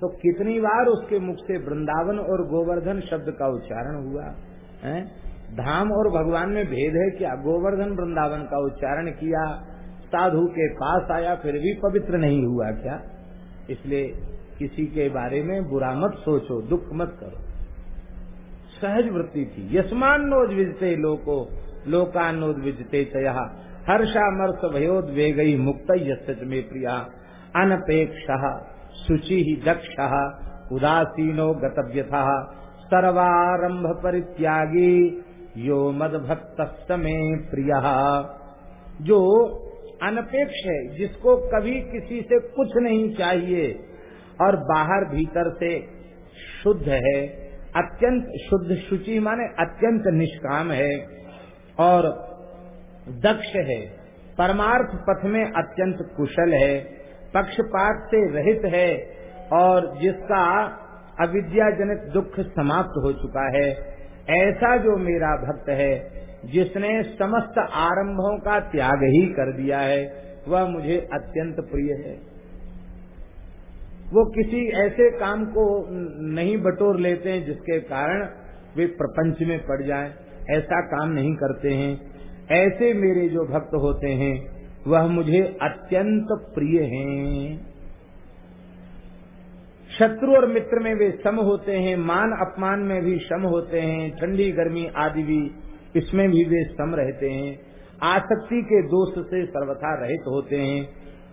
तो कितनी बार उसके मुख से वृंदावन और गोवर्धन शब्द का उच्चारण हुआ, है? धाम और भगवान में भेद है क्या? गोवर्धन वृंदावन का उच्चारण किया, साधु के पास आया, फिर भी पवित्र नहीं हुआ क्या? इसलिए किसी के बारे में बुरा मत सोचो, दुख मत करो। सहज वृत्ति थी। यशमान नोज़ विजते लोको लोकानोद विजते चया। हर्षा मर्ष भयोद मुक्त यश में प्रिया। अनपेक्ष। शुचि ही दक्ष, उदासीनो गतव्यथा। सर्वारंभ परित्यागी यो मद भक्त में प्रिय। जो अनपेक्ष है, जिसको कभी किसी से कुछ नहीं चाहिए, और बाहर भीतर से शुद्ध है, अत्यंत शुद्ध शुचि माने अत्यंत निष्काम है, और दक्ष है, परमार्थ पथ में अत्यंत कुशल है पक्षपात से रहित है और जिसका अविद्या जनित दुख समाप्त हो चुका है, ऐसा जो मेरा भक्त है, जिसने समस्त आरंभों का त्याग ही कर दिया है, वह मुझे अत्यंत प्रिय है। वो किसी ऐसे काम को नहीं बटोर लेते हैं जिसके कारण वे प्रपंच में पड़ जाएँ। ऐसा काम नहीं करते हैं। ऐसे मेरे जो भक्त होते हैं वह मुझे अत्यंत प्रिय हैं। शत्रु और मित्र में वे सम होते हैं, मान अपमान में भी सम होते हैं, ठंडी गर्मी आदि भी इसमें भी वे सम रहते हैं। आसक्ति के दोष से सर्वथा रहित होते हैं।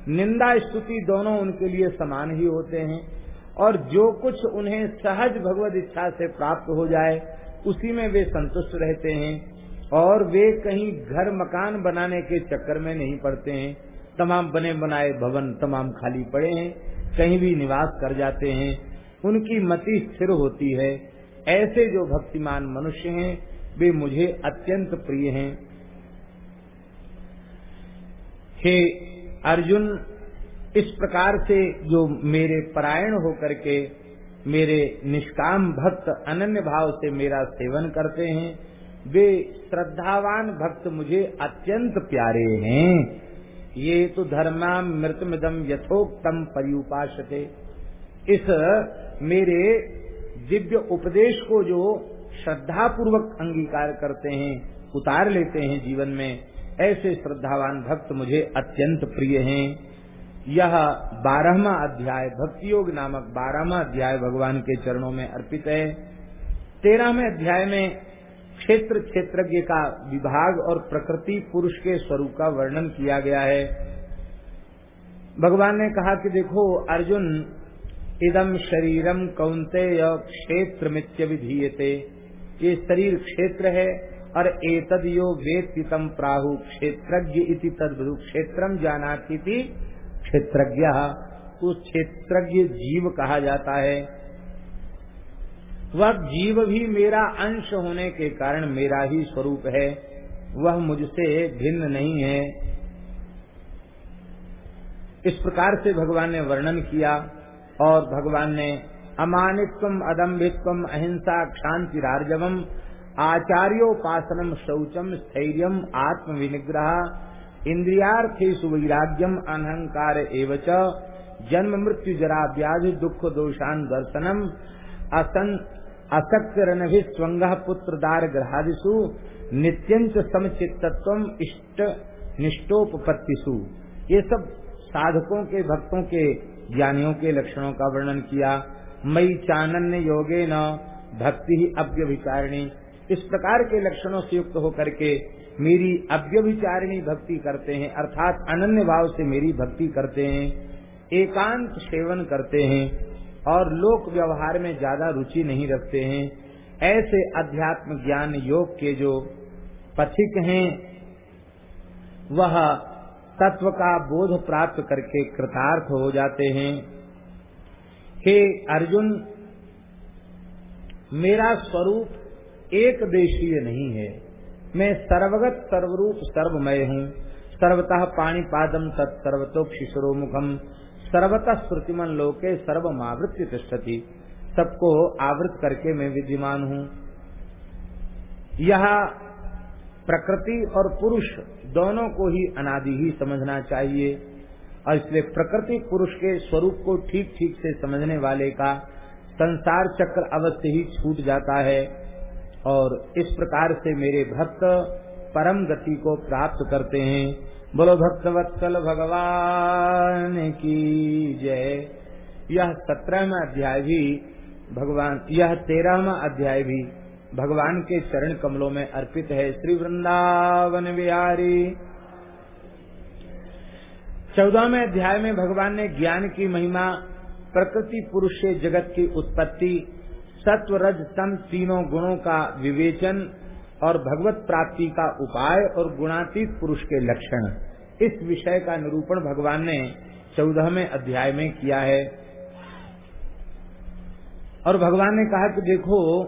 निंदा स्तुति दोनों उनके लिए समान ही होते हैं। और जो कुछ उन्हें सहज भगवत इच्छा से प्राप्त हो जाए, उसी में वे संतुष्ट रहते हैं। और वे कहीं घर मकान बनाने के चक्कर में नहीं पड़ते हैं। तमाम बने बनाए भवन तमाम खाली पड़े हैं, कहीं भी निवास कर जाते हैं। उनकी मति स्थिर होती है। ऐसे जो भक्तिमान मनुष्य हैं, वे मुझे अत्यंत प्रिय हैं। हे अर्जुन, इस प्रकार से जो मेरे परायण होकर के मेरे निष्काम भक्त अनन्य भाव से मेरा सेवन करते हैं वे श्रद्धावान भक्त मुझे अत्यंत प्यारे हैं। ये तो धर्मा मृतमिदम यथोक्तम परिउपासते इस मेरे दिव्य उपदेश को जो श्रद्धा पूर्वक अंगीकार करते हैं, उतार लेते हैं जीवन में, ऐसे श्रद्धावान भक्त मुझे अत्यंत प्रिय हैं। यह बारहवा अध्याय भक्ति योग नामक बारहवा अध्याय भगवान के चरणों में अर्पित है। तेरहवें अध्याय में क्षेत्र क्षेत्रज्ञ का विभाग और प्रकृति पुरुष के स्वरूप का वर्णन किया गया है। भगवान ने कहा कि देखो, अर्जुन इदम शरीरम कौनते क्षेत्र मित्य विधीयते। ये शरीर क्षेत्र है और एतद यो वेतितम प्राहु क्षेत्रज्ञ इति तदु क्षेत्रम जाना क्षेत्रज्ञ। उस क्षेत्रज्ञ जीव कहा जाता है। वह जीव भी मेरा अंश होने के कारण मेरा ही स्वरूप है, वह मुझसे भिन्न नहीं है। इस प्रकार से भगवान ने वर्णन किया और भगवान ने अमानित्व अदम्भित्व अहिंसा क्षांति रार्जवम आचार्योपासनम शौचम स्थैर्य आत्म विनिग्रह इंद्रियार्थेषु वैराग्यम अनहंकार एवच जन्म मृत्यु जरा व्याधि दुख दोषान दर्शनम असक्त स्वंग पुत्र दार ग्रहादिशु नित्यंच समचित्तत्व इष्ट निष्ठोपत्तिशु ये सब साधकों के, भक्तों के, ज्ञानियों के लक्षणों का वर्णन किया। मई चानन्य योगे न भक्ति ही अव्यभिचारिणी। इस प्रकार के लक्षणों से युक्त होकर के मेरी अव्यभिचारिणी भक्ति करते हैं, अर्थात अनन्य भाव से मेरी भक्ति करते हैं, एकांत सेवन करते हैं। और लोक व्यवहार में ज़्यादा रुचि नहीं रखते हैं। ऐसे अध्यात्म ज्ञान योग के जो पथिक हैं, वह तत्व का बोध प्राप्त करके कृतार्थ हो जाते हैं। हे अर्जुन, मेरा स्वरूप एक देशीय नहीं है। मैं सर्वगत, सर्वरूप, सर्वमय हूँ। सर्वतः पाणीपादम पादम शिशरो मुखम सर्वतः श्रुतिमन लोके सर्वमावृत्ति तिष्ठति। सबको आवृत करके मैं विद्यमान हूँ। यह प्रकृति और पुरुष दोनों को ही अनादि ही समझना चाहिए। और इसलिए प्रकृति पुरुष के स्वरूप को ठीक ठीक से समझने वाले का संसार चक्र अवश्य ही छूट जाता है। और इस प्रकार से मेरे भक्त परम गति को प्राप्त करते हैं। बोलो भक्तवत्सल भगवान की जय। यह सत्रहवा अध्याय भी भगवान, यह तेरहवा अध्याय भी भगवान के चरण कमलों में अर्पित है। श्री वृंदावन बिहारी। चौदहवें अध्याय में भगवान ने ज्ञान की महिमा, प्रकृति पुरुष से जगत की उत्पत्ति सत्व रज तम तीनों गुणों का विवेचन और भगवत प्राप्ति का उपाय और गुणातीत पुरुष के लक्षण। इस विषय का निरूपण भगवान ने चौदहवें अध्याय में किया है। और भगवान ने कहा कि देखो,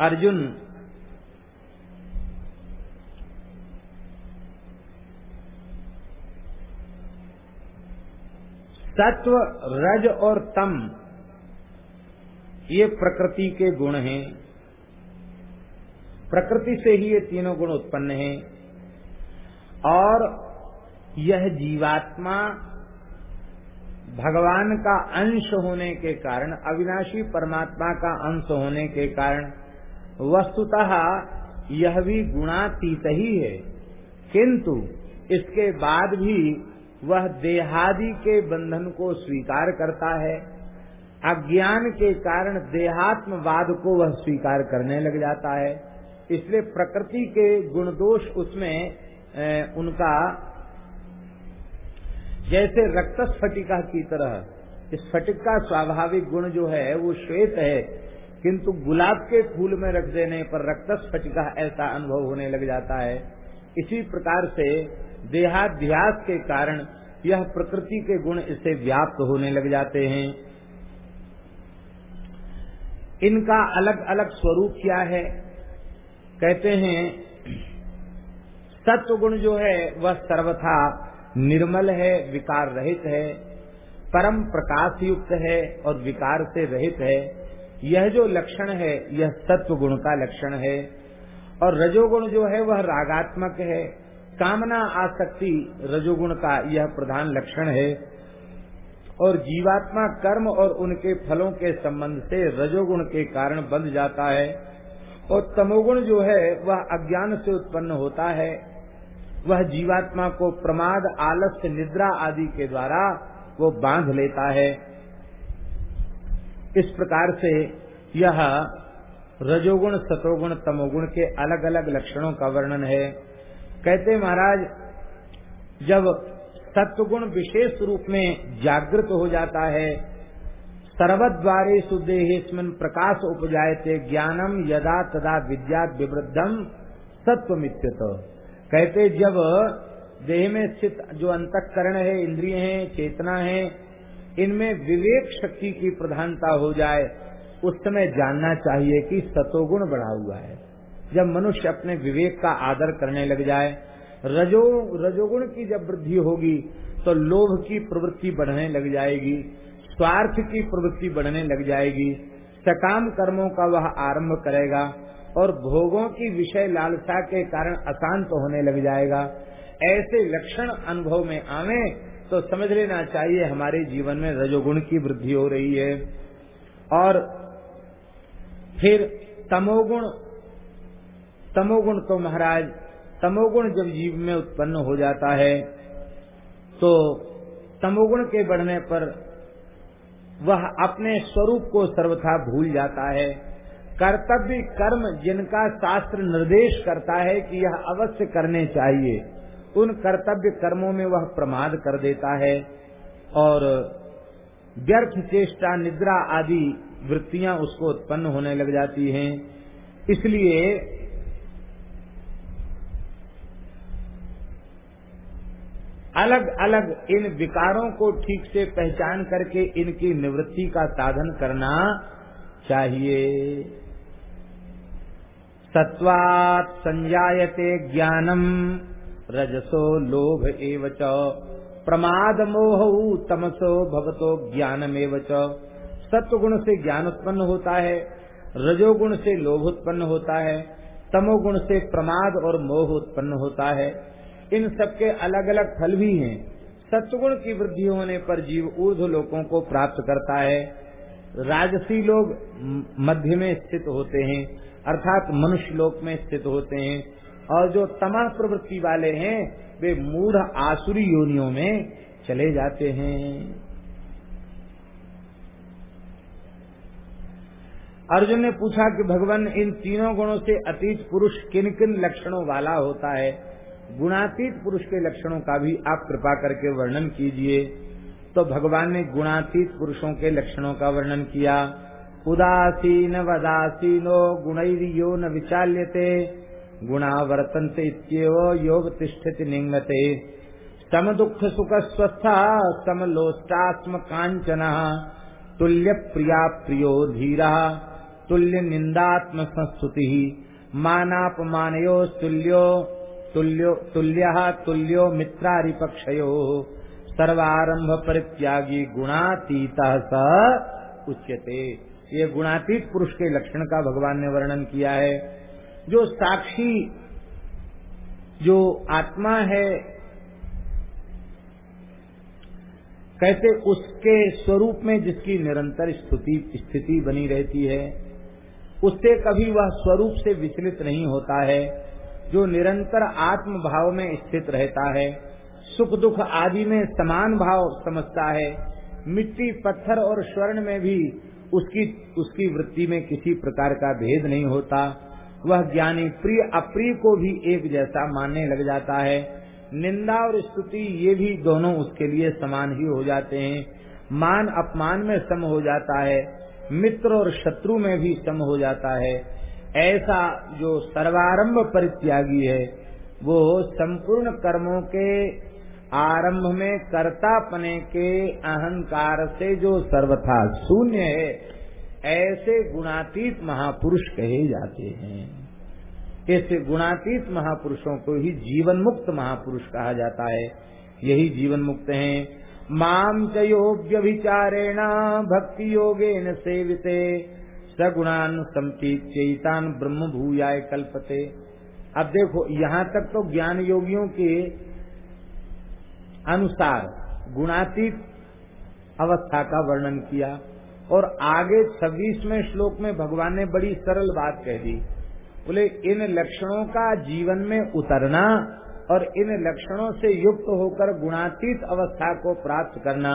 अर्जुन, सत्व, रज और तम, ये प्रकृति के गुण हैं। प्रकृति से ही ये तीनों गुण उत्पन्न हैं। और यह जीवात्मा भगवान का अंश होने के कारण, अविनाशी परमात्मा का अंश होने के कारण, वस्तुतः यह भी गुणातीत ही है। किंतु इसके बाद भी वह देहादि के बंधन को स्वीकार करता है। अज्ञान के कारण देहात्मवाद को वह स्वीकार करने लग जाता है। इसलिए प्रकृति के गुण दोष उसमें उनका, जैसे रक्त स्फटिका की तरह स्फटिक का स्वाभाविक गुण जो है, वो श्वेत है, किंतु गुलाब के फूल में रख देने पर रक्त स्फटिका ऐसा अनुभव होने लग जाता है। इसी प्रकार से देहाध्यास के कारण यह प्रकृति के गुण इसे व्याप्त होने लग जाते हैं। इनका अलग अलग स्वरूप क्या है? कहते हैं सत्व गुण जो है, वह सर्वथा निर्मल है, विकार रहित है, परम प्रकाश युक्त है और विकार से रहित है। यह जो लक्षण है, यह सत्व गुण का लक्षण है। और रजोगुण जो है, वह रागात्मक है। कामना आसक्ति रजोगुण का यह प्रधान लक्षण है। और जीवात्मा कर्म और उनके फलों के संबंध से रजोगुण के कारण बंध जाता है। और तमोगुण जो है, वह अज्ञान से उत्पन्न होता है। वह जीवात्मा को प्रमाद, आलस्य, निद्रा आदि के द्वारा वो बाँध लेता है। इस प्रकार से यह रजोगुण, सतोगुण, तमोगुण के अलग अलग लक्षणों का वर्णन है। कहते महाराज, जब सत्वगुण विशेष रूप में जागृत हो जाता है सर्वद्वारे सुदेहेस्मिन प्रकाश उपजायते ज्ञानम यदा तदा विद्या विवृद्धम सत्वमित्यत कहते जब देह में स्थित जो अंतकरण है, इंद्रिय है, चेतना है, इनमें विवेक शक्ति की प्रधानता हो जाए, उस समय जानना चाहिए कि सतोगुण बढ़ा हुआ है। जब मनुष्य अपने विवेक का आदर करने लग जाए, रजो, रजोगुण की जब वृद्धि होगी तो लोभ की प्रवृत्ति बढ़ने लग जाएगी स्वार्थ की प्रवृत्ति बढ़ने लग जाएगी। सकाम कर्मों का वह आरंभ करेगा और भोगों की विषय लालसा के कारण अशांत तो होने लग जाएगा। ऐसे लक्षण अनुभव में आवे तो समझ लेना चाहिए हमारे जीवन में रजोगुण की वृद्धि हो रही है। और फिर तमोगुण तमोगुण तो महाराज, तमोगुण जब जीव में उत्पन्न हो जाता है तो तमोगुण के बढ़ने पर वह अपने स्वरूप को सर्वथा भूल जाता है। कर्तव्य कर्म जिनका शास्त्र निर्देश करता है कि यह अवश्य करने चाहिए, उन कर्तव्य कर्मों में वह प्रमाद कर देता है और व्यर्थ चेष्टा, निद्रा आदि वृत्तियाँ उसको उत्पन्न होने लग जाती हैं। इसलिए अलग अलग इन विकारों को ठीक से पहचान करके इनकी निवृत्ति का साधन करना चाहिए। सत्वात संजायते ज्ञानम, रजसो लोभ एवच प्रमाद मोह तमसो भवतो ज्ञानम एवच सत्वगुण से ज्ञान उत्पन्न होता है, रजोगुण से लोभ उत्पन्न होता है, तमोगुण से प्रमाद और मोह उत्पन्न होता है। इन सबके अलग अलग फल भी हैं। सत्गुण की वृद्धि होने पर जीव ऊर्ध लोकों को प्राप्त करता है। राजसी लोग मध्य में स्थित होते हैं, अर्थात मनुष्य लोक में स्थित होते हैं, और जो तमह प्रवृत्ति वाले हैं, वे मूढ़ आसुरी योनियों में चले जाते हैं। अर्जुन ने पूछा कि भगवान इन तीनों गुणों से अतीत पुरुष किन किन लक्षणों वाला होता है? गुणातीत पुरुष के लक्षणों का भी आप कृपा करके वर्णन कीजिए। तो भगवान ने गुणातीत पुरुषों के लक्षणों का वर्णन किया। उदासीन, वदासीनो, गुणैर्यो न विचाल्यते। गुणा वर्तन्ते योग तिष्ठति निंगते सम दुख सुख स्वस्थ सम लोष्टात्म कांचन तुल्य प्रिया प्रियो धीरा, तुल्य निंदात्म संस्तुति। मानापमानयो तुल्यो तुल्यो, तुल्य, तुल्यो मित्रारिपक्षयो सर्वारंभ परित्यागी गुणातीत स उच्यते। ये गुणातीत पुरुष के लक्षण का भगवान ने वर्णन किया है। जो साक्षी, जो आत्मा है, कैसे उसके स्वरूप में जिसकी निरंतर स्थिति स्थिति बनी रहती है, उससे कभी वह स्वरूप से विचलित नहीं होता है। जो निरंतर आत्म भाव में स्थित रहता है, सुख दुख आदि में समान भाव समझता है, मिट्टी, पत्थर और स्वर्ण में भी उसकी उसकी वृत्ति में किसी प्रकार का भेद नहीं होता। वह ज्ञानी प्रिय, अप्रिय को भी एक जैसा मानने लग जाता है। निंदा और स्तुति ये भी दोनों उसके लिए समान ही हो जाते हैं। मान अपमान में सम हो जाता है, मित्र और शत्रु में भी सम हो जाता है। ऐसा जो सर्वारंभ परित्यागी है, वो संपूर्ण कर्मों के आरंभ में कर्तापने के अहंकार से जो सर्वथा शून्य है, ऐसे गुणातीत महापुरुष कहे जाते हैं। ऐसे गुणातीत महापुरुषों को ही जीवन मुक्त महापुरुष कहा जाता है। यही जीवन मुक्त हैं माम चयोग्यभिचारेण भक्ति योगे न सेविते। सगुणान समचीतान ब्रह्म भूयाय कल्पते। अब देखो, यहाँ तक तो ज्ञान योगियों के अनुसार गुणातीत अवस्था का वर्णन किया और आगे छब्बीसवें श्लोक में भगवान ने बड़ी सरल बात कह दी। बोले, इन लक्षणों का जीवन में उतरना और इन लक्षणों से युक्त होकर गुणातीत अवस्था को प्राप्त करना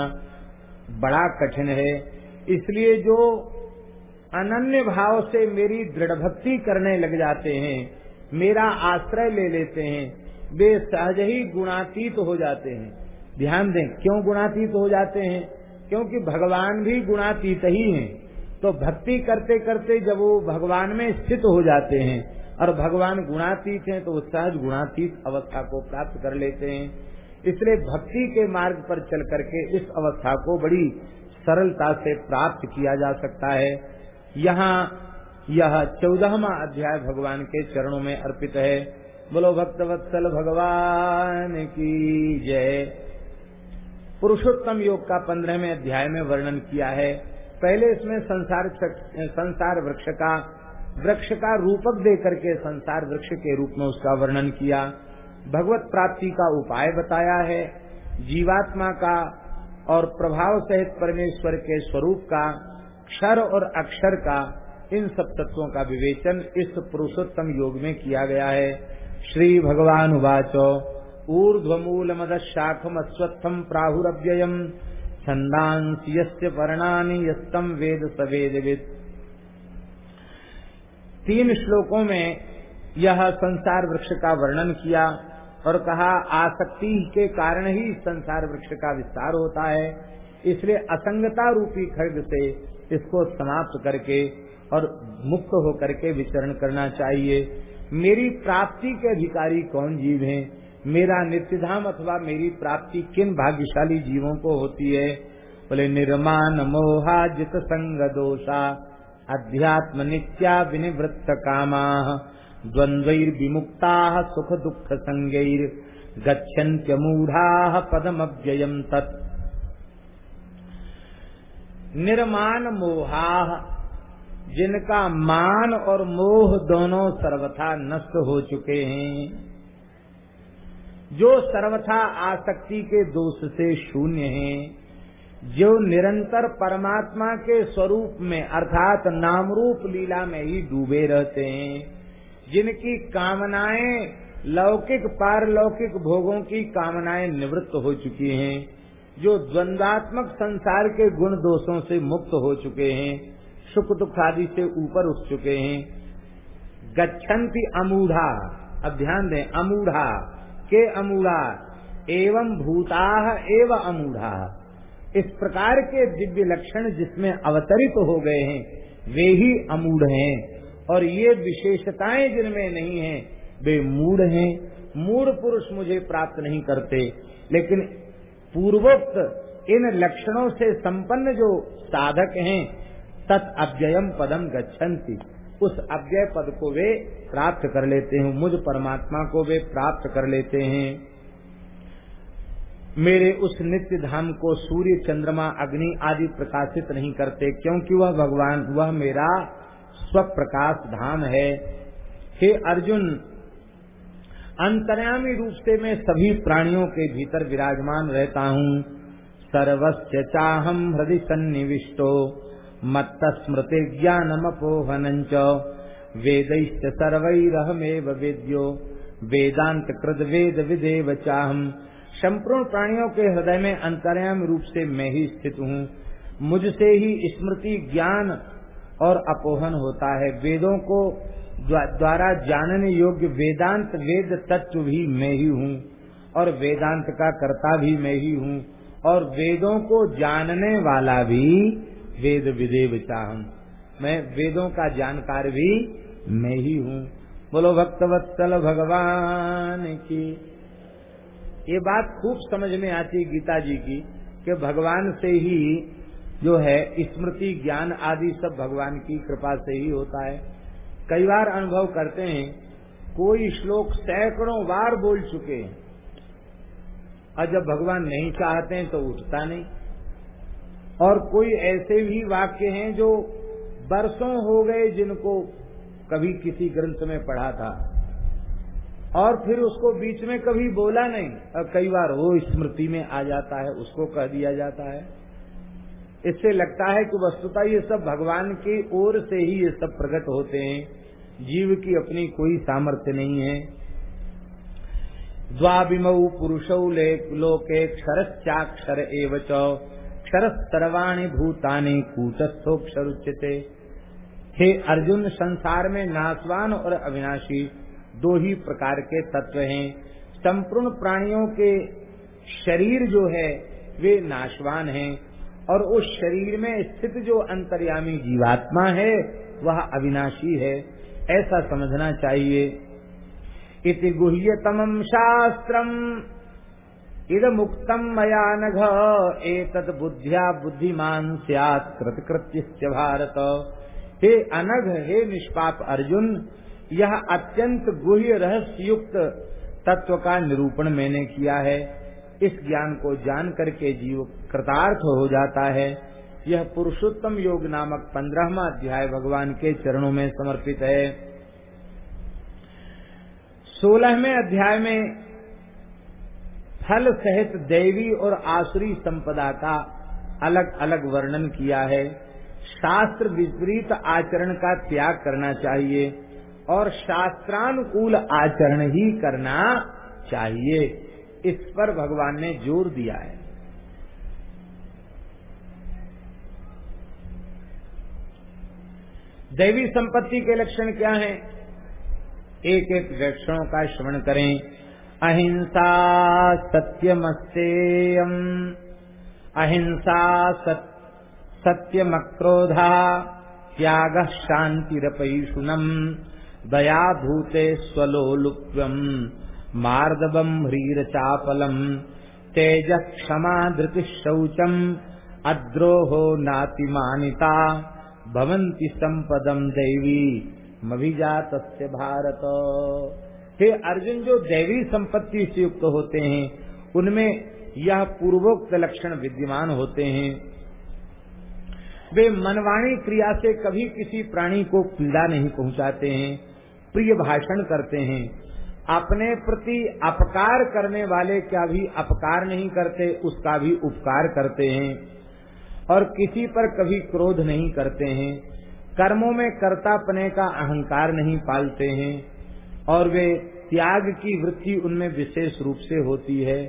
बड़ा कठिन है। इसलिए जो अनन्य भाव से मेरी दृढ़ भक्ति करने लग जाते हैं, मेरा आश्रय ले लेते हैं, वे सहज ही गुणातीत हो जाते हैं। ध्यान दें, क्यों गुणातीत हो जाते हैं? क्योंकि भगवान भी गुणातीत ही हैं। तो भक्ति करते करते जब वो भगवान में स्थित हो जाते हैं और भगवान गुणातीत हैं तो वो सहज गुणातीत अवस्था को प्राप्त कर लेते हैं। इसलिए भक्ति के मार्ग पर चल करके इस अवस्था को बड़ी सरलता से प्राप्त किया जा सकता है। यहाँ यह चौदहवा अध्याय भगवान के चरणों में अर्पित है। बोलो भक्त वत्सल भगवान की जय। पुरुषोत्तम योग का पंद्रहवें अध्याय में वर्णन किया है। पहले इसमें संसार संसार वृक्ष का वृक्ष का रूपक दे करके संसार वृक्ष के रूप में उसका वर्णन किया। भगवत प्राप्ति का उपाय बताया है। जीवात्मा का और प्रभाव सहित परमेश्वर के स्वरूप का क्षर और अक्षर का, इन सब तत्वों का विवेचन इस पुरुषोत्तम योग में किया गया है। श्री भगवान उवाचो। ऊर्ध्वमूल मद शाखम अश्वत्थम प्राहुरव्ययम। वर्णानि यस्तम वेद सवेद तीन श्लोकों में यह संसार वृक्ष का वर्णन किया और कहा, आसक्ति के कारण ही संसार वृक्ष का विस्तार होता है। इसलिए असंगता रूपी खर्ग से इसको समाप्त करके और मुक्त होकर के विचरण करना चाहिए। मेरी प्राप्ति के अधिकारी कौन जीव हैं? मेरा नित्यधाम अथवा मेरी प्राप्ति किन भाग्यशाली जीवों को होती है? बोले, निर्माण मोहा जित संग दोषा, अध्यात्म नित्या विनिवृत्त कामा द्वंद्वैर विमुक्ता सुख दुख संगैर गच्छन्त्य मूढ़ा पदमव्ययम तत्। निर्माण मोहा जिनका मान और मोह दोनों सर्वथा नष्ट हो चुके हैं। जो सर्वथा आसक्ति के दोष से शून्य हैं, जो निरंतर परमात्मा के स्वरूप में, अर्थात नाम रूप लीला में ही डूबे रहते हैं, जिनकी कामनाएँ लौकिक, पारलौकिक भोगों की कामनाएँ निवृत्त हो चुकी हैं। जो द्वंदात्मक संसार के गुण दोषों से मुक्त हो चुके हैं, सुख दुख आदि से ऊपर उठ चुके हैं। गच्छन्ति अमूढ़ा, अब ध्यान दें, अमूढ़ा, के अमूढ़ा? एवं भूता एवं अमूढ़ा। इस प्रकार के दिव्य लक्षण जिसमें अवतरित हो गए हैं, वे ही अमूढ़ हैं। और ये विशेषताएँ जिनमें नहीं हैं, वे मूढ़ हैं। मूढ़ पुरुष मुझे प्राप्त नहीं करते, लेकिन पूर्वोक्त इन लक्षणों से संपन्न जो साधक हैं, तत् अव्ययम पदम गच्छन्ति। उस अव्यय पद को वे प्राप्त कर लेते हैं, मुझ परमात्मा को वे प्राप्त कर लेते हैं। मेरे उस नित्य धाम को सूर्य, चंद्रमा, अग्नि आदि प्रकाशित नहीं करते, क्योंकि वह भगवान, वह मेरा स्व प्रकाश धाम है। हे अर्जुन अंतर्यामी रूप से मैं सभी प्राणियों के भीतर विराजमान रहता हूँ। सर्वस्व चाहम हृदय सन्निविष्टो, मत्त स्मृति ज्ञानमपोहन वेद सर्वैरहमेव वेद्यो, वेदांत कृत वेद विदेव चाहम संपूर्ण प्राणियों के हृदय में अंतर्याम रूप से मैं ही स्थित हूँ। मुझसे ही स्मृति ज्ञान और अपोहन होता है। वेदों को द्वारा जानने योग्य वेदांत वेद तत्व भी मैं ही हूँ, और वेदांत का कर्ता भी मैं ही हूँ, और वेदों को जानने वाला भी वेद विदेव चाहम मैं वेदों का जानकार भी मैं ही हूँ। बोलो भक्तवत्सल भगवान की। ये बात खूब समझ में आती है गीता जी की, कि भगवान से ही जो है, स्मृति, ज्ञान आदि सब भगवान की कृपा से ही होता है। कई बार अनुभव करते हैं, कोई श्लोक सैकड़ों बार बोल चुके हैं। और जब भगवान नहीं चाहते हैं तो उठता नहीं। और कोई ऐसे भी वाक्य हैं जो बरसों हो गए जिनको कभी किसी ग्रंथ में पढ़ा था, और फिर उसको बीच में कभी बोला नहीं, और कई बार वो स्मृति में आ जाता है, उसको कह दिया जाता है। इससे लगता है कि वस्तुता ये सब भगवान की ओर से ही ये सब प्रकट होते हैं। जीव की अपनी कोई सामर्थ्य नहीं है। द्वाभिमऊ पुरुषौ लोके क्षरश्चाक्षर एव क्षर सर्वाणी भूतानी कूटस्थोक्षर उच्चते हे अर्जुन, संसार में नासवान और अविनाशी दो ही प्रकार के तत्व हैं। संपूर्ण प्राणियों के शरीर जो है, वे नाशवान हैं और उस शरीर में स्थित जो अंतर्यामी जीवात्मा है, वह अविनाशी है। ऐसा समझना चाहिए। इति गुह्यतम शास्त्रम। इद मुक्तम मया नघ एक बुद्धिया बुद्धिमान सियात। भारत। हे अनघ, हे निष्पाप अर्जुन, यह अत्यंत गुह्य रहस्य युक्त तत्व का निरूपण मैंने किया है। इस ज्ञान को जान करके जीव कृतार्थ हो जाता है। यह पुरुषोत्तम योग नामक पंद्रहवा अध्याय भगवान के चरणों में समर्पित है। सोलहवें अध्याय में फल सहित देवी और आसुरी संपदा का अलग अलग वर्णन किया है। शास्त्र विपरीत आचरण का त्याग करना चाहिए और शास्त्रानुकूल आचरण ही करना चाहिए। इस पर भगवान ने ज़ोर दिया है। दैवी संपत्ति के लक्षण क्या हैं? एक एक लक्षणों का श्रवण करें। अहिंसा सत्यमस्तेयम। अहिंसा सत, सत्यमक्रोधा। त्याग शांतिरपैषुनम दया भूते स्वलोलुप्यम। मार्दवम ह्रीर चापलम तेज क्षमा धृति शौचम। अद्रोहो नातिमानिता। भवंती संपदम देवी मभिजात भारत। हे अर्जुन, जो दैवी संपत्ति से युक्त होते हैं, उनमें यह पूर्वोक्त लक्षण विद्यमान होते हैं। वे मनवाणी क्रिया से कभी किसी प्राणी को पीड़ा नहीं पहुंचाते हैं, प्रिय भाषण करते हैं। अपने प्रति अपकार करने वाले क्या भी अपकार नहीं करते, उसका भी उपकार करते हैं। और किसी पर कभी क्रोध नहीं करते हैं। कर्मों में कर्तापने का अहंकार नहीं पालते हैं और वे त्याग की वृत्ति उनमें विशेष रूप से होती है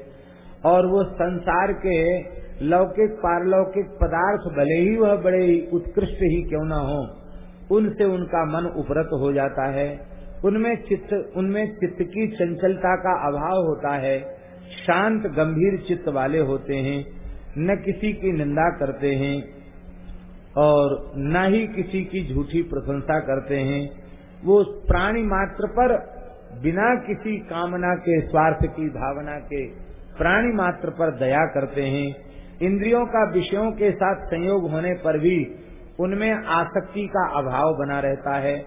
और वो संसार के लौकिक पारलौकिक पदार्थ भले ही वह बड़े ही उत्कृष्ट ही क्यों न हो, उनसे उनका मन उपरत हो जाता है। उनमें चित्त उनमें चित्त की चंचलता का अभाव होता है, शांत गंभीर चित्त वाले होते हैं। न किसी की निंदा करते हैं और न ही किसी की झूठी प्रशंसा करते हैं। वो प्राणी मात्र पर बिना किसी कामना के, स्वार्थ की भावना के प्राणी मात्र पर दया करते हैं। इंद्रियों का विषयों के साथ संयोग होने पर भी उनमें आसक्ति का अभाव बना रहता है।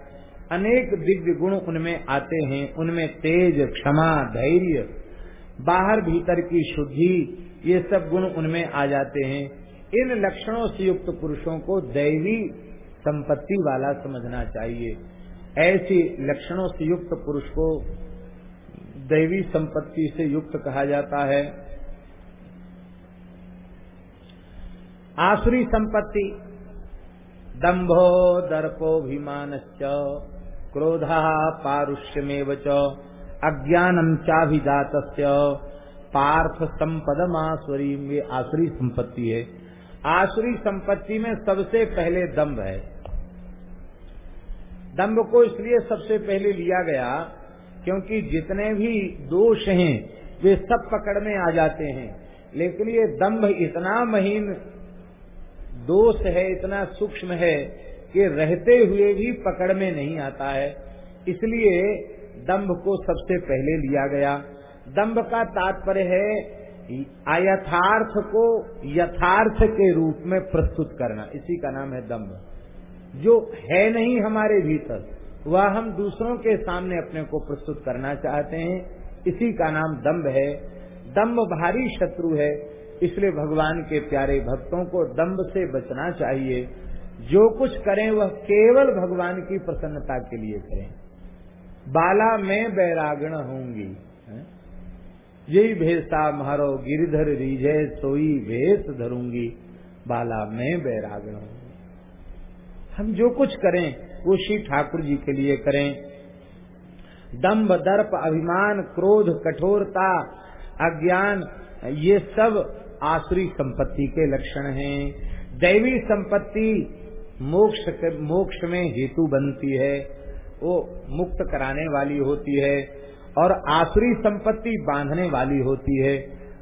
अनेक दिव्य गुण उनमें आते हैं। उनमें तेज क्षमा, धैर्य, बाहर भीतर की शुद्धि ये सब गुण उनमें आ जाते हैं। इन लक्षणों से युक्त पुरुषों को दैवी संपत्ति वाला समझना चाहिए। ऐसे लक्षणों से युक्त पुरुष को दैवी संपत्ति से युक्त कहा जाता है। आसुरी संपत्ति दंभो दर्पोभिमान क्रोधा पारुष्यमेव अज्ञानम चाभिजात पार्थ संपदमासुरी ये आसुरी संपत्ति है। आसुरी संपत्ति में सबसे पहले दम्भ है। दम्भ को इसलिए सबसे पहले लिया गया क्योंकि जितने भी दोष हैं, वे सब पकड़ में आ जाते हैं। लेकिन ये दम्भ इतना महीन दोष है, इतना सूक्ष्म है कि रहते हुए भी पकड़ में नहीं आता है। इसलिए दम्भ को सबसे पहले लिया गया। दंभ का तात्पर्य है, अयथार्थ को यथार्थ के रूप में प्रस्तुत करना। इसी का नाम है दंभ। जो है नहीं हमारे भीतर, वह हम दूसरों के सामने अपने को प्रस्तुत करना चाहते हैं। इसी का नाम दम्भ है। दम्भ भारी शत्रु है, इसलिए भगवान के प्यारे भक्तों को दम्भ से बचना चाहिए। जो कुछ करें, वह केवल भगवान की प्रसन्नता के लिए करें। बाला में बैरागण होंगी। यही भेषा मारो गिरधर रीझे, सोई भेष धरूँगी। बाला में बैरागण होंगी हम जो कुछ करें, वो श्री ठाकुर जी के लिए करें। दम्भ, दर्प, अभिमान, क्रोध, कठोरता, अज्ञान, ये सब आसुरी संपत्ति के लक्षण हैं। दैवी संपत्ति मोक्ष मोक्ष में हेतु बनती है। वो मुक्त कराने वाली होती है। और आसुरी संपत्ति बांधने वाली होती है।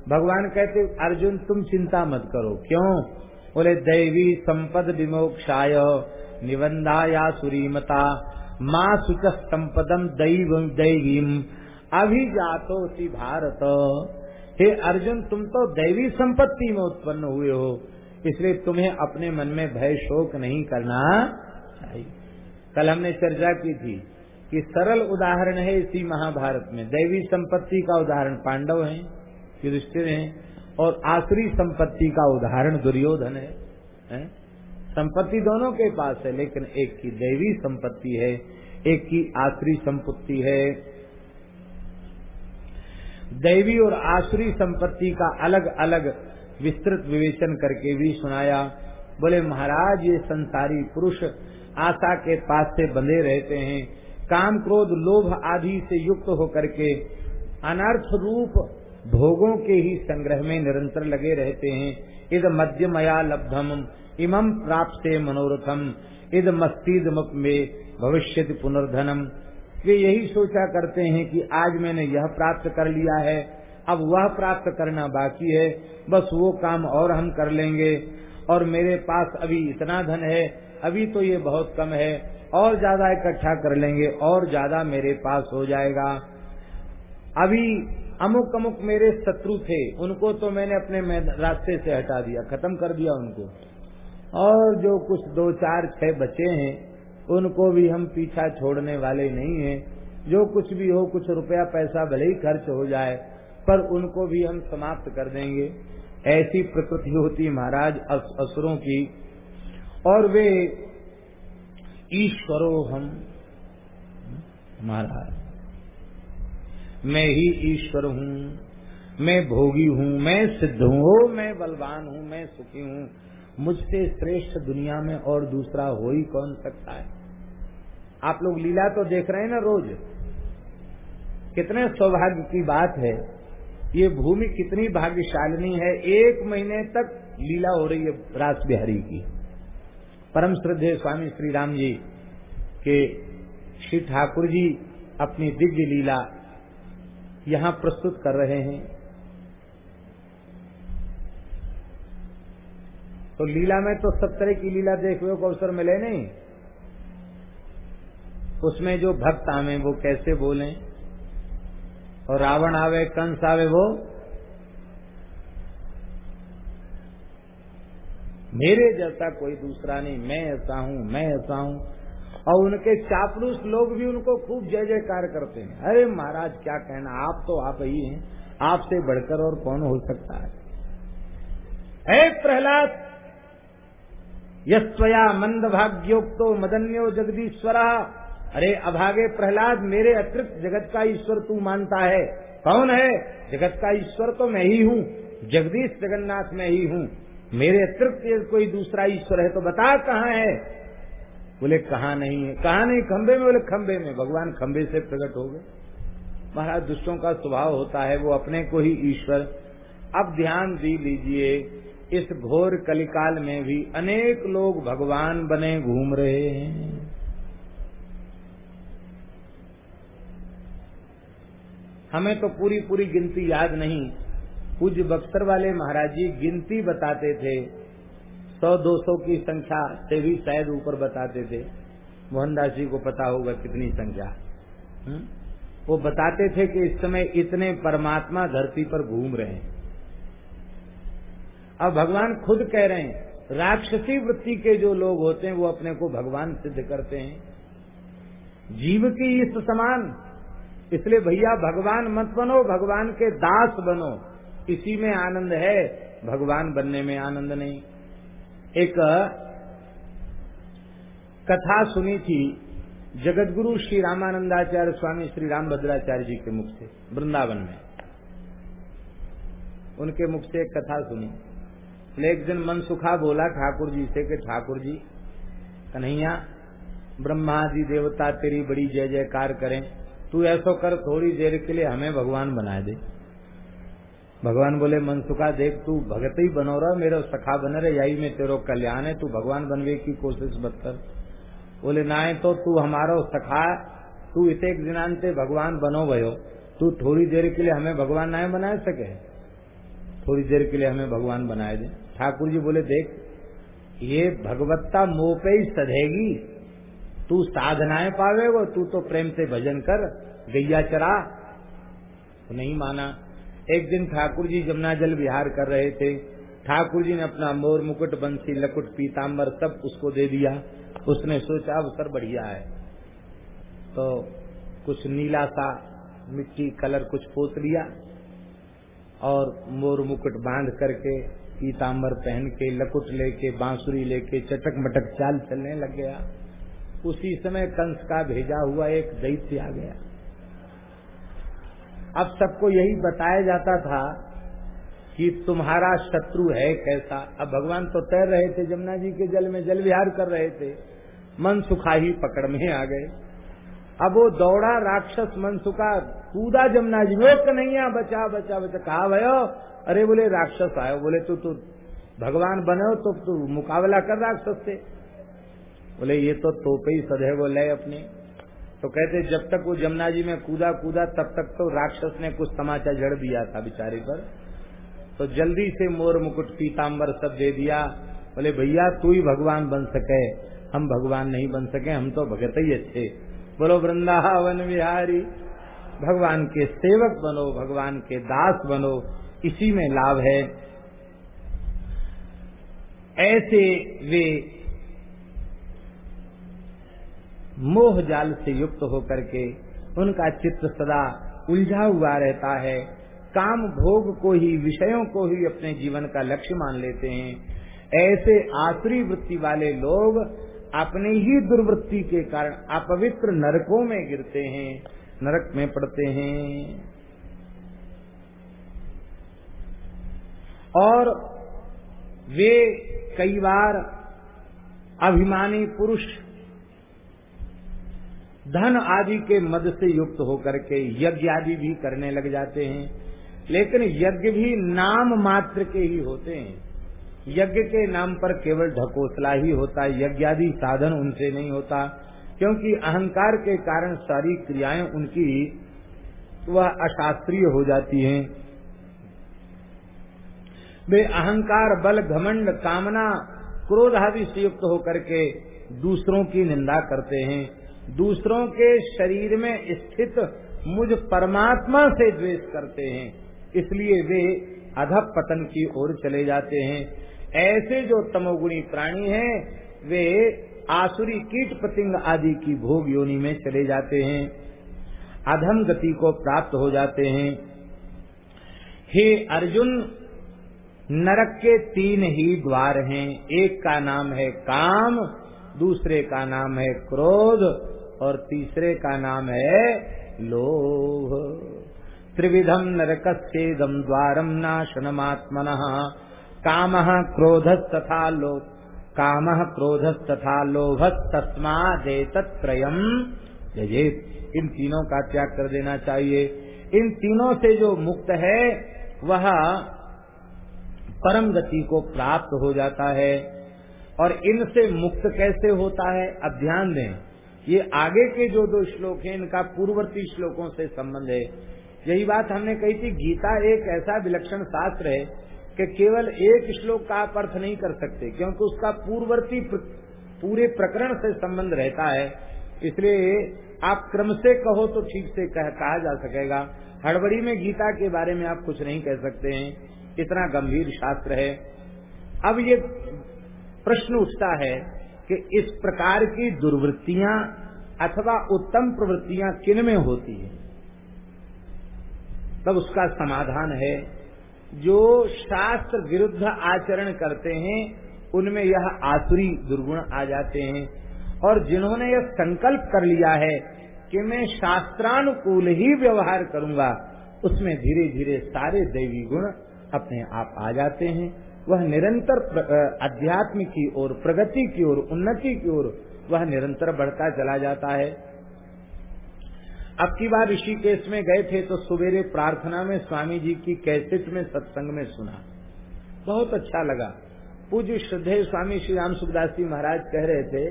भगवान कहते, अर्जुन, तुम चिंता मत करो। क्यों? बोले, दैवी संपद विमोक्षाय निबंधाया सुरीमता। माँ सुच संपदम दैव दैवीम अभिजातो सी भारत। हे अर्जुन, तुम तो दैवी संपत्ति में उत्पन्न हुए हो। इसलिए तुम्हें अपने मन में भय शोक नहीं करना चाहिए। कल हमने चर्चा की थी कि सरल उदाहरण है इसी महाभारत में। दैवी संपत्ति का उदाहरण पांडव है युधिष्ठिर हैं और आसुरी संपत्ति का उदाहरण दुर्योधन है, है? संपत्ति दोनों के पास है लेकिन एक की दैवी संपत्ति है एक की आसुरी संपत्ति है। दैवी और आसुरी संपत्ति का अलग अलग विस्तृत विवेचन करके भी सुनाया। बोले महाराज ये संसारी पुरुष आशा के पास से बंधे रहते हैं काम क्रोध लोभ आदि से युक्त होकर के अनर्थ रूप भोगों के ही संग्रह में निरंतर लगे रहते हैं। इद मध्यमया लब्धम इमम प्राप्त मनोरथम, इद मस्तिद में भविष्य पुनर्धनम। वे यही सोचा करते हैं कि आज मैंने यह प्राप्त कर लिया है, अब वह प्राप्त करना बाकी है, बस वो काम और हम कर लेंगे। और मेरे पास अभी इतना धन है, अभी तो ये बहुत कम है और ज़्यादा इकट्ठा कर लेंगे और ज़्यादा मेरे पास हो जाएगा। अभी अमुक अमुक मेरे शत्रु थे, उनको तो मैंने अपने रास्ते से हटा दिया, खत्म कर दिया उनको। और जो कुछ दो चार छह बचे हैं, उनको भी हम पीछा छोड़ने वाले नहीं हैं। जो कुछ भी हो, कुछ रुपया पैसा भले ही खर्च हो जाए, पर उनको भी हम समाप्त कर देंगे। ऐसी प्रकृति होती महाराज असुरों की। और वे ईश्वरो हम। महाराज, मैं ही ईश्वर हूँ, मैं भोगी हूँ, मैं सिद्ध हूँ मैं बलवान हूँ, मैं सुखी हूँ। मुझसे श्रेष्ठ दुनिया में और दूसरा हो ही कौन सकता है? आप लोग लीला तो देख रहे हैं ना रोज। कितने सौभाग्य की बात है। ये भूमि कितनी भाग्यशालिनी है। एक महीने तक लीला हो रही है रास बिहारी की। परम श्रद्धे स्वामी श्री राम जी के श्री ठाकुर जी अपनी दिव्य लीला यहाँ प्रस्तुत कर रहे हैं। तो लीला में तो सब तरह की लीला देखने को अवसर मिले नहीं। उसमें जो भक्त आवे वो कैसे बोले? और रावण आवे, कंस आवे वो मेरे जैसा कोई दूसरा नहीं, मैं ऐसा हूँ, मैं ऐसा हूँ। और उनके चापलूस लोग भी उनको खूब जय जयकार करते हैं। अरे महाराज, क्या कहना? आप तो आप ही हैं। आपसे बढ़कर और कौन हो सकता है? प्रहलाद यस्वया मंद भाग्योक्तो मदन्यो जगदीश्वरा। अरे अभागे प्रहलाद, मेरे अतिरिक्त जगत का ईश्वर तू मानता है। कौन है? जगत का ईश्वर तो मैं ही हूँ। जगदीश जगन्नाथ मैं ही हूँ। मेरे अतिरिक्त कोई दूसरा ईश्वर है तो बता कहाँ है? बोले, कहा नहीं है? कहा नहीं? खंबे में? बोले खंबे में। भगवान खंबे से प्रकट हो गए। महाराज, दुष्टों का स्वभाव होता है वो अपने को ही ईश्वर। अब ध्यान दी लीजिए, इस घोर कलिकाल में भी अनेक लोग भगवान बने घूम रहे हैं। हमें तो पूरी पूरी गिनती याद नहीं। पूज्य बक्सर वाले महाराज जी गिनती बताते थे। सौ दो सौ की संख्या से भी शायद ऊपर बताते थे। मोहनदास जी को पता होगा कितनी संख्या। हुँ? हम्म? वो बताते थे कि इस समय इतने परमात्मा धरती पर घूम रहे हैं। अब भगवान खुद कह रहे हैं, राक्षसी वृत्ति के जो लोग होते हैं, वो अपने को भगवान सिद्ध करते हैं। जीव की इस समान, इसलिए भैया भगवान मत बनो, भगवान के दास बनो। इसी में आनंद है, भगवान बनने में आनंद नहीं। एक कथा सुनी थी जगतगुरु श्री रामानंदाचार्य स्वामी श्री रामभद्राचार्य जी के मुख से, वृंदावन में। उनके मुख से एक कथा सुनी। एक दिन मन सुखा बोला ठाकुर जी से कि ठाकुर जी, कन्हैया, ब्रह्मा जी देवता तेरी बड़ी जय जयकार करें, तू ऐसा कर थोड़ी देर के लिए हमें भगवान बना दे। भगवान बोले, मन सुखा देख, तू भगत ही बनो रहा, मेरा सखा बने रहे, यही में तेरो कल्याण है, तू भगवान बनवे की कोशिश मत कर। बोले ना तो तू हमारा सखा, तू इतने दिनांते भगवान बनो भयो। तू थोड़ी देर के लिए हमें भगवान ना बना सके? थोड़ी देर के लिए हमें भगवान बनाए दे। ठाकुर जी बोले, देख, ये भगवत्ता मोह पे ही सधेगी। तू साधनाएँ पावे वो तू तो प्रेम से भजन कर, गैया चरा। तो नहीं माना। एक दिन ठाकुर जी जमुना जल विहार कर रहे थे। ठाकुर जी ने अपना मोर मुकुट, बंसी, लकुट पीताम्बर सब उसको दे दिया। उसने सोचा अवसर बढ़िया है। तो कुछ नीला सा मिट्टी कलर कुछ पोत लिया और मोर मुकुट बाँध करके पीताम्बर पहन के, लकुट लेके, बांसुरी लेके, चटक मटक चाल चलने लग गया। उसी समय कंस का भेजा हुआ एक दैत्य आ गया। अब सबको यही बताया जाता था कि तुम्हारा शत्रु है कैसा। अब भगवान तो तैर रहे थे, जमुना जी के जल में जल विहार कर रहे थे। मन सुखा ही पकड़ में आ गए। अब वो दौड़ा राक्षस मनसुका कूदा जमुना जी वो कन्हैया, बचा बचा बचा। कहा, भयो अरे बोले, राक्षस आयो। बोले, तू तू, भगवान बने हो तो तू मुकाबला कर राक्षस से। बोले, ये तो तोपे ही सदैव ले अपने। तो कहते जब तक वो जमुना जी में कूदा कूदा, तब तक तो राक्षस ने कुछ तमाचा जड़ दिया था बिचारे पर। तो जल्दी से मोर मुकुट पीताम्बर सब दे दिया। बोले, भैया, तू ही भगवान बन सके। हम भगवान नहीं बन सके, हम तो भगत ही अच्छे। बोलो, वृंदावन विहारी, भगवान के सेवक बनो, भगवान के दास बनो, इसी में लाभ है। ऐसे वे मोह जाल से युक्त होकर के उनका चित्त सदा उलझा हुआ रहता है। काम भोग को ही, विषयों को ही अपने जीवन का लक्ष्य मान लेते हैं। ऐसे आसुरी वृत्ति वाले लोग अपने ही दुर्वृत्ति के कारण अपवित्र नरकों में गिरते हैं। नरक में पड़ते हैं। और वे कई बार अभिमानी पुरुष धन आदि के मद से युक्त होकर के यज्ञ आदि भी करने लग जाते हैं। लेकिन यज्ञ भी नाम मात्र के ही होते हैं। यज्ञ के नाम पर केवल ढकोसला ही होता है यज्ञ आदि साधन उनसे नहीं होता, क्योंकि अहंकार के कारण सारी क्रियाएँ उनकी वह अशास्त्रीय हो जाती हैं। वे अहंकार, बल, घमंड, कामना, क्रोध आदि से युक्त होकर के दूसरों की निंदा करते हैं। दूसरों के शरीर में स्थित मुझ परमात्मा से द्वेष करते हैं। इसलिए वे अधप पतन की ओर चले जाते हैं। ऐसे जो तमोगुणी प्राणी हैं, वे आसुरी कीट पतिंग आदि की भोग योनि में चले जाते हैं। अधम गति को प्राप्त हो जाते हैं। हे अर्जुन, नरक के तीन ही द्वार हैं। एक का नाम है काम, दूसरे का नाम है क्रोध और तीसरे का नाम है लोभ। त्रिविधम नरक सेदम द्वारम नाशनमात्मन। काम क्रोध तथा लोभ काम क्रोध तथा लोभ त्रयम यजेत इन तीनों का त्याग कर देना चाहिए। इन तीनों से जो मुक्त है, वह परम गति को प्राप्त हो जाता है। और इनसे मुक्त कैसे होता है? अब ध्यान दें। ये आगे के जो दो श्लोक हैं इनका पूर्ववर्ती श्लोकों से संबंध है। यही बात हमने कही थी गीता एक ऐसा विलक्षण शास्त्र है कि केवल एक श्लोक का आप अर्थ नहीं कर सकते क्योंकि उसका पूर्ववर्ती पूरे प्रकरण से संबंध रहता है। इसलिए आप क्रम से कहो तो ठीक से कह, कहा जा सकेगा। हड़बड़ी में गीता के बारे में आप कुछ नहीं कह सकते हैं। इतना गंभीर शास्त्र है। अब ये प्रश्न उठता है कि इस प्रकार की दुर्वृत्तियाँ अथवा उत्तम प्रवृत्तियाँ किन में होती है? तब उसका समाधान है। जो शास्त्र विरुद्ध आचरण करते हैं, उनमें यह आसुरी दुर्गुण आ जाते हैं। और जिन्होंने यह संकल्प कर लिया है कि मैं शास्त्रानुकूल ही व्यवहार करूँगा, उसमें धीरे धीरे सारे दैवी गुण अपने आप आ जाते हैं। वह निरंतर अध्यात्म की ओर, प्रगति की ओर, उन्नति की ओर, वह निरंतर बढ़ता चला जाता है। अब की बार ऋषिकेश में गए थे तो सवेरे प्रार्थना में स्वामी जी की कैसेट में सत्संग में सुना। बहुत अच्छा लगा। पूज्य श्रद्धे स्वामी श्री राम सुखदास जी महाराज कह रहे थे,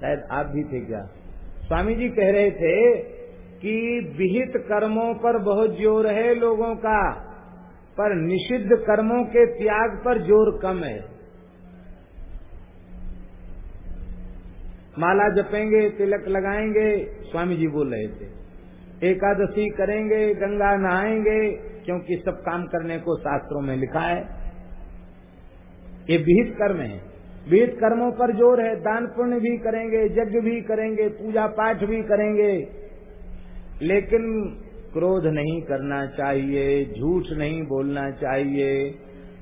शायद आप भी थे क्या? स्वामी जी कह रहे थे कि विहित कर्मों पर बहुत ज़ोर है लोगों का। पर निषिद्ध कर्मों के त्याग पर ज़ोर कम है। माला जपेंगे, तिलक लगाएँगे स्वामी जी बोल रहे थे। एकादशी करेंगे, गंगा नहाएँगे, क्योंकि सब काम करने को शास्त्रों में लिखा है। ये विहित कर्म है। विहित कर्मों पर ज़ोर है। दान पुण्य भी करेंगे, यज्ञ भी करेंगे, पूजा पाठ भी करेंगे। लेकिन क्रोध नहीं करना चाहिए, झूठ नहीं बोलना चाहिए,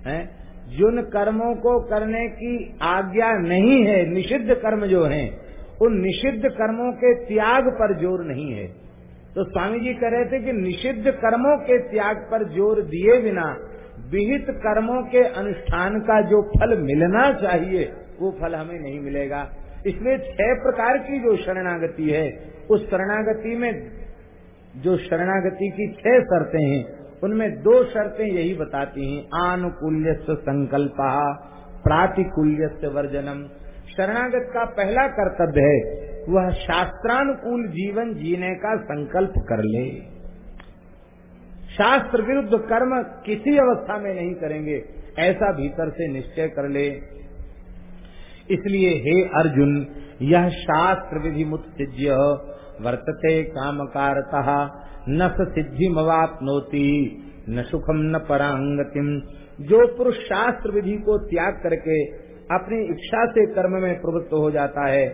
है? जिन कर्मों को करने की आज्ञा नहीं है, निषिद्ध कर्म जो हैं, उन निषिद्ध कर्मों के त्याग पर ज़ोर नहीं है। तो स्वामी जी कह रहे थे कि निषिद्ध कर्मों के त्याग पर ज़ोर दिए बिना, विहित कर्मों के अनुष्ठान का जो फल मिलना चाहिए, वो फल हमें नहीं मिलेगा। इसलिए छह प्रकार की जो शरणागति है, उस शरणागति में जो शरणागति की छह शर्तें हैं, उनमें दो शर्तें यही बताती हैं। आनुकूल्य संकल्प प्रातिकूल्य वर्जनम। शरणागत का पहला कर्तव्य है, वह शास्त्रानुकूल जीवन जीने का संकल्प कर ले। शास्त्र विरुद्ध कर्म किसी अवस्था में नहीं करेंगे, ऐसा भीतर से निश्चय कर ले। इसलिए हे अर्जुन, यह शास्त्र विधि मुत्सज्य वर्तते कामकारता। न सिद्धि मवापनोती न सुखम न परांगतिम जो पुरुष शास्त्र विधि को त्याग करके अपनी इच्छा से कर्म में प्रवृत्त हो जाता है,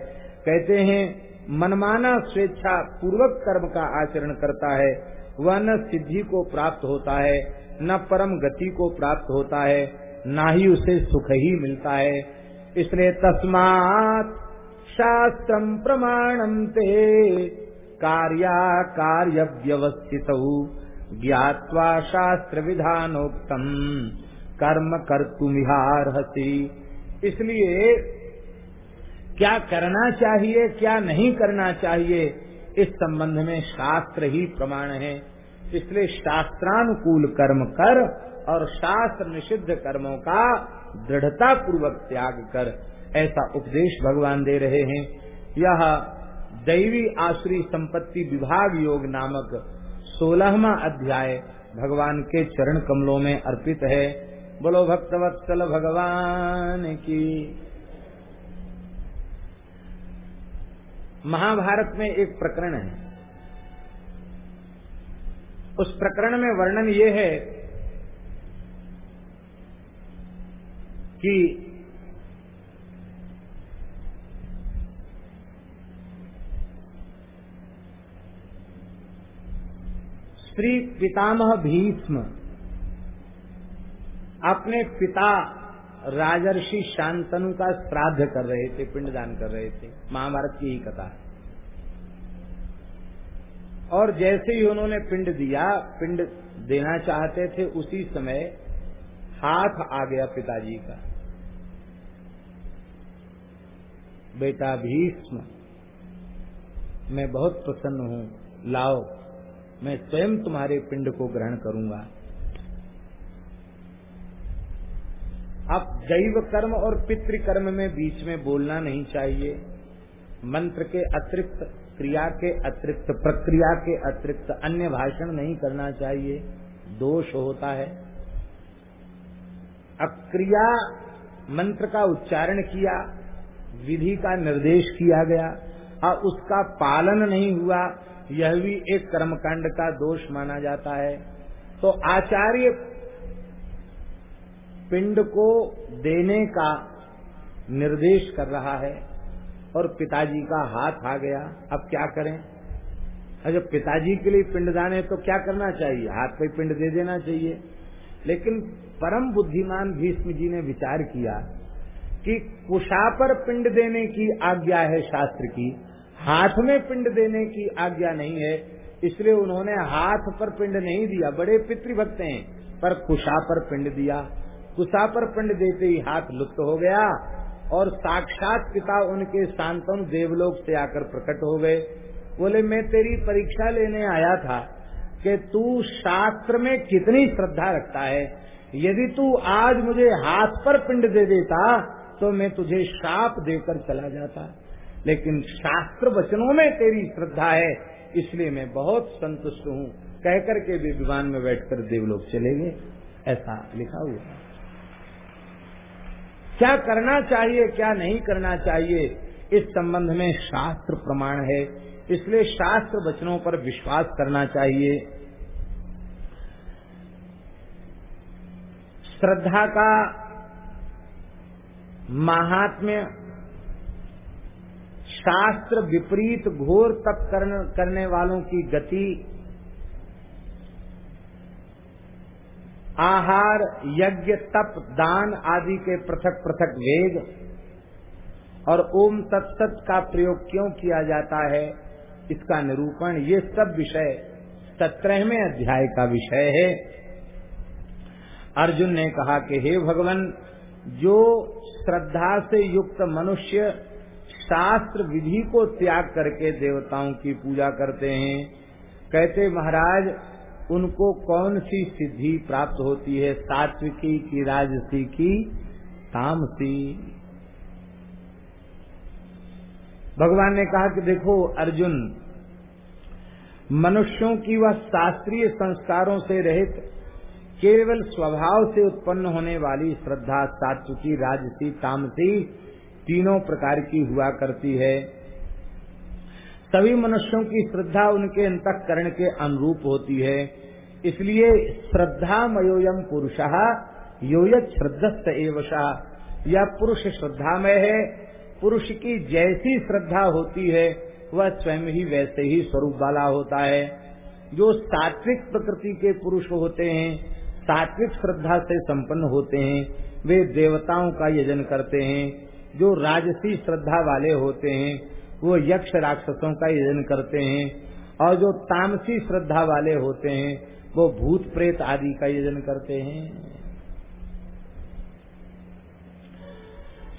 कहते हैं, मनमाना स्वेच्छा पूर्वक कर्म का आचरण करता है, वह न सिद्धि को प्राप्त होता है, न परम गति को प्राप्त होता है, न ही उसे सुख ही मिलता है। इसलिए तस्मात शास्त्रम प्रमाणम ते कार्या कार्य व्यवस्थित ज्ञावा शास्त्र विधानोक्तम कर्म कर हसी इसलिए क्या करना चाहिए, क्या नहीं करना चाहिए, इस संबंध में शास्त्र ही प्रमाण है। इसलिए शास्त्रानुकूल कर्म कर और शास्त्र निषिद्ध कर्मों का दृढ़ता पूर्वक त्याग कर। ऐसा उपदेश भगवान दे रहे हैं। यह दैवी आश्री संपत्ति विभाग योग नामक सोलहवा अध्याय भगवान के चरण कमलों में अर्पित है। बोलो, भक्तवत्सल भगवान की। महाभारत में एक प्रकरण है। उस प्रकरण में वर्णन ये है कि श्री पितामह भीष्म। अपने पिता राजर्षि शांतनु का श्राद्ध कर रहे थे, पिंडदान कर रहे थे। महाभारत की ही कथा और जैसे ही उन्होंने पिंड दिया, पिंड देना चाहते थे, उसी समय हाथ आ गया पिताजी का। बेटा भीष्म, मैं बहुत प्रसन्न हूँ, लाओ। मैं स्वयं तुम्हारे पिंड को ग्रहण करूँगा। अब दैव कर्म और पितृकर्म में बीच में बोलना नहीं चाहिए। मंत्र के अतिरिक्त, क्रिया के अतिरिक्त, प्रक्रिया के अतिरिक्त अन्य भाषण नहीं करना चाहिए। दोष होता है। अब क्रिया, मंत्र का उच्चारण किया, विधि का निर्देश किया गया और उसका पालन नहीं हुआ यह भी एक कर्मकांड का दोष माना जाता है। तो आचार्य पिंड को देने का निर्देश कर रहा है और पिताजी का हाथ आ गया। अब क्या करें? जब पिताजी के लिए पिंडदान है तो क्या करना चाहिए? हाथ पे पिंड दे देना चाहिए। लेकिन परम बुद्धिमान भीष्म जी ने विचार किया कि कुशा पर पिंड देने की आज्ञा है शास्त्र की। हाथ में पिंड देने की आज्ञा नहीं है, इसलिए उन्होंने हाथ पर पिंड नहीं दिया। बड़े पितृभक्त हैं, पर कुशा पर पिंड दिया। कुशा पर पिंड देते ही हाथ लुप्त हो गया और साक्षात पिता उनके शांतन देवलोक से आकर प्रकट हो गए। बोले, मैं तेरी परीक्षा लेने आया था कि तू शास्त्र में कितनी श्रद्धा रखता है। यदि तू आज मुझे हाथ पर पिंड दे देता तो मैं तुझे शाप देकर चला जाता। लेकिन शास्त्र वचनों में तेरी श्रद्धा है, इसलिए मैं बहुत संतुष्ट हूँ। कहकर के भी विमान में बैठकर देवलोक चले गए। ऐसा लिखा हुआ है। क्या करना चाहिए, क्या नहीं करना चाहिए, इस संबंध में शास्त्र प्रमाण है। इसलिए शास्त्र वचनों पर विश्वास करना चाहिए। श्रद्धा का महात्म्य शास्त्र विपरीत घोर तप करने वालों की गति। आहार, यज्ञ, तप, दान आदि के पृथक पृथक वेद और ओम तत्सत का प्रयोग क्यों किया जाता है, इसका निरूपण ये सब विषय सत्रहवें अध्याय का विषय है। अर्जुन ने कहा कि हे भगवान, जो श्रद्धा से युक्त मनुष्य शास्त्र विधि को त्याग करके देवताओं की पूजा करते हैं। कहते महाराज, उनको कौन सी सिद्धि प्राप्त होती है? सात्विकी की, राजसी की, तामसी। भगवान ने कहा कि देखो अर्जुन, मनुष्यों की वह शास्त्रीय संस्कारों से रहित, केवल स्वभाव से उत्पन्न होने वाली श्रद्धा, सात्विकी, राजसी, तामसी तीनों प्रकार की हुआ करती है। सभी मनुष्यों की श्रद्धा उनके अंतकरण के अनुरूप होती है। इसलिए श्रद्धा मयोयम पुरुष योयत श्रद्धस्त एवशा। यह पुरुष श्रद्धा में है, पुरुष की जैसी श्रद्धा होती है, वह स्वयं ही वैसे ही स्वरूप वाला होता है। जो सात्विक प्रकृति के पुरुष होते हैं, सात्विक श्रद्धा से संपन्न होते हैं, वे देवताओं का यजन करते हैं। जो राजसी श्रद्धा वाले होते हैं, वो यक्ष राक्षसों का यजन करते हैं, और जो तामसी श्रद्धा वाले होते हैं, वो भूत प्रेत आदि का यजन करते हैं।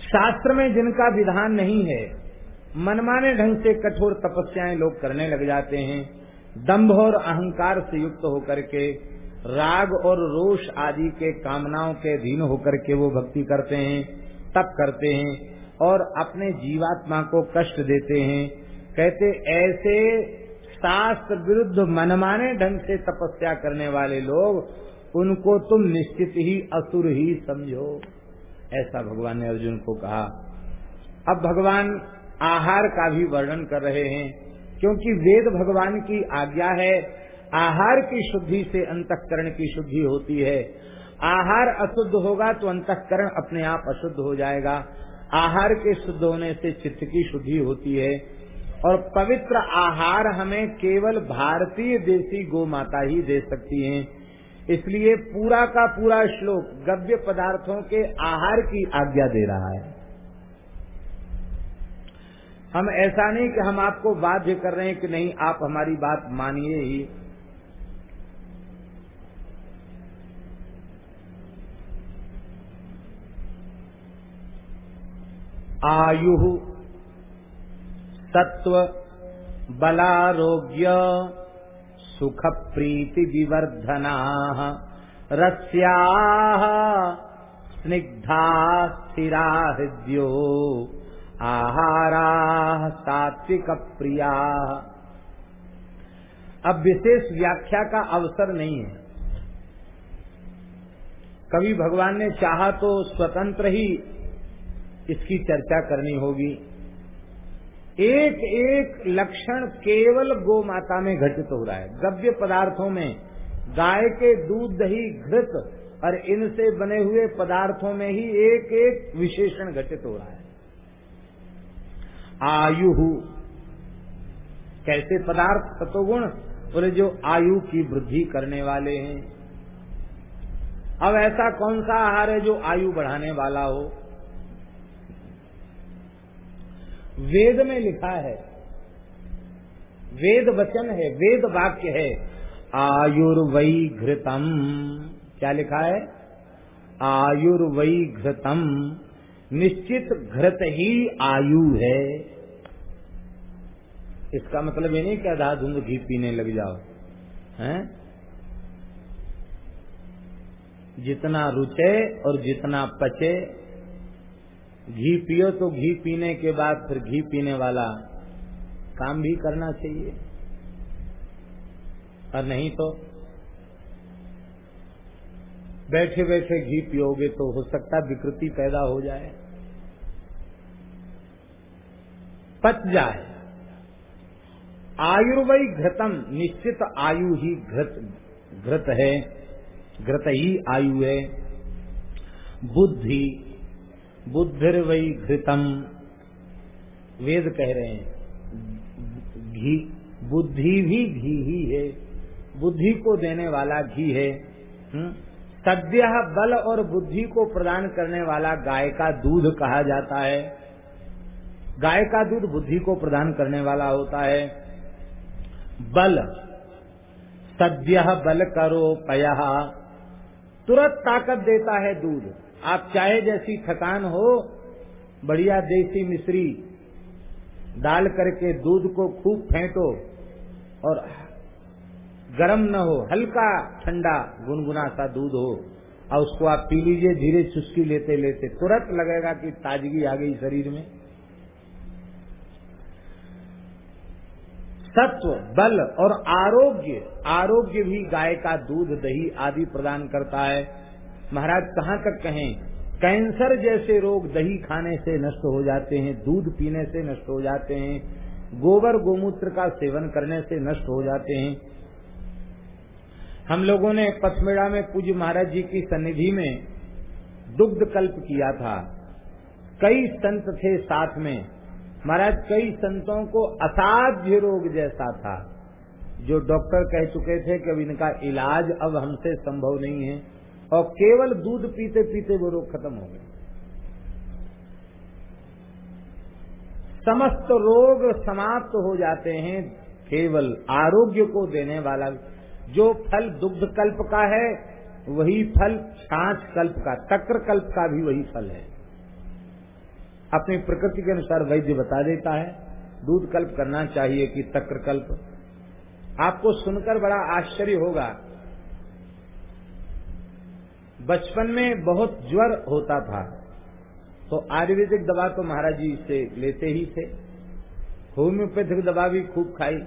शास्त्र में जिनका विधान नहीं है, मनमाने ढंग से कठोर तपस्याएँ लोग करने लग जाते हैं, दंभ और अहंकार से युक्त होकर के, राग और रोष आदि के कामनाओं के अधीन होकर के वो भक्ति करते हैं। तप करते हैं और अपने जीवात्मा को कष्ट देते हैं। कहते, ऐसे शास्त्र विरुद्ध मनमाने ढंग से तपस्या करने वाले लोग, उनको तुम निश्चित ही असुर ही समझो। ऐसा भगवान ने अर्जुन को कहा। अब भगवान आहार का भी वर्णन कर रहे हैं, क्योंकि वेद भगवान की आज्ञा है, आहार की शुद्धि से अंतकरण की शुद्धि होती है। आहार अशुद्ध होगा तो अंतकरण अपने आप अशुद्ध हो जाएगा। आहार के शुद्ध होने से चित्त की शुद्धि होती है। और पवित्र आहार हमें केवल भारतीय देसी गो माता ही दे सकती हैं। इसलिए पूरा का पूरा श्लोक गव्य पदार्थों के आहार की आज्ञा दे रहा है। हम ऐसा नहीं कि हम आपको बाध्य कर रहे हैं कि नहीं, आप हमारी बात मानिए ही। आयु सत्व बलारोग्य सुख प्रीति विवर्धना रस्या स्निग्धा स्थिरा हृदयो आहारा सात्विक प्रिया अब विशेष व्याख्या का अवसर नहीं है। कभी भगवान ने चाहा तो स्वतंत्र ही इसकी चर्चा करनी होगी। एक एक लक्षण केवल गो माता में घटित हो रहा है। गव्य पदार्थों में, गाय के दूध, दही, घृत और इनसे बने हुए पदार्थों में ही एक एक विशेषण घटित हो रहा है। आयु, कैसे पदार्थ सतोगुण और जो आयु की वृद्धि करने वाले हैं। अब ऐसा कौन सा आहार है जो आयु बढ़ाने वाला हो? वेद में लिखा है। वेद वचन है, वेद वाक्य है। आयुर्वई घृतम क्या लिखा है? आयुर्वई घृतम निश्चित घृत ही आयु है। इसका मतलब ये नहीं कि आधा धुंध घी पीने लग जाओ। हैं? जितना रुचे और जितना पचे घी पियो तो घी पीने के बाद फिर घी पीने वाला काम भी करना चाहिए। और नहीं तो बैठे बैठे घी पियोगे तो हो सकता विकृति पैदा हो जाए। पच जाए। आयुर्वय घृतम, निश्चित आयु ही घृत घृत है, घृत ही आयु है। बुद्धि बुद्धिर्वई घृतम वेद कह रहे हैं, घी, बुद्धि भी घी ही है। बुद्धि को देने वाला घी है। हम्म? सद्य बल और बुद्धि को प्रदान करने वाला गाय का दूध कहा जाता है। गाय का दूध बुद्धि को प्रदान करने वाला होता है। बल, सद्य बल करो पया तुरंत ताकत देता है दूध। आप चाहे जैसी थकान हो, बढ़िया देसी मिश्री डाल करके दूध को खूब फेंटो और गर्म न हो, हल्का ठंडा गुनगुना सा दूध हो, और उसको आप पी लीजिए, धीरे चुस्की लेते लेते, तुरंत लगेगा कि ताजगी आ गई शरीर में। सत्व, बल और आरोग्य आरोग्य भी गाय का दूध, दही आदि प्रदान करता है। महाराज, कहाँ तक कहें? कैंसर जैसे रोग दही खाने से नष्ट हो जाते हैं, दूध पीने से नष्ट हो जाते हैं, गोबर गोमूत्र का सेवन करने से नष्ट हो जाते हैं। हम लोगों ने पथमेड़ा में पूज्य महाराज जी की सन्निधि में दुग्ध कल्प किया था। कई संत थे साथ में। महाराज, कई संतों को असाध्य रोग जैसा था। जो डॉक्टर कह चुके थे कि अब इनका इलाज अब हमसे संभव नहीं है। और केवल दूध पीते पीते वो रोग खत्म हो गए। समस्त रोग समाप्त हो जाते हैं केवल आरोग्य को देने वाला। जो फल दुग्ध कल्प का है, वही फल छाछ कल्प का तक्र कल्प का भी वही फल है। अपनी प्रकृति के अनुसार वैद्य बता देता है, दूध कल्प करना चाहिए कि तक्र कल्प। आपको सुनकर बड़ा आश्चर्य होगा बचपन में बहुत ज्वर होता था। तो आयुर्वेदिक दवा तो महाराज जी से लेते ही थे। होम्योपैथिक दवा भी खूब खाई।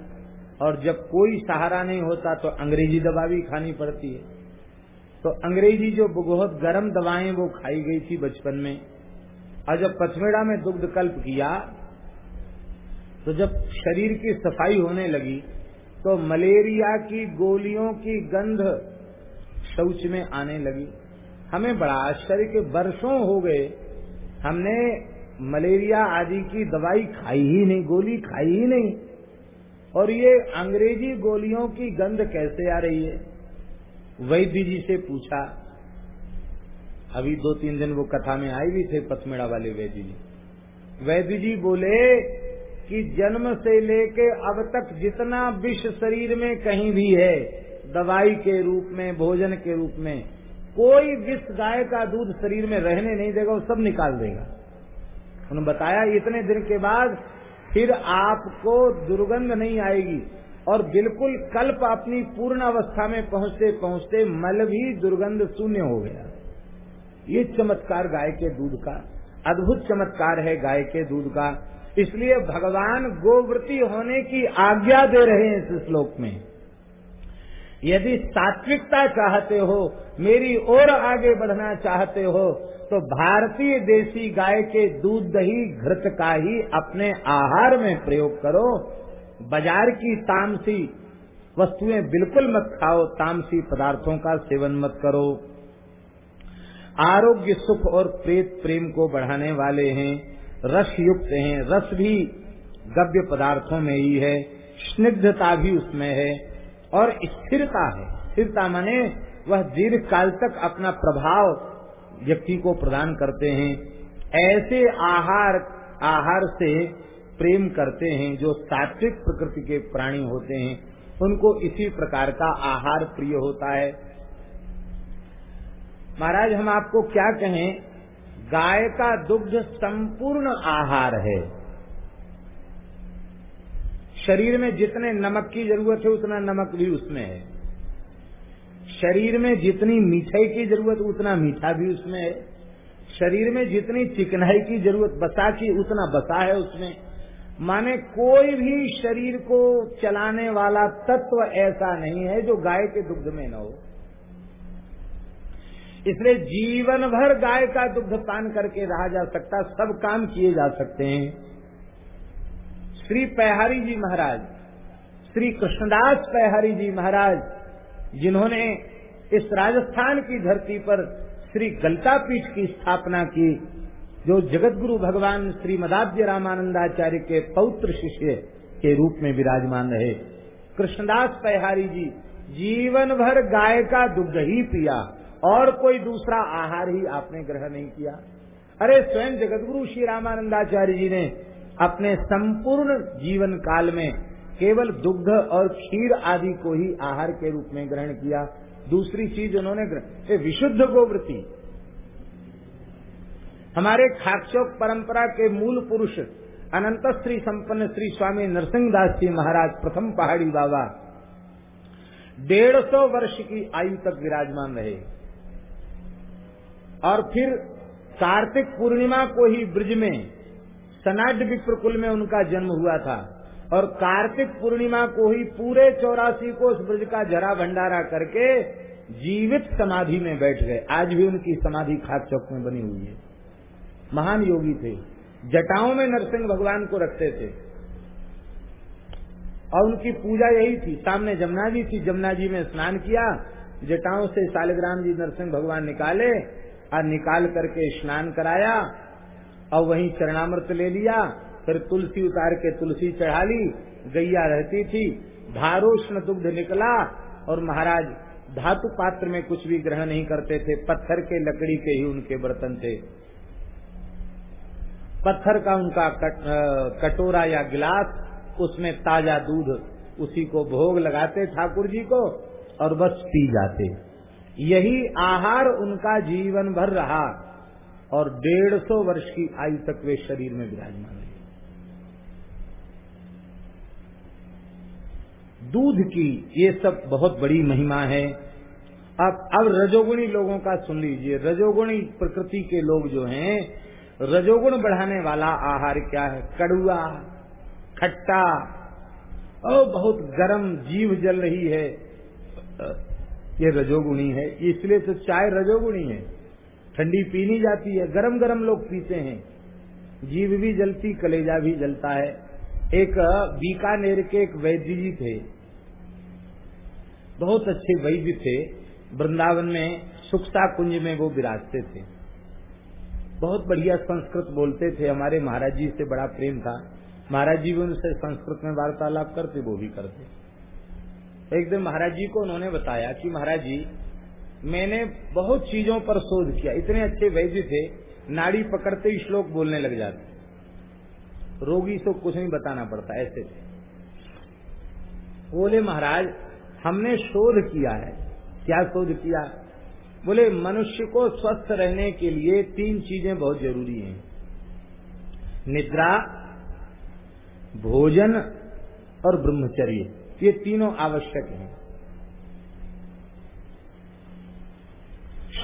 और जब कोई सहारा नहीं होता तो अंग्रेज़ी दवा भी खानी पड़ती है। तो अंग्रेज़ी जो बहुत गर्म दवाएँ वो खाई गई थी बचपन में। और जब पचमेड़ा में दुग्ध कल्प किया तो जब शरीर की सफ़ाई होने लगी तो मलेरिया की गोलियों की गंध शौच में आने लगी। हमें बड़ा आश्चर्य के वर्षों हो गए, हमने मलेरिया आदि की दवाई खाई ही नहीं, गोली खाई ही नहीं। और ये अंग्रेज़ी गोलियों की गंध कैसे आ रही है? वैद्य जी से पूछा। अभी दो तीन दिन वो कथा में आए भी थे, पथमेड़ा वाले वैद्य जी। वैद्य जी बोले कि जन्म से लेके अब तक जितना विष शरीर में कहीं भी है, दवाई के रूप में, भोजन के रूप में कोई विष गाय का दूध शरीर में रहने नहीं देगा, वो सब निकाल देगा। उन्होंने बताया, इतने दिन के बाद फिर आपको दुर्गंध नहीं आएगी और बिल्कुल कल्प अपनी पूर्ण अवस्था में पहुँचते पहुँचते मल भी दुर्गंध शून्य हो गया। ये चमत्कार गाय के दूध का, अद्भुत चमत्कार है गाय के दूध का। इसलिए भगवान गोवृत्ति होने की आज्ञा दे रहे हैं इस श्लोक में। यदि सात्विकता चाहते हो, मेरी ओर आगे बढ़ना चाहते हो तो भारतीय देसी गाय के दूध दही घृत का ही अपने आहार में प्रयोग करो। बाज़ार की तामसी वस्तुएँ बिल्कुल मत खाओ, तामसी पदार्थों का सेवन मत करो। आरोग्य, सुख और प्रेत प्रेम को बढ़ाने वाले हैं रस युक्त हैं, रस भी गव्य पदार्थों में ही है, स्निग्धता भी उसमें है। और स्थिरता है। स्थिरता माने वह दीर्घ काल तक अपना प्रभाव व्यक्ति को प्रदान करते हैं। ऐसे आहार आहार से प्रेम करते हैं, जो सात्विक प्रकृति के प्राणी होते हैं। उनको इसी प्रकार का आहार प्रिय होता है। महाराज, हम आपको क्या कहें? गाय का दुग्ध संपूर्ण आहार है। शरीर में जितने नमक की ज़रूरत है, उतना नमक भी उसमें है। शरीर में जितनी मिठाई की ज़रूरत, उतना मीठा भी उसमें है। शरीर में जितनी चिकनाई की ज़रूरत, बसा की, उतना बसा है उसमें। माने कोई भी शरीर को चलाने वाला तत्व ऐसा नहीं है जो गाय के दुग्ध में न हो। इसलिए जीवन भर गाय का दुग्ध पान करके रहा जा सकता, सब काम किए जा सकते हैं। श्री पैहारी जी महाराज, श्री कृष्णदास पैहारी जी महाराज, जिन्होंने इस राजस्थान की धरती पर श्री गलता पीठ की स्थापना की, जो जगत गुरु भगवान श्री मदाद्य रामानंदाचार्य के पौत्र शिष्य के रूप में विराजमान रहे। कृष्णदास पैहारी जी, जीवन भर गाय का दुग्ध ही पिया, और कोई दूसरा आहार ही आपने ग्रहण नहीं किया। अरे, स्वयं जगत गुरु श्री रामानंदाचार्य जी ने अपने संपूर्ण जीवन काल में केवल दुग्ध और खीर आदि को ही आहार के रूप में ग्रहण किया। दूसरी चीज़ उन्होंने विशुद्ध गोवृत्ति। हमारे खाकचौक परंपरा के मूल पुरुष, अनंत श्री संपन्न श्री स्वामी नरसिंह दास जी महाराज, प्रथम पहाड़ी बाबा, डेढ़ सौ वर्ष की आयु तक विराजमान रहे। और फिर कार्तिक पूर्णिमा को ही ब्रिज में सनाड विप्रकुल में उनका जन्म हुआ था। और कार्तिक पूर्णिमा को ही पूरे चौरासी को उस ब्रज का जरा भंडारा करके जीवित समाधि में बैठ गए। आज भी उनकी समाधि खाक चौक में बनी हुई है। महान योगी थे। जटाओं में नरसिंह भगवान को रखते थे। और उनकी पूजा यही थी। सामने जमुना जी थी। जमुना जी में स्नान किया। जटाओं से शालिग्राम जी नरसिंह भगवान निकाले और निकाल करके स्नान कराया। और वहीं चरणामृत ले लिया फिर तुलसी उतार के तुलसी चढ़ा ली गैया रहती थी धारोष्ण दुग्ध निकला और महाराज धातु पात्र में कुछ भी ग्रहण नहीं करते थे पत्थर के लकड़ी के ही उनके बर्तन थे। पत्थर का उनका कट, कटोरा या गिलास उसमें ताज़ा दूध उसी को भोग लगाते ठाकुर जी को और बस पी जाते। यही आहार उनका जीवन भर रहा। और डेढ़ सौ वर्ष की आयु तक वे शरीर में विराजमान रहे। दूध की ये सब बहुत बड़ी महिमा है। अब अब रजोगुणी लोगों का सुन लीजिए। रजोगुणी प्रकृति के लोग जो हैं, रजोगुण बढ़ाने वाला आहार क्या है? कड़ुआ, खट्टा, और बहुत गर्म जीव जल रही है। ये रजोगुणी है, इसलिए तो चाय रजोगुणी है। ठंडी पीनी जाती है गरम गरम लोग पीते हैं। जीव भी जलती, कलेजा भी जलता है। एक बीकानेर के एक वैद्य जी थे। बहुत अच्छे वैद्य थे। वृंदावन में सुखता कुंज में वो विराजते थे। बहुत बढ़िया संस्कृत बोलते थे। हमारे महाराज जी से बड़ा प्रेम था। महाराज जी भी उनसे संस्कृत में वार्तालाप करते, वो भी करते। एक दिन महाराज जी को उन्होंने बताया कि महाराज जी मैंने बहुत चीज़ों पर शोध किया। इतने अच्छे वैद्य थे, नाड़ी पकड़ते ही श्लोक बोलने लग जाते। रोगी से कुछ नहीं बताना पड़ता, ऐसे बोले, महाराज, हमने शोध किया है। क्या शोध किया? बोले, मनुष्य को स्वस्थ रहने के लिए तीन चीज़ें बहुत ज़रूरी हैं। निद्रा, भोजन और ब्रह्मचर्य। ये तीनों आवश्यक हैं।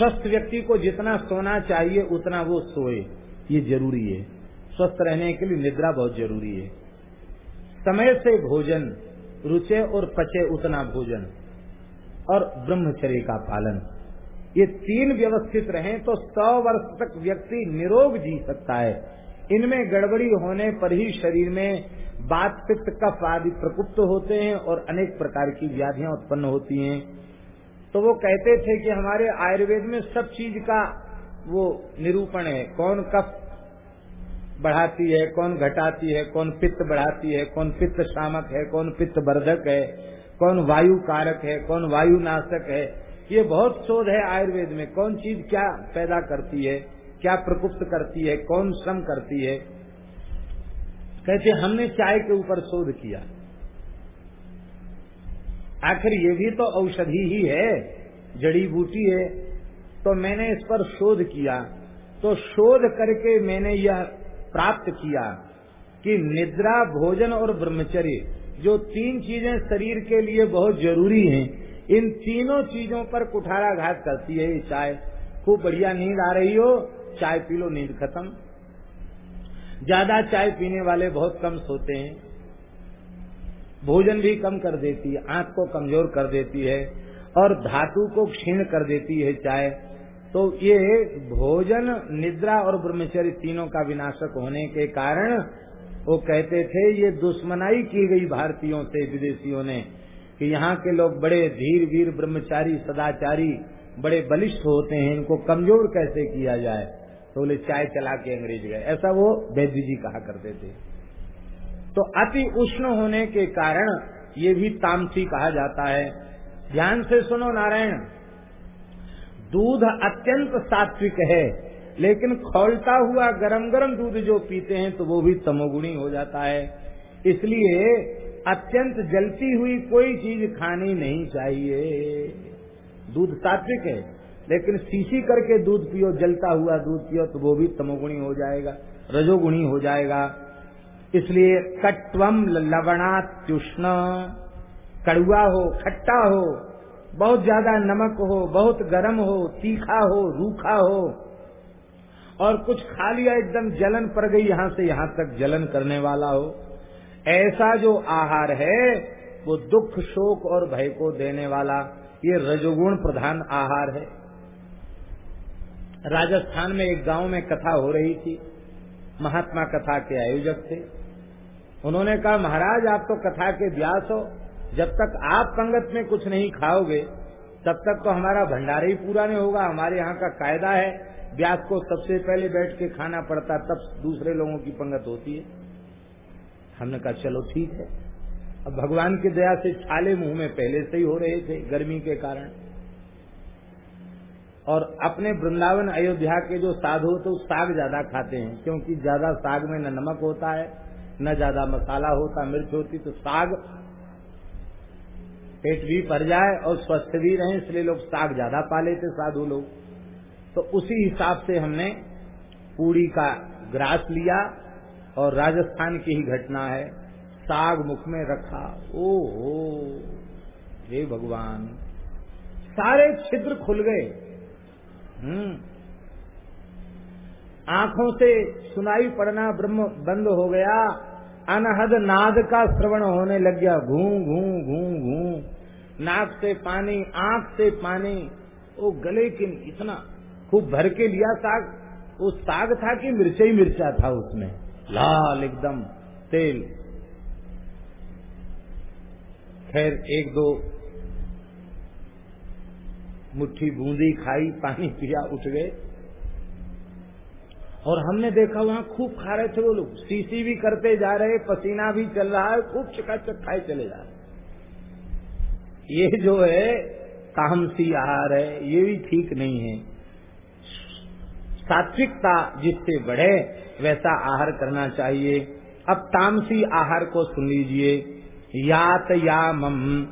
स्वस्थ व्यक्ति को जितना सोना चाहिए, उतना वो सोए। ये ज़रूरी है। स्वस्थ रहने के लिए निद्रा बहुत ज़रूरी है। समय से भोजन, रुचे और पचे उतना भोजन और ब्रह्मचर्य का पालन। ये तीन व्यवस्थित रहें तो सौ वर्ष तक व्यक्ति निरोग जी सकता है। इनमें गड़बड़ी होने पर ही शरीर में बात पित्त कफ आदि प्रकुप्त होते हैं और अनेक प्रकार की व्याधियाँ उत्पन्न होती हैं। तो वो कहते थे कि हमारे आयुर्वेद में सब चीज़ का वो निरूपण है। कौन कफ बढ़ाती है, कौन घटाती है, कौन पित्त बढ़ाती है, कौन पित्त शामक है, कौन पित्त वर्धक है, कौन वायु कारक है, कौन वायु नाशक है। ये बहुत शोध है आयुर्वेद में। कौन चीज़ क्या पैदा करती है, क्या प्रकुप्त करती है, कौन श्रम करती है। कहते हमने चाय के ऊपर शोध किया। आखिर ये भी तो औषधि ही है, जड़ी बूटी है। तो मैंने इस पर शोध किया। तो शोध करके मैंने यह प्राप्त किया कि निद्रा, भोजन और ब्रह्मचर्य, जो तीन चीज़ें शरीर के लिए बहुत ज़रूरी हैं, इन तीनों चीज़ों पर कुठारा घात करती है। ये चाय, खूब बढ़िया नींद आ रही हो, चाय पी लो, नींद खत्म। ज़्यादा चाय पीने वाले बहुत कम सोते हैं। भोजन भी कम कर देती है आँख को कमज़ोर कर देती है और धातु को क्षीण कर देती है चाय। तो ये भोजन, निद्रा और ब्रह्मचर्य तीनों का विनाशक होने के कारण वो कहते थे, ये दुश्मनाई की गई भारतीयों से, विदेशियों ने, कि यहाँ के लोग बड़े धीर, वीर, ब्रह्मचारी, सदाचारी, बड़े बलिष्ठ होते हैं, इनको कमज़ोर कैसे किया जाए? तो बोले, चाय चला के अंग्रेज़ गए। ऐसा वो वैद्य जी कहा करते थे। तो अति उष्ण होने के कारण ये भी तामसी कहा जाता है। ध्यान से सुनो नारायण। दूध अत्यंत सात्विक है, लेकिन खोलता हुआ गरम गरम दूध जो पीते हैं तो वो भी तमोगुणी हो जाता है। इसलिए अत्यंत जलती हुई कोई चीज़ खानी नहीं चाहिए। दूध सात्विक है, लेकिन सीसी करके दूध पियो, जलता हुआ दूध पियो तो वो भी तमोगुणी हो जाएगा, रजोगुणी हो जाएगा। इसलिए कट्वम लवणात्युष्ण कड़ुआ हो, खट्टा हो, बहुत ज़्यादा नमक हो, बहुत गर्म हो, तीखा हो, रूखा हो, और कुछ खा लिया, एकदम जलन पड़ गई, यहाँ से यहाँ तक जलन करने वाला हो। ऐसा जो आहार है, वो दुख, शोक और भय को देने वाला, ये रजोगुण प्रधान आहार है। राजस्थान में एक गाँव में कथा हो रही थी, महात्मा कथा के आयोजक थे। उन्होंने कहा, महाराज, आप तो कथा के व्यास हो। जब तक आप पंगत में कुछ नहीं खाओगे, तब तक तो हमारा भंडारा ही पूरा नहीं होगा। हमारे यहाँ का कायदा है, व्यास को सबसे पहले बैठ के खाना पड़ता, तब दूसरे लोगों की पंगत होती है। हमने कहा, चलो ठीक है। अब भगवान की दया से छाले मुँह में पहले से ही हो रहे थे, गर्मी के कारण। और अपने वृंदावन, अयोध्या के जो साधु तो साग ज़्यादा खाते हैं, क्योंकि ज़्यादा साग में न नमक होता है न ज़्यादा मसाला होता, मिर्च होती तो साग, पेट भी भर जाए और स्वस्थ भी रहे, इसलिए लोग साग ज़्यादा पा लेते साधु लोग। तो उसी हिसाब से हमने पूरी का ग्रास लिया और राजस्थान की ही घटना है। साग मुख में रखा ओ हो हे भगवान। सारे छिद्र खुल गए। हम्म। आँखों से सुनाई पड़ना ब्रह्म बंद हो गया। अनहद नाद का श्रवण होने लग गया। घू घू घू घू। नाक से पानी, आँख से पानी। वो गले के इतना खूब भर के लिया साग। वो साग था कि मिर्चा ही मिर्चा था उसमें। लाल एकदम तेल। खैर, एक दो मुट्ठी बूंदी खाई, पानी पिया, उठ गए। और हमने देखा वहाँ खूब खा रहे थे वो लोग। सीसी भी करते जा रहे, पसीना भी चल रहा है, खूब चकाचक खाए चले जा रहे। ये जो है तामसी आहार है, ये भी ठीक नहीं है। सात्विकता जिससे बढ़े, वैसा आहार करना चाहिए। अब तामसी आहार को सुन लीजिए। यात यामम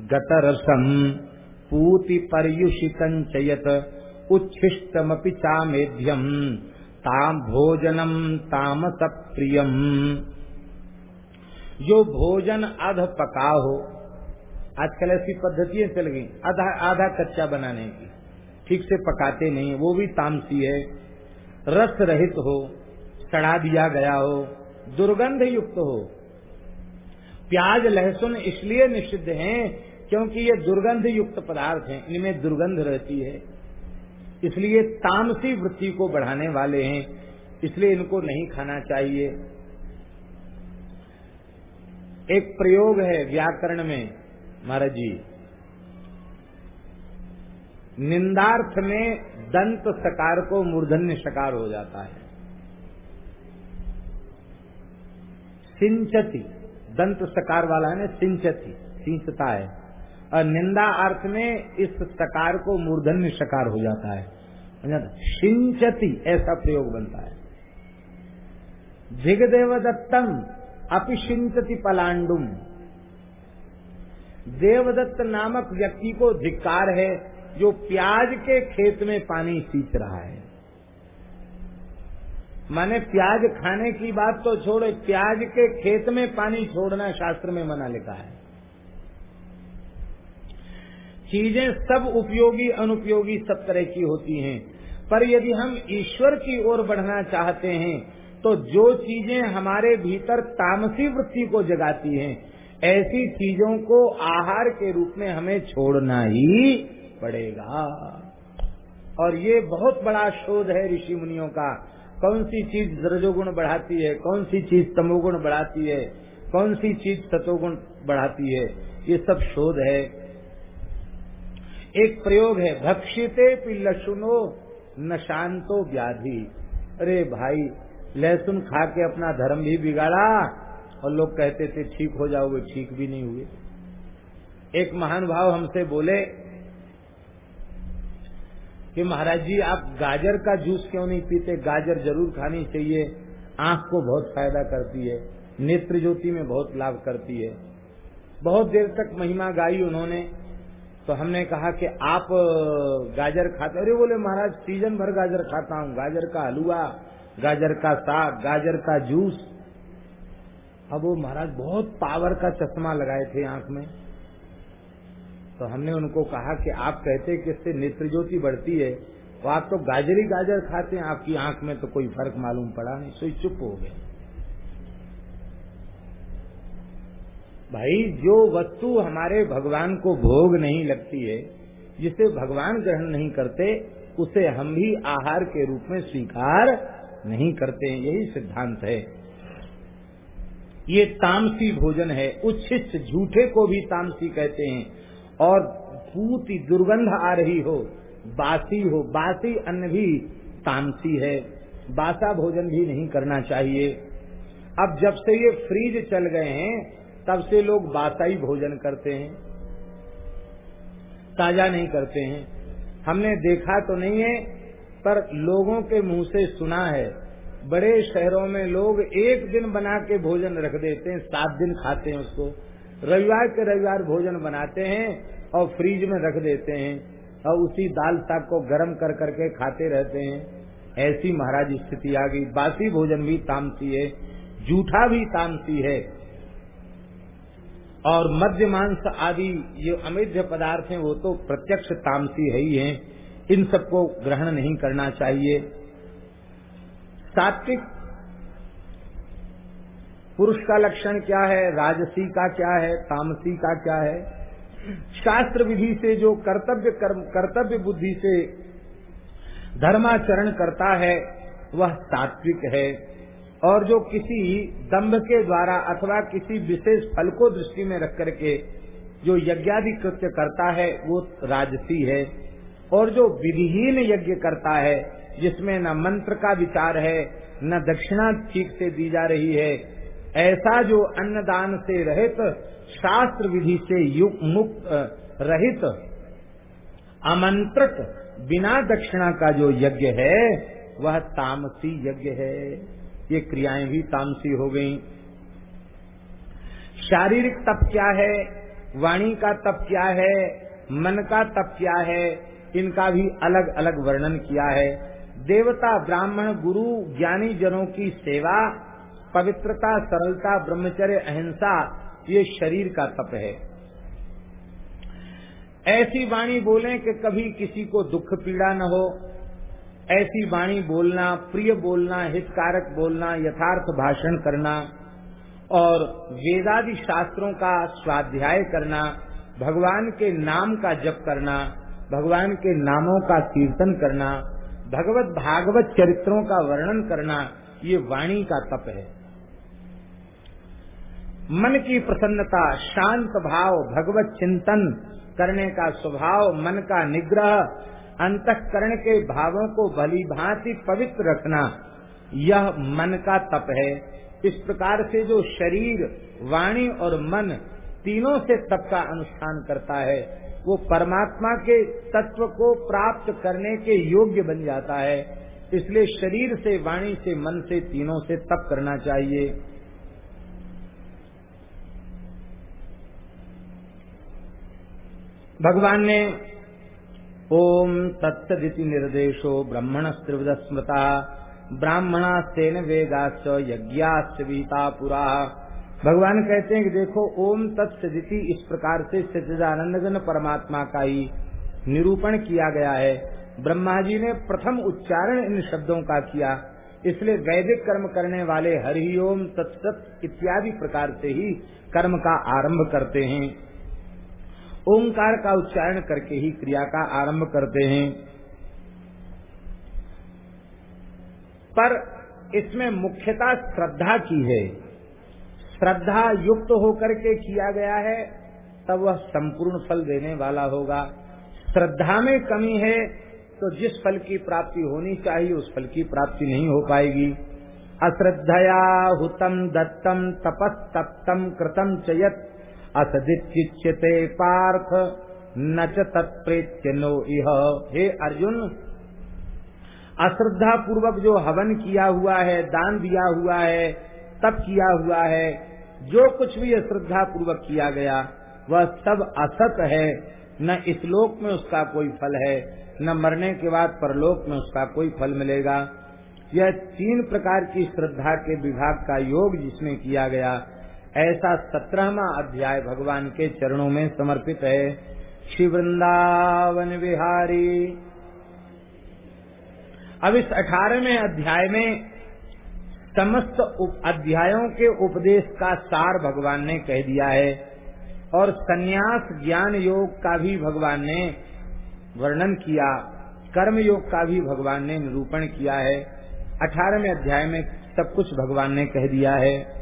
गतरसम पूति पर्युषित चयत उच्छिष्टमपि चामेध्यम। ताम भोजनम तामस प्रियम जो भोजन अध पका हो, आजकल ऐसी पद्धतियाँ चल गई, आधा आधा कच्चा बनाने की, ठीक से पकाते नहीं, वो भी तामसी है। रस रहित हो चढ़ा दिया गया हो, दुर्गंध युक्त हो। प्याज, लहसुन इसलिए निषिद्ध हैं क्योंकि ये दुर्गंध युक्त पदार्थ हैं, इनमें दुर्गंध रहती है। इसलिए तामसी वृत्ति को बढ़ाने वाले हैं, इसलिए इनको नहीं खाना चाहिए। एक प्रयोग है व्याकरण में, महाराज जी। निंदार्थ में दंत सकार को मूर्धन्य सकार हो जाता है। सिंचती, दंत सकार वाला है ना, सिंचती, सिंचता है। निंदा अर्थ में इस सकार को मूर्धन्य सकार हो जाता है। सिंचती ऐसा प्रयोग बनता है। जिगदेव दत्तम अपिशिंचति पलांडुम देवदत्त नामक व्यक्ति को धिक्कार है जो प्याज के खेत में पानी सींच रहा है। माने प्याज खाने की बात तो छोड़े, प्याज के खेत में पानी छोड़ना शास्त्र में मना लिखा है। चीज़ें सब उपयोगी, अनुपयोगी सब तरह की होती हैं। पर यदि हम ईश्वर की ओर बढ़ना चाहते हैं तो जो चीज़ें हमारे भीतर तामसी वृत्ति को जगाती हैं, ऐसी चीज़ों को आहार के रूप में हमें छोड़ना ही पड़ेगा। और ये बहुत बड़ा शोध है ऋषि मुनियों का। कौन सी चीज़ रजोगुण बढ़ाती है, कौन सी चीज़ तमोगुण बढ़ाती है, कौन सी चीज़ सतोगुण बढ़ाती है, ये सब शोध है। एक प्रयोग है, भक्षिते पिल्लसुनो न शांतो व्याधि। अरे भाई, लहसुन खा के अपना धर्म भी बिगाड़ा, और लोग कहते थे, ठीक हो जाओगे, ठीक भी नहीं हुए। एक महान भाव हमसे बोले कि महाराज जी, आप गाजर का जूस क्यों नहीं पीते? गाजर ज़रूर खानी चाहिए। आँख को बहुत फ़ायदा करती है। नेत्र ज्योति में बहुत लाभ करती है। बहुत देर तक महिमा गाई उन्होंने। तो हमने कहा कि आप गाजर खाते, अरे बोले महाराज सीज़न भर गाजर खाता हूँ। गाजर का हलवा, गाजर का साग, गाजर का जूस अब वो महाराज बहुत पावर का चश्मा लगाए थे आँख में। तो हमने उनको कहा कि आप कहते कि इससे नेत्र ज्योति बढ़ती है तो आप तो गाजरी गाजर खाते हैं, आपकी आँख में तो कोई फ़र्क मालूम पड़ा नहीं। सो चुप हो गए। भाई, जो वस्तु हमारे भगवान को भोग नहीं लगती है, जिसे भगवान ग्रहण नहीं करते, उसे हम भी आहार के रूप में स्वीकार नहीं करते हैं। यही सिद्धांत है। ये तामसी भोजन है। उच्छिष्ट झूठे को भी तामसी कहते हैं। और पूती दुर्गंध आ रही हो, बासी हो, बासी अन्न भी तामसी है। बासा भोजन भी नहीं करना चाहिए। अब जब से ये फ्रीज चल गए हैं तब से लोग बासाई भोजन करते हैं, ताज़ा नहीं करते हैं। हमने देखा तो नहीं है, पर लोगों के मुँह से सुना है। बड़े शहरों में लोग एक दिन बना के भोजन रख देते हैं, सात दिन खाते हैं उसको। रविवार के रविवार भोजन बनाते हैं और फ्रीज में रख देते हैं और उसी दाल साग को गर्म कर करके खाते रहते हैं। ऐसी महाराज स्थिति आ गई। बासी भोजन भी तामसी है, जूठा भी तामसी है। और मध्य मांस आदि ये अमेध्य पदार्थ हैं, वो तो प्रत्यक्ष तामसी है ही हैं। इन सबको ग्रहण नहीं करना चाहिए। सात्विक पुरुष का लक्षण क्या है? राजसी का क्या है? तामसी का क्या है? शास्त्र विधि से जो कर्तव्य कर्म, कर्तव्य बुद्धि से धर्माचरण करता है, वह सात्विक है। और जो किसी दंभ के द्वारा अथवा किसी विशेष फल को दृष्टि में रख करके जो यज्ञादि कृत्य करता है, वो राजसी है। और जो विधिहीन यज्ञ करता है, जिसमें न मंत्र का विचार है, न दक्षिणा ठीक से दी जा रही है, ऐसा जो अन्नदान से रहित, शास्त्र विधि से मुक्त रहित आमंत्रित बिना दक्षिणा का जो यज्ञ है, वह तामसी यज्ञ है। ये क्रियाएँ भी तामसी हो गईं। शारीरिक तप क्या है? वाणी का तप क्या है? मन का तप क्या है? इनका भी अलग अलग वर्णन किया है। देवता, ब्राह्मण, गुरु ज्ञानी जनों की सेवा, पवित्रता, सरलता, ब्रह्मचर्य, अहिंसा, ये शरीर का तप है। ऐसी वाणी बोलें कि कभी किसी को दुख पीड़ा न हो ऐसी वाणी बोलना, प्रिय बोलना, हितकारक बोलना, यथार्थ भाषण करना और वेदादि शास्त्रों का स्वाध्याय करना, भगवान के नाम का जप करना, भगवान के नामों का कीर्तन करना, भगवत भागवत चरित्रों का वर्णन करना, ये वाणी का तप है। मन की प्रसन्नता, शांत भाव, भगवत चिंतन करने का स्वभाव, मन का निग्रह अंतकरण के भावों को भली भांति पवित्र रखना, यह मन का तप है। इस प्रकार से जो शरीर, वाणी और मन तीनों से तप का अनुष्ठान करता है, वो परमात्मा के तत्व को प्राप्त करने के योग्य बन जाता है। इसलिए शरीर से, वाणी से, मन से तीनों से तप करना चाहिए। भगवान ने ओम तत्सदिति निर्देशो ब्रह्मण त्रिवद स्मृता ब्राह्मणा सेन वेगाश्च यज्ञाश्च वीता पुरा। भगवान कहते हैं कि देखो, ओम तत्सदिति इस प्रकार से सच्चिदानंद परमात्मा का ही निरूपण किया गया है। ब्रह्मा जी ने प्रथम उच्चारण इन शब्दों का किया। इसलिए वैदिक कर्म करने वाले हरि हरिओम तत्सत इत्यादि प्रकार से ही कर्म का आरंभ करते हैं। ओंकार का उच्चारण करके ही क्रिया का आरंभ करते हैं। पर इसमें मुख्यता श्रद्धा की है। श्रद्धा युक्त होकर के किया गया है, तब वह संपूर्ण फल देने वाला होगा। श्रद्धा में कमी है तो जिस फल की प्राप्ति होनी चाहिए, उस फल की प्राप्ति नहीं हो पाएगी। अश्रद्धया हुतम दत्तम तपस तप्तम कृतम चयत असदिच्यते पार्थ, न च नो इह। हे अर्जुन अश्रद्धा पूर्वक जो हवन किया हुआ है, दान दिया हुआ है, तप किया हुआ है, जो कुछ भी अश्रद्धा पूर्वक किया गया, वह सब असत है। न इस लोक में उसका कोई फल है, न मरने के बाद परलोक में उसका कोई फल मिलेगा। यह तीन प्रकार की श्रद्धा के विभाग का योग जिसमें किया गया ऐसा सत्रहवा अध्याय भगवान के चरणों में समर्पित है। श्री वृंदावन विहारी। अब इस अठारहवें अध्याय में समस्त अध्यायों के उपदेश का सार भगवान ने कह दिया है और संन्यास ज्ञान योग का भी भगवान ने वर्णन किया, कर्म योग का भी भगवान ने निरूपण किया है। अठारहवें अध्याय में सब कुछ भगवान ने कह दिया है।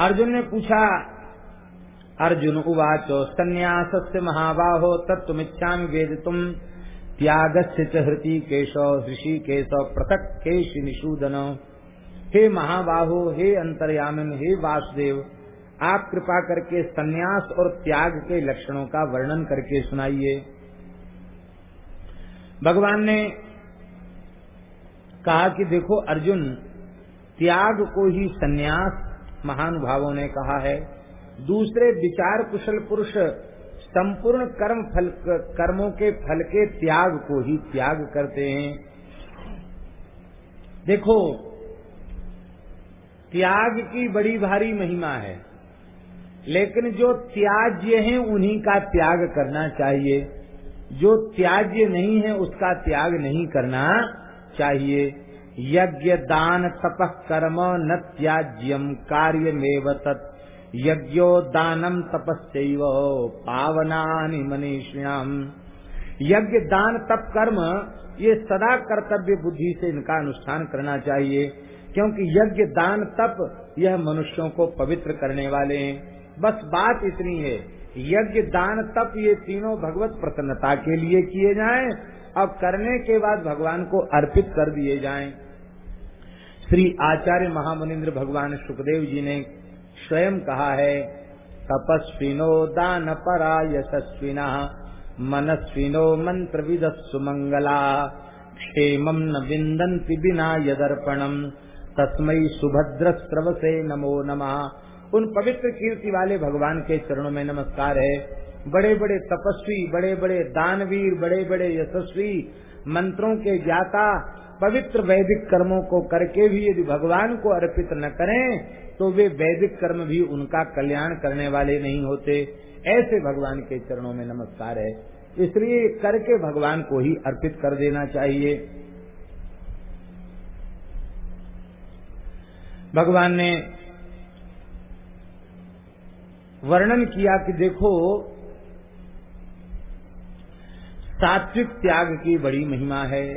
अर्जुन ने पूछा, अर्जुन उवाच संन्यास से महाबाहो तत्वमिच्छा वेद तुम त्याग से चहृति केशव, ऋषि केशव, पृथक केश निषूदन। हे महाबाहो, हे अंतर्यामिन, हे वासुदेव, आप कृपा करके सन्यास और त्याग के लक्षणों का वर्णन करके सुनाइए। भगवान ने कहा कि देखो, अर्जुन, त्याग को ही सन्यास महानुभावों ने कहा है, दूसरे विचार कुशल पुरुष संपूर्ण कर्म फल, कर्मों के फल के त्याग को ही त्याग करते हैं। देखो, त्याग की बड़ी भारी महिमा है, लेकिन जो त्याज्य हैं, उन्हीं का त्याग करना चाहिए। जो त्याज्य नहीं है, उसका त्याग नहीं करना चाहिए। यज्ञ दान तप कर्म न त्याज्यम कार्य में तत्। यज्ञो दानम तपस्व पावनानि मनीषिणाम। यज्ञ दान तप, कर्म, ये सदा कर्तव्य बुद्धि से इनका अनुष्ठान करना चाहिए, क्योंकि यज्ञ दान तप, यह मनुष्यों को पवित्र करने वाले हैं। बस बात इतनी है यज्ञ दान तप ये तीनों भगवत प्रसन्नता के लिए किए जाएँ अब करने के बाद भगवान को अर्पित कर दिए जाएँ। श्री आचार्य महामुनिन्द्र भगवान सुखदेव जी ने स्वयं कहा है, तपस्विनो दान परा यशस्विना मनस्विनो मंत्र विद सुमंगला क्षेम न विंदन्ति बिना यदर्पणम तस्मय सुभद्र स्रवसे नमो नमः। उन पवित्र कीर्ति वाले भगवान के चरणों में नमस्कार है। बड़े बड़े तपस्वी बड़े बड़े दानवीर बड़े बड़े यशस्वी मंत्रों के ज्ञाता पवित्र वैदिक कर्मों को करके भी यदि भगवान को अर्पित न करें तो वे वैदिक कर्म भी उनका कल्याण करने वाले नहीं होते। ऐसे भगवान के चरणों में नमस्कार है। इसलिए करके भगवान को ही अर्पित कर देना चाहिए। भगवान ने वर्णन किया कि देखो सात्विक त्याग की बड़ी महिमा है।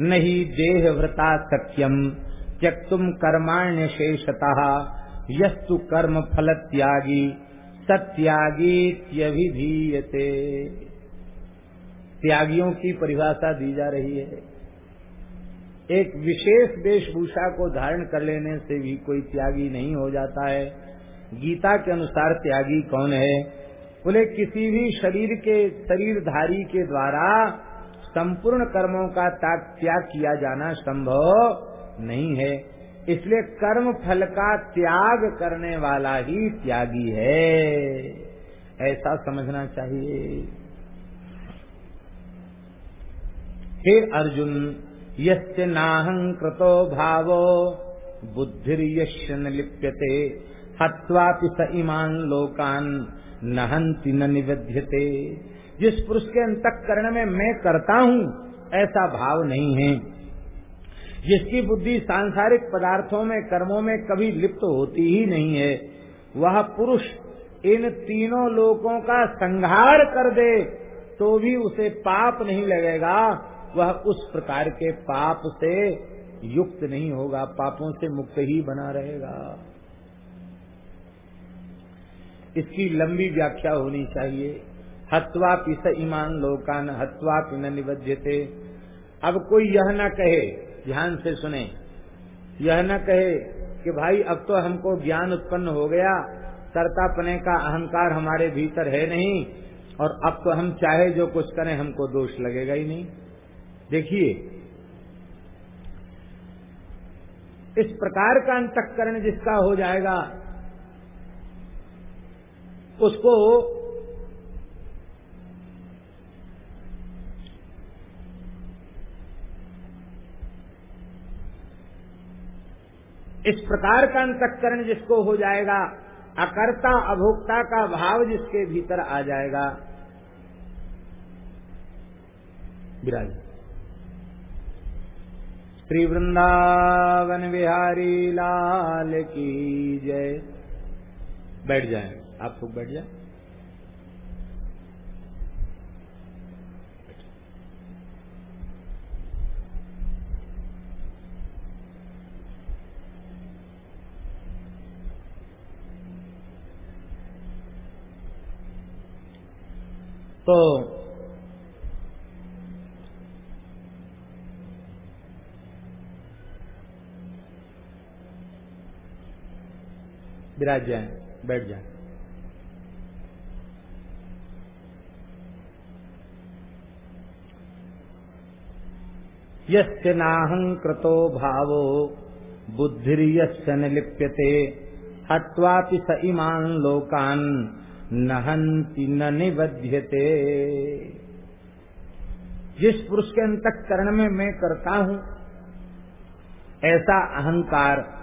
नहीं देह व्रता सत्यम त्यक्तुम कर्माण्य शेषता, यस्तु कर्म फल त्यागी, सत्यागीत्यभिधीयते। त्यागियों की परिभाषा दी जा रही है। एक विशेष वेशभूषा को धारण कर लेने से भी कोई त्यागी नहीं हो जाता है। गीता के अनुसार त्यागी कौन है? बोले, किसी भी शरीर के, शरीरधारी के द्वारा संपूर्ण कर्मों का त्याग किया जाना संभव नहीं है। इसलिए कर्म फल का त्याग करने वाला ही त्यागी है। ऐसा समझना चाहिए। हे अर्जुन, यस्य नाहं कृतो भावो बुद्धिर्यश्य न लिप्यते, हत्वापि स इमान लोकान नहंति न निबध्यते। जिस पुरुष के अंतकरण में मैं करता हूँ, ऐसा भाव नहीं है। जिसकी बुद्धि सांसारिक पदार्थों में, कर्मों में कभी लिप्त होती ही नहीं है, वह पुरुष इन तीनों लोकों का संहार कर दे तो भी उसे पाप नहीं लगेगा। वह उस प्रकार के पाप से युक्त नहीं होगा, पापों से मुक्त ही बना रहेगा। इसकी लंबी व्याख्या होनी चाहिए। हत्वा पिस ईमान लोकान, हत्वा पिन निबद्यते अब कोई यह न कहे, ध्यान से सुने। यह न कहे कि भाई, अब तो हमको ज्ञान उत्पन्न हो गया। कर्तापने का अहंकार हमारे भीतर है नहीं, और अब तो हम चाहे जो कुछ करें, हमको दोष लगेगा ही नहीं। देखिए, इस प्रकार का अंतकरण जिसका हो जाएगा उसको इस प्रकार का अंतकरण जिसको हो जाएगा, अकर्ता अभोक्ता का भाव जिसके भीतर आ जाएगा। विराज। श्री वृंदावन बिहारी लाल की जय। बैठ जाए। आप लोग बैठ जाए। तो विराज जाए बैठ जाए। यस्य कृतो भावो, बुद्धिर्यस्य न स इमान लोकान नहंति न निबध्यते। जिस पुरुष के अंतकरण में मैं करता हूँ, ऐसा अहंकार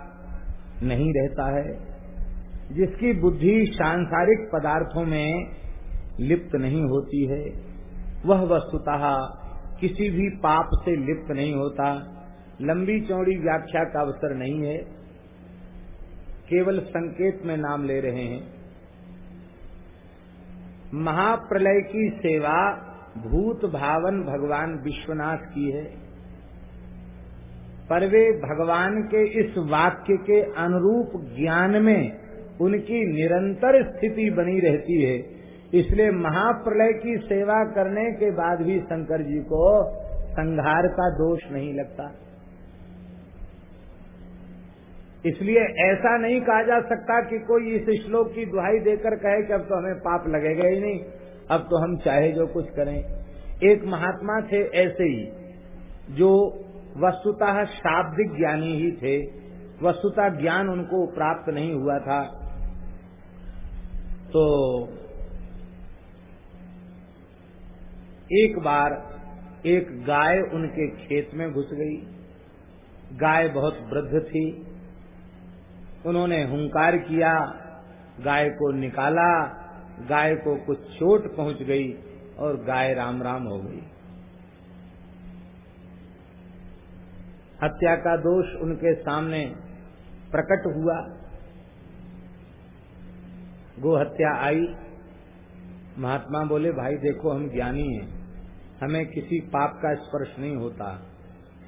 नहीं रहता है। जिसकी बुद्धि सांसारिक पदार्थों में लिप्त नहीं होती है, वह वस्तुतः किसी भी पाप से लिप्त नहीं होता। लंबी चौड़ी व्याख्या का अवसर नहीं है। केवल संकेत में नाम ले रहे हैं। महाप्रलय की सेवा भूत भावन भगवान विश्वनाथ की है। पर वे भगवान के इस वाक्य के अनुरूप ज्ञान में उनकी निरंतर स्थिति बनी रहती है। इसलिए महाप्रलय की सेवा करने के बाद भी शंकर जी को संघार का दोष नहीं लगता। इसलिए ऐसा नहीं कहा जा सकता कि कोई इस श्लोक की दुहाई देकर कहे कि अब तो हमें पाप लगेगा ही नहीं, अब तो हम चाहे जो कुछ करें। एक महात्मा थे ऐसे ही, जो वस्तुतः शाब्दिक ज्ञानी ही थे। वस्तुता ज्ञान उनको प्राप्त नहीं हुआ था। तो एक बार एक गाय उनके खेत में घुस गई। गाय बहुत वृद्ध थी। उन्होंने हुंकार किया। गाय को निकाला। गाय को कुछ चोट पहुँच गई और गाय राम राम हो गई। हत्या का दोष उनके सामने प्रकट हुआ। गो हत्या आई। महात्मा बोले, भाई देखो, हम ज्ञानी हैं। हमें किसी पाप का स्पर्श नहीं होता।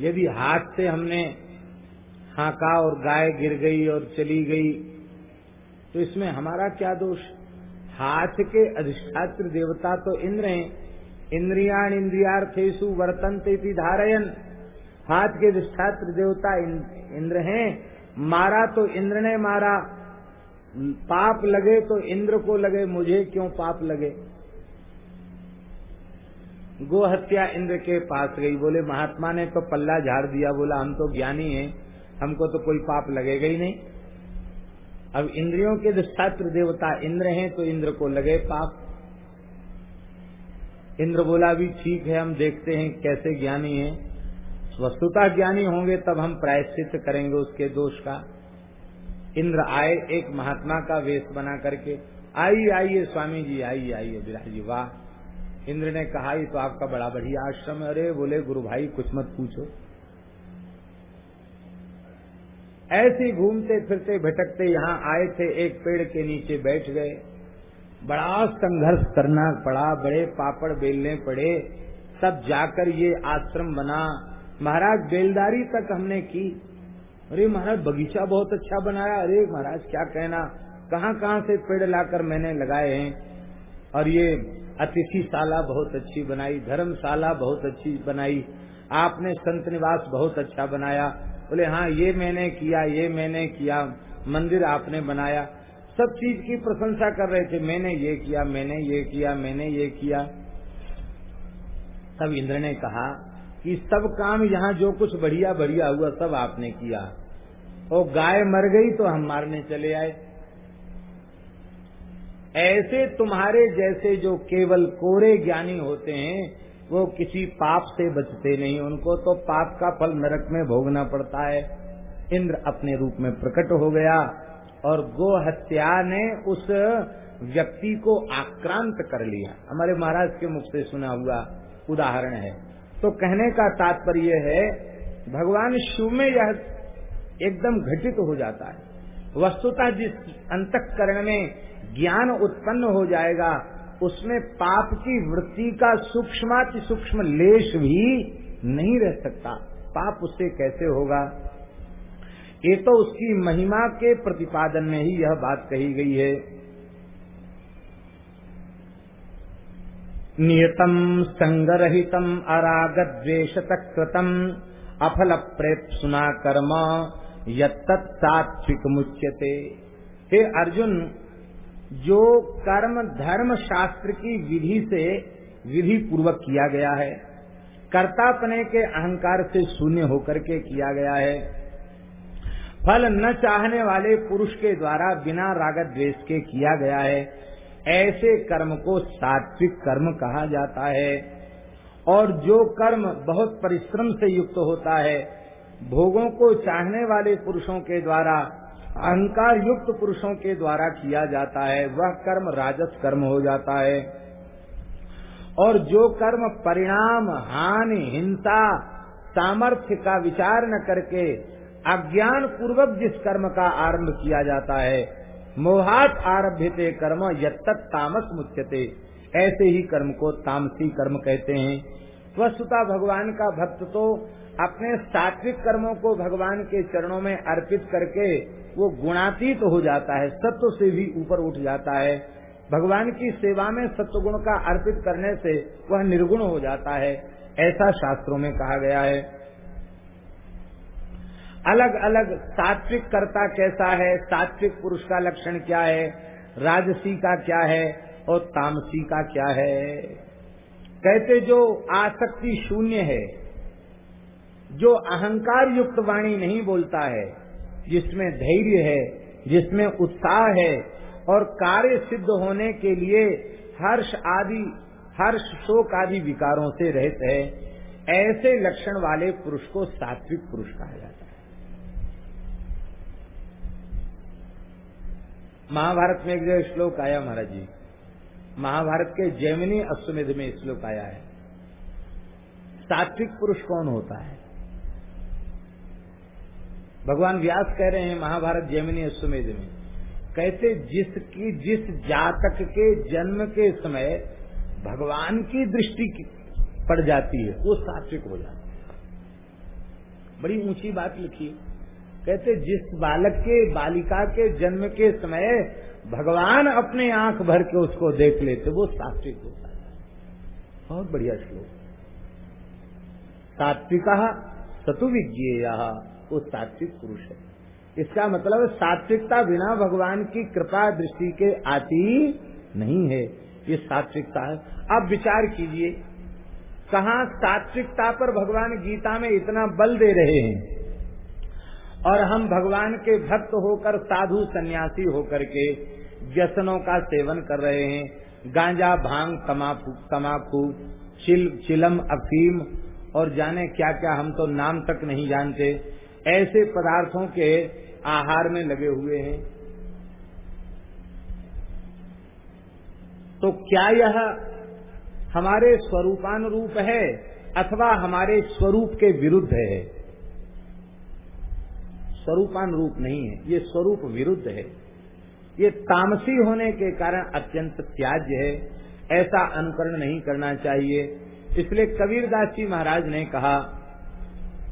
यदि हाथ से हमने हाका और गाय गिर गई और चली गई तो इसमें हमारा क्या दोष? हाथ के अधिष्ठात्र देवता तो इंद्र हैं। इंद्रियाण इंद्रियार्थेशु वर्तनते धारयन। हाथ के अधिष्ठात्र देवता इंद्र हैं। मारा तो इंद्र ने मारा। पाप लगे तो इंद्र को लगे, मुझे क्यों पाप लगे? गो हत्या इंद्र के पास गई। बोले, महात्मा ने तो पल्ला झाड़ दिया। बोला, हम तो ज्ञानी हैं। हमको तो कोई पाप लगेगा ही नहीं। अब इंद्रियों के छात्र देवता इंद्र हैं तो इंद्र को लगे पाप। इंद्र बोला भी ठीक है, हम देखते हैं कैसे ज्ञानी हैं। वस्तुता ज्ञानी होंगे, तब हम प्रायश्चित करेंगे उसके दोष का। इंद्र आए, एक महात्मा का वेश बना करके, आइए आइए, स्वामी जी, आइए आइए विराज जी, वाह। इंद्र ने कहा, ये तो आपका बड़ा बढ़िया आश्रम है। अरे, बोले, गुरु भाई, कुछ मत पूछो। ऐसे घूमते फिरते भटकते यहाँ आए थे, एक पेड़ के नीचे बैठ गए। बड़ा संघर्ष करना पड़ा, बड़े पापड़ बेलने पड़े। तब जाकर ये आश्रम बना। महाराज, बेलदारी तक हमने की। अरे, महाराज, बगीचा बहुत अच्छा बनाया। अरे, महाराज, क्या कहना? कहाँ कहाँ से पेड़ लाकर मैंने लगाए हैं? और ये अतिथिशाला बहुत अच्छी बनाई, धर्मशाला बहुत अच्छी बनाई, आपने संत निवास बहुत अच्छा बनाया। बोले हाँ ये मैंने किया, ये मैंने किया, मंदिर आपने बनाया। सब चीज़ की प्रशंसा कर रहे थे, मैंने ये किया, मैंने ये किया, मैंने ये किया। तब इंद्र ने कहा कि सब काम यहाँ जो कुछ बढ़िया बढ़िया हुआ, सब आपने किया। और गाय मर गई तो हम मारने चले आए। ऐसे तुम्हारे जैसे जो केवल कोरे ज्ञानी होते हैं, वो किसी पाप से बचते नहीं। उनको तो पाप का फल नरक में भोगना पड़ता है। इंद्र अपने रूप में प्रकट हो गया और गो हत्या ने उस व्यक्ति को आक्रांत कर लिया। हमारे महाराज के मुख से सुना हुआ उदाहरण है। तो कहने का तात्पर्य है, भगवान शिव में यह एकदम घटित हो जाता है। वस्तुतः जिस अंतकरण में ज्ञान उत्पन्न हो जाएगा, उसमें पाप की वृत्ति का सूक्ष्म सूक्ष्म लेश भी नहीं रह सकता। पाप उससे कैसे होगा? ये तो उसकी महिमा के प्रतिपादन में ही यह बात कही गई है। नियतम संगरहितम अरागद्वेशत कृतम अफल प्रेत सुना कर्म यत्सात्विक मुच्यते हे अर्जुन, जो कर्म धर्म शास्त्र की विधि से विधि पूर्वक किया गया है, कर्तापने के अहंकार से शून्य होकर के किया गया है। फल न चाहने वाले पुरुष के द्वारा बिना रागत द्वेष के किया गया है। ऐसे कर्म को सात्विक कर्म कहा जाता है। और जो कर्म बहुत परिश्रम से युक्त होता है भोगों को चाहने वाले पुरुषों के द्वारा अहंकार युक्त पुरुषों के द्वारा किया जाता है, वह कर्म राजस कर्म हो जाता है। और जो कर्म परिणाम, हानि, हिंसा, सामर्थ्य का विचार न करके अज्ञान पूर्वक जिस कर्म का आरंभ किया जाता है, मोहात आरभ्य कर्म यत्त तामस मुच्यते। ऐसे ही कर्म को तामसी कर्म कहते हैं। वस्तुता भगवान का भक्त तो अपने सात्विक कर्मों को भगवान के चरणों में अर्पित करके वो गुणातीत तो हो जाता है, सत्व से भी ऊपर उठ जाता है। भगवान की सेवा में सत्वगुण का अर्पित करने से वह निर्गुण हो जाता है, ऐसा शास्त्रों में कहा गया है। अलग अलग सात्विक कर्ता कैसा है, सात्विक पुरुष का लक्षण क्या है, राजसी का क्या है और तामसी का क्या है? कहते जो आसक्ति शून्य है जो अहंकार युक्त वाणी नहीं बोलता है, जिसमें धैर्य है, जिसमें उत्साह है और कार्य सिद्ध होने के लिए हर्ष आदि, हर्ष शोक आदि विकारों से रहित है, ऐसे लक्षण वाले पुरुष को सात्विक पुरुष कहा जाता है। महाभारत में एक जो श्लोक आया महाराज जी, महाभारत के जैमिनी अश्वमेध में श्लोक आया है, सात्विक पुरुष कौन होता है? भगवान व्यास कह रहे हैं महाभारत जैमिनी अश्वमेध में, कहते जिसकी जिस जातक के जन्म के समय भगवान की दृष्टि पड़ जाती है, वो सात्विक हो जाता है। बड़ी ऊँची बात लिखी कहते जिस बालक के, बालिका के जन्म के समय भगवान अपने आँख भर के उसको देख लेते, वो सात्विक होता है। बहुत बढ़िया श्लोक। सात्विका सतु वो सात्विक पुरुष है। इसका मतलब सात्विकता बिना भगवान की कृपा दृष्टि के आती नहीं है। ये सात्विकता है। अब विचार कीजिए, कहा सात्विकता पर भगवान गीता में इतना बल दे रहे हैं? और हम भगवान के भक्त होकर, साधु सन्यासी होकर के व्यसनों का सेवन कर रहे हैं। गांजा, भाँग तमाकू तमाकू चिल, चिलम, अफीम, और जाने क्या क्या हम तो नाम तक नहीं जानते। ऐसे पदार्थों के आहार में लगे हुए हैं। तो क्या यह हमारे स्वरूपानुरूप है अथवा हमारे स्वरूप के विरुद्ध है? स्वरूपानुरूप नहीं है, ये स्वरूप विरुद्ध है। ये तामसी होने के कारण अत्यंत त्याज्य है, ऐसा अनुकरण नहीं करना चाहिए। इसलिए कबीरदास जी महाराज ने कहा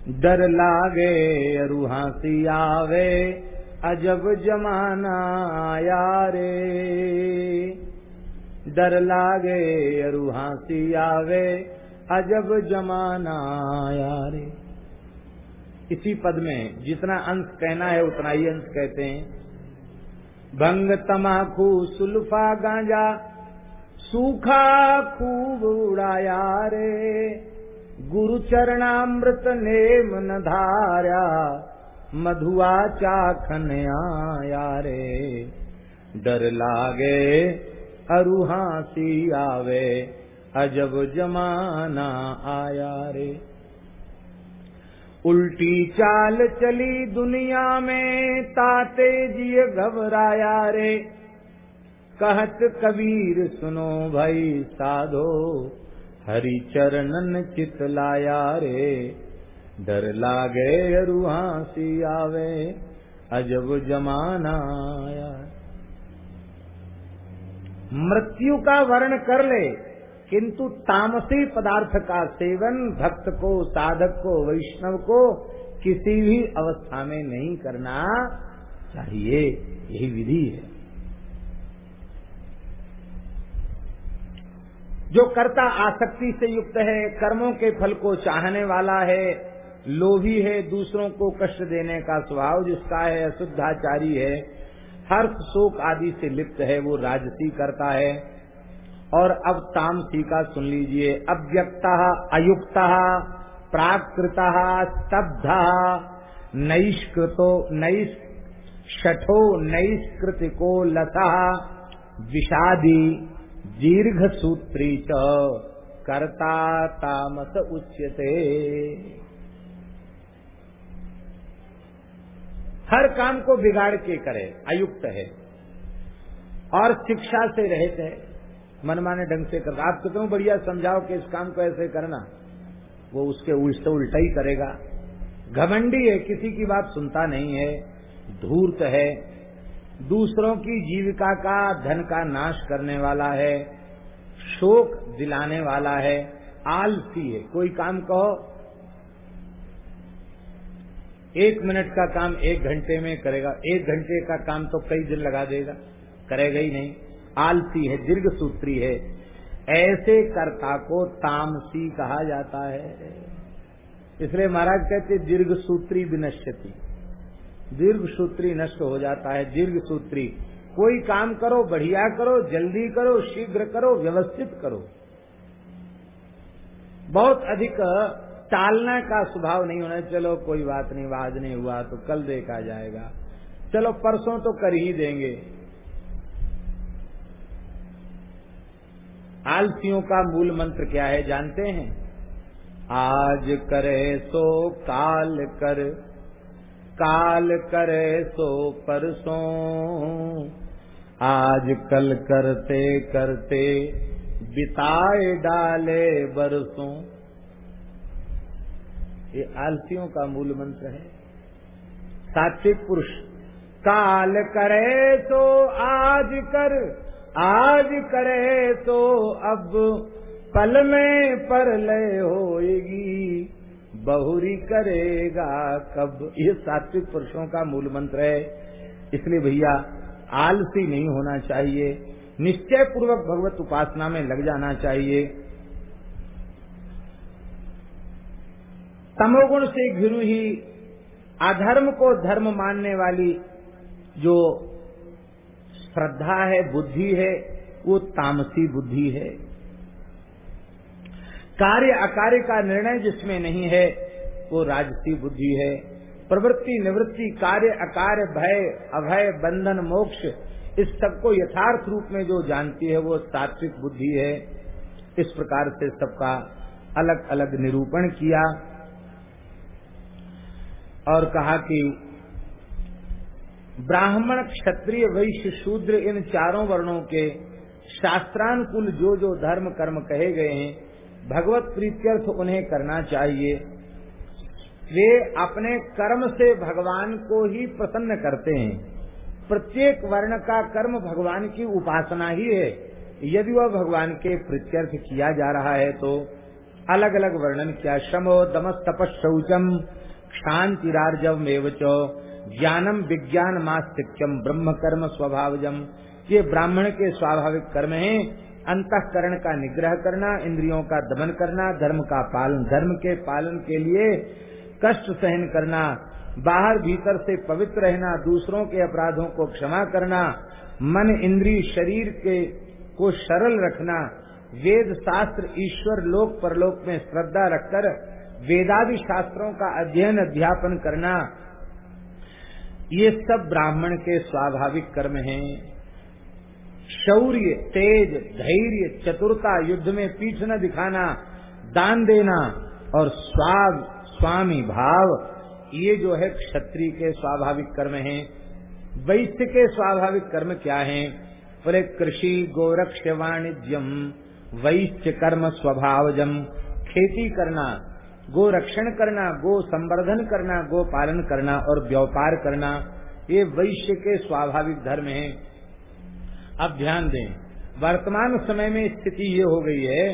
डर लागे, अरुहासी आवे, अजब जमाना आया रे। डर लागे, अरुहासी आवे, अजब जमाना आया रे। इसी पद में जितना अंश कहना है, उतना ही अंश कहते हैं। भंग तमाकू सुल्फा गांजा, सूखा खूब उड़ाया रे। गुरु चरणामृत नेम न धारा मधुआ चाखन आया रे डर लागे, अरुहासी आवे, अजब जमाना आया रे। उल्टी चाल चली दुनिया में, ताते जिय घबराया रे। कहत कबीर सुनो भाई साधो हरि चरणन चित लाया रे। डर लागे रुहासी आवे, अजब जमाना आया। मृत्यु का वर्ण कर ले, किंतु तामसी पदार्थ का सेवन भक्त को, साधक को, वैष्णव को किसी भी अवस्था में नहीं करना चाहिए। यही विधि है। जो कर्ता आसक्ति से युक्त है, कर्मों के फल को चाहने वाला है, लोभी है, दूसरों को कष्ट देने का स्वभाव जिसका है, अशुद्धाचारी है, हर्ष शोक आदि से लिप्त है, वो राजसी करता है। और अब तामसी का सुन लीजिए, अव्यक्त, अयुक्त, प्राकृत, स्तब्ध, नैष्कृतो, नैष, शठो, नैष्कृतिको लता विषादी। दीर्घ सूत्री च कर्ता तामस उच्यते। हर काम को बिगाड़ के करे अयुक्त है। और शिक्षा से रहित है, मनमाने ढंग से कर। आप कितनों बढ़िया समझाओ कि इस काम को ऐसे करना, वो उसके उल्टे उल्टा ही करेगा। घमंडी है, किसी की बात सुनता नहीं है, धूर्त है दूसरों की जीविका का, धन का नाश करने वाला है, शोक दिलाने वाला है, आलसी है। कोई काम कहो। एक मिनट का काम एक घंटे में करेगा। एक घंटे का काम तो कई दिन लगा देगा। करेगा ही नहीं। आलसी है, दीर्घ सूत्री है। ऐसे कर्ता को तामसी कहा जाता है। इसलिए महाराज कहते दीर्घ सूत्री विनश्यति। दीर्घ सूत्री नष्ट हो जाता है दीर्घ सूत्री कोई काम करो, बढ़िया करो, जल्दी करो, शीघ्र करो, व्यवस्थित करो। बहुत अधिक टालना का स्वभाव नहीं होना, चलो कोई बात नहीं आज नहीं हुआ तो कल देखा जाएगा। चलो परसों तो कर ही देंगे। आलसियों का मूल मंत्र क्या है, जानते हैं? आज करे सो काल कर काल करे सो परसों। आज कल करते करते बिताए डाले बरसों। ये आलसियों का मूल मंत्र है। सात्विक पुरुष, काल करे तो आज कर, आज करे तो अब, पल में पर लय होएगी। बहुरी करेगा कब? ये सात्विक पुरुषों का मूल मंत्र है। इसलिए भैया, आलसी नहीं होना चाहिए। निश्चय पूर्वक भगवत उपासना में लग जाना चाहिए। तमोगुण से घिरु ही अधर्म को धर्म मानने वाली जो श्रद्धा है, बुद्धि है, वो तामसी बुद्धि है। कार्य अकार्य का निर्णय जिसमें नहीं है, वो राजसी बुद्धि है। प्रवृत्ति, निवृत्ति, कार्य अकार्य, भय, अभय, बंधन, मोक्ष, इस सबको यथार्थ रूप में जो जानती है, वो सात्विक बुद्धि है। इस प्रकार से सबका अलग अलग निरूपण किया और कहा कि ब्राह्मण क्षत्रिय, वैश्य, शूद्र इन चारों वर्णों के शास्त्रानुकूल जो जो धर्म कर्म कहे गए हैं भगवत प्रीत्यर्थ उन्हें करना चाहिए। वे अपने कर्म से भगवान को ही प्रसन्न करते हैं। प्रत्येक वर्ण का कर्म भगवान की उपासना ही है। यदि वह भगवान के प्रत्यर्थ किया जा रहा है तो अलग अलग वर्णन क्या। शमो दमस तपस शौचम शांतिरार्जव एवच ज्ञानम विज्ञान मास्तिक्यम ब्रह्म कर्म स्वभावजम। ये ब्राह्मण के स्वाभाविक कर्म हैं। अंतकरण का निग्रह करना, इंद्रियों का दमन करना, धर्म का पालन, धर्म के पालन के लिए कष्ट सहन करना, बाहर भीतर से पवित्र रहना, दूसरों के अपराधों को क्षमा करना, मन इंद्री शरीर के को सरल रखना, वेद, शास्त्र, ईश्वर, लोक, परलोक में श्रद्धा रखकर वेदादि शास्त्रों का अध्ययन, अध्यापन करना, ये सब ब्राह्मण के स्वाभाविक कर्म हैं। शौर्य, तेज, धैर्य, चतुरता युद्ध में पीठ न दिखाना, दान देना और स्वाग, स्वामी भाव, ये जो है क्षत्रिय के स्वाभाविक कर्म हैं। वैश्य के स्वाभाविक कर्म क्या हैं? बोले, कृषि, गोरक्ष, वाणिज्यम, वैश्य कर्म स्वभावजम। खेती करना गो रक्षण करना, गो संवर्धन करना, गो पालन करना और व्यापार करना, ये वैश्य के स्वाभाविक धर्म हैं। अब ध्यान दें, वर्तमान समय में स्थिति ये हो गई है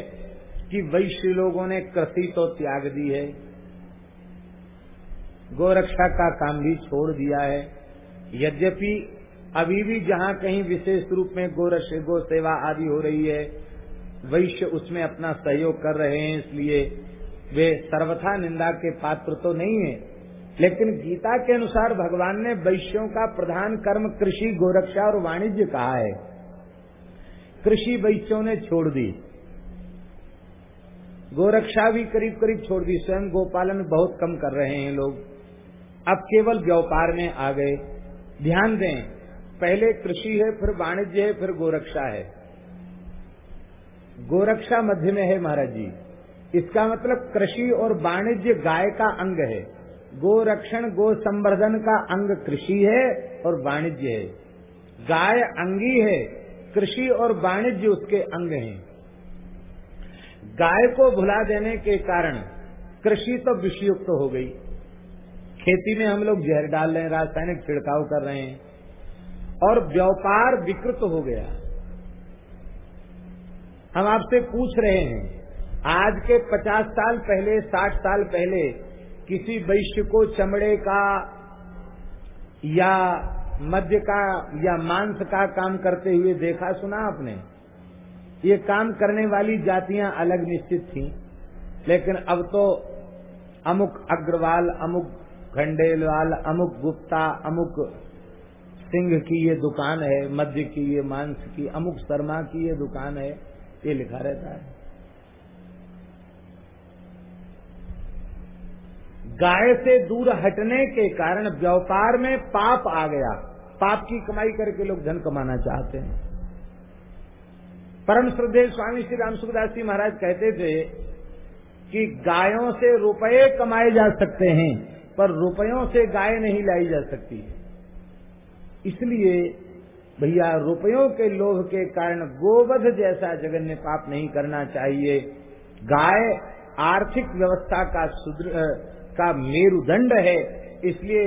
कि वैश्य लोगों ने कृषि तो त्याग दी है, गोरक्षा का काम भी छोड़ दिया है। यद्यपि अभी भी जहाँ कहीं विशेष रूप में गोरक्ष गो सेवा आदि हो रही है, वैश्य उसमें अपना सहयोग कर रहे हैं, इसलिए वे सर्वथा निंदा के पात्र तो नहीं है। लेकिन गीता के अनुसार भगवान ने वैश्यों का प्रधान कर्म कृषि, गोरक्षा और वाणिज्य कहा है। कृषि वैश्यों ने छोड़ दी। गोरक्षा भी करीब करीब छोड़ दी। स्वयं गोपालन बहुत कम कर रहे हैं लोग। अब केवल व्यापार में आ गए। ध्यान दें, पहले कृषि है, फिर वाणिज्य है, फिर गोरक्षा है। गोरक्षा मध्य में है महाराज जी। इसका मतलब कृषि और वाणिज्य गाय का अंग है। गोरक्षण गो संवर्धन का अंग कृषि है और वाणिज्य है। गाय अंगी है कृषि और वाणिज्य उसके अंग हैं। गाय को भुला देने के कारण कृषि तो विषयुक्त तो हो गई। खेती में हम लोग जहर डाल रहे हैं, रासायनिक छिड़काव कर रहे हैं और व्यापार विकृत हो गया। हम आपसे पूछ रहे हैं, आज के पचास साल पहले, साठ साल पहले किसी वैश्य को चमड़े का या मध्य का या मांस का काम करते हुए देखा सुना आपने? ये काम करने वाली जातियाँ अलग निश्चित थी, लेकिन अब तो अमुक अग्रवाल, अमुक खंडेलवाल, अमुक गुप्ता, अमुक सिंह की ये दुकान है मध्य की ये मांस की, अमुक शर्मा की ये दुकान है, ये लिखा रहता है। गाय से दूर हटने के कारण व्यापार में पाप आ गया। पाप की कमाई करके लोग धन कमाना चाहते हैं। परम श्रद्धे स्वामी श्री राम सुखदास जी महाराज कहते थे कि गायों से रुपए कमाए जा सकते हैं, पर रुपयों से गाय नहीं लाई जा सकती। इसलिए भैया, रुपयों के लोभ के कारण गोवध जैसा जघन्य पाप नहीं करना चाहिए। गाय आर्थिक व्यवस्था का सुदृढ़, का मेरुदंड है, इसलिए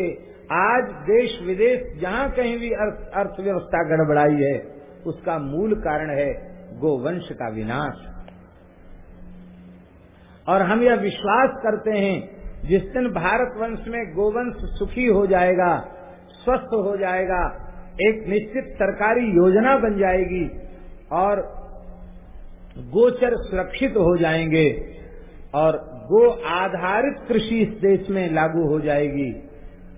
आज देश विदेश जहाँ कहीं भी अर्थव्यवस्था गड़बड़ाई है, उसका मूल कारण है गोवंश का विनाश। और हम यह विश्वास करते हैं, जिस दिन भारत वंश में गोवंश सुखी हो जाएगा, स्वस्थ हो जाएगा, एक निश्चित सरकारी योजना बन जाएगी, और गोचर सुरक्षित हो जाएँगे, और गो आधारित कृषि इस देश में लागू हो जाएगी।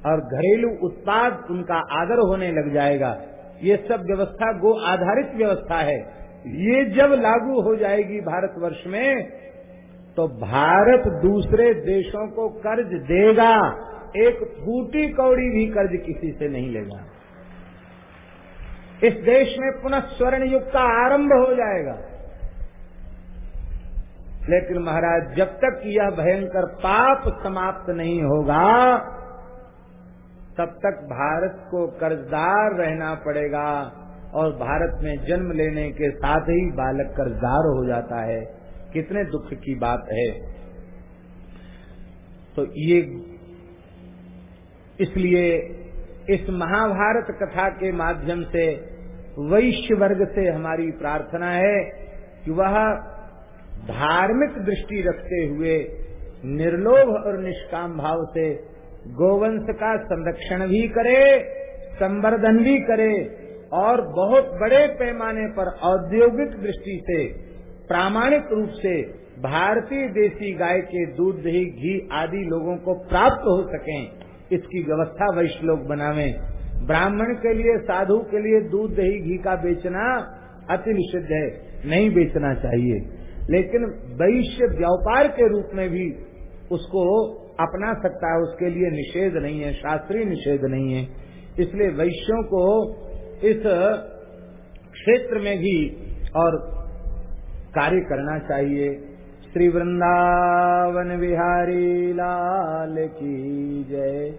और घरेलू उत्पाद उनका आदर होने लग जाएगा। ये सब व्यवस्था गो आधारित व्यवस्था है। ये जब लागू हो जाएगी भारतवर्ष में तो भारत दूसरे देशों को कर्ज देगा। एक फूटी कौड़ी भी कर्ज किसी से नहीं लेगा। इस देश में पुनः स्वर्ण युग का आरंभ हो जाएगा। लेकिन महाराज, जब तक यह भयंकर पाप समाप्त नहीं होगा तब तक भारत को कर्जदार रहना पड़ेगा और भारत में जन्म लेने के साथ ही बालक कर्जदार हो जाता है। कितने दुख की बात है। तो ये इसलिए इस महाभारत कथा के माध्यम से वैश्य वर्ग से हमारी प्रार्थना है कि वह धार्मिक दृष्टि रखते हुए निर्लोभ और निष्काम भाव से गोवंश का संरक्षण भी करे, संवर्धन भी करे और बहुत बड़े पैमाने पर औद्योगिक दृष्टि से, प्रामाणिक रूप से भारतीय देसी गाय के दूध, दही, घी आदि लोगों को प्राप्त हो सके, इसकी व्यवस्था वैश्य लोग बनावे। ब्राह्मण के लिए, साधु के लिए दूध, दही, घी का बेचना अति निषिद्ध है, नहीं बेचना चाहिए। लेकिन वैश्य व्यापार के रूप में भी उसको अपना सकता है, उसके लिए निषेध नहीं है, शास्त्रीय निषेध नहीं है। इसलिए वैश्यों को इस क्षेत्र में भी और कार्य करना चाहिए। श्री वृंदावन बिहारी लाल की जय।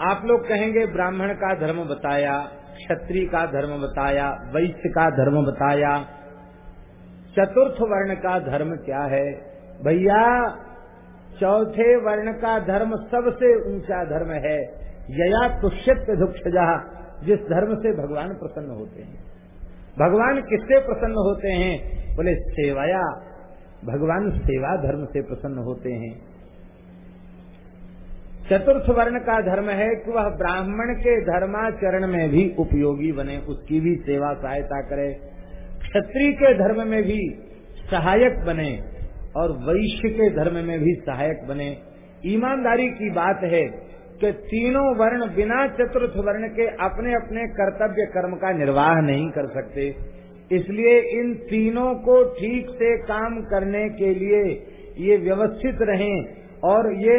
आप लोग कहेंगे, ब्राह्मण का धर्म बताया, क्षत्रिय का धर्म बताया, वैश्य का धर्म बताया चतुर्थ वर्ण का धर्म क्या है? भैया, चौथे वर्ण का धर्म सबसे ऊँचा धर्म है। यया तुष्यत जिस धर्म से भगवान प्रसन्न होते हैं। भगवान किससे प्रसन्न होते हैं? बोले, सेवाया। भगवान सेवा धर्म से प्रसन्न होते हैं। चतुर्थ वर्ण का धर्म है कि वह ब्राह्मण के धर्माचरण में भी उपयोगी बने, उसकी भी सेवा सहायता करे। क्षत्रिय के धर्म में भी सहायक बने और वैश्य के धर्म में भी सहायक बने। ईमानदारी की बात है कि तीनों वर्ण बिना चतुर्थ वर्ण के अपने अपने कर्तव्य कर्म का निर्वाह नहीं कर सकते। इसलिए इन तीनों को ठीक से काम करने के लिए ये व्यवस्थित रहें और ये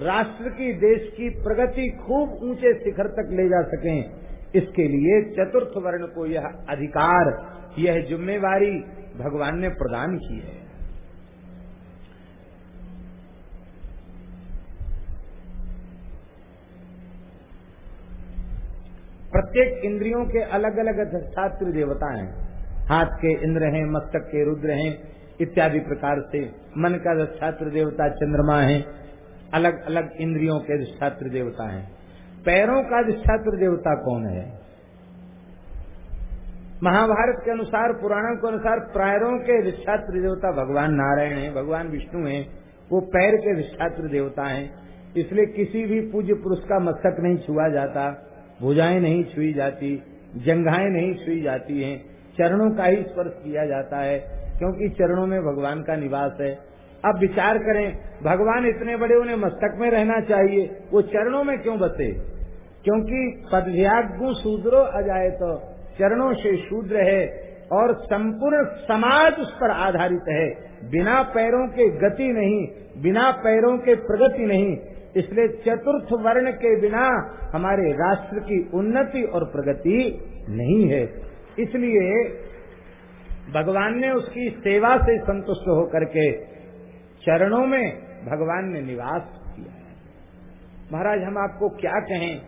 राष्ट्र की, देश की प्रगति खूब ऊँचे शिखर तक ले जा सकें। इसके लिए चतुर्थ वर्ण को यह अधिकार यह जिम्मेवारी भगवान ने प्रदान की है। प्रत्येक इंद्रियों के अलग अलग अधिष्ठात्र देवता हैं। हाथ के इंद्र हैं, मस्तक के रुद्र हैं, इत्यादि प्रकार से मन का अधिष्ठात्र देवता चंद्रमा है। अलग अलग इंद्रियों के अधिष्ठात्र देवता हैं। पैरों का अधिष्ठात्र देवता कौन है? महाभारत के अनुसार, पुराणों के अनुसार पैरों के अधिष्ठात्र देवता भगवान नारायण हैं, भगवान विष्णु हैं, वो पैर के अधिष्ठात्र देवता हैं। इसलिए किसी भी पूज्य पुरुष का मस्तक नहीं छुआ जाता, भुजाएँ नहीं छुई जाती, जंघाएँ नहीं छुई जाती हैं, चरणों का ही स्पर्श किया जाता है, क्योंकि चरणों में भगवान का निवास है। अब विचार करें, भगवान इतने बड़े उन्हें मस्तक में रहना चाहिए, वो चरणों में क्यों बसे? क्योंकि पदव्यागु शूद्रो अजाए तो चरणों से शूद्र है और संपूर्ण समाज उस पर आधारित है। बिना पैरों के गति नहीं, बिना पैरों के प्रगति नहीं। इसलिए चतुर्थ वर्ण के बिना हमारे राष्ट्र की उन्नति और प्रगति नहीं है। इसलिए भगवान ने उसकी सेवा से संतुष्ट होकर के चरणों में भगवान ने निवास किया है। महाराज, हम आपको क्या कहें?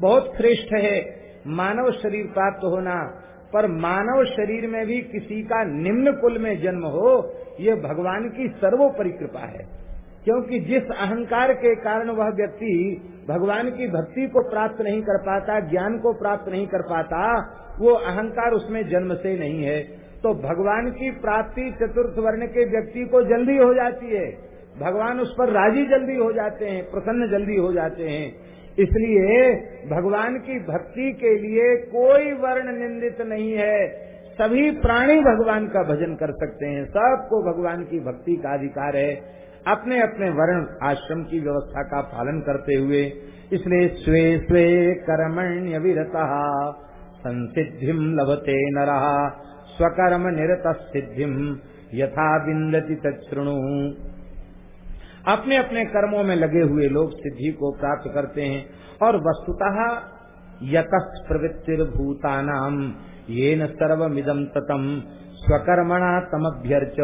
बहुत श्रेष्ठ है। मानव शरीर प्राप्त होना। पर मानव शरीर में भी किसी का निम्न कुल में जन्म हो, ये भगवान की सर्वोपरि कृपा है। क्योंकि जिस अहंकार के कारण वह व्यक्ति भगवान की भक्ति को प्राप्त नहीं कर पाता, ज्ञान को प्राप्त नहीं कर पाता, वो अहंकार उसमें जन्म से नहीं है। तो भगवान की प्राप्ति चतुर्थ वर्ण के व्यक्ति को जल्दी हो जाती है। भगवान उस पर राज़ी जल्दी हो जाते हैं, प्रसन्न जल्दी हो जाते हैं। इसलिए भगवान की भक्ति के लिए कोई वर्ण निंदित नहीं है। सभी प्राणी भगवान का भजन कर सकते हैं। सबको भगवान की भक्ति का अधिकार है। अपने अपने वर्ण आश्रम की व्यवस्था का पालन करते हुए इसलिए स्वे स्वे कर्मण्य विरता संसिधि लभते न स्वकर्म निरत सिद्धि यथा बिंदती तृणु अपने अपने कर्मों में लगे हुए लोग सिद्धि को प्राप्त करते हैं और वस्तुतः यत प्रवृत्तिर्भूतानाम ये न सर्वमिदम ततम स्वकर्मणा तमभ्यर्च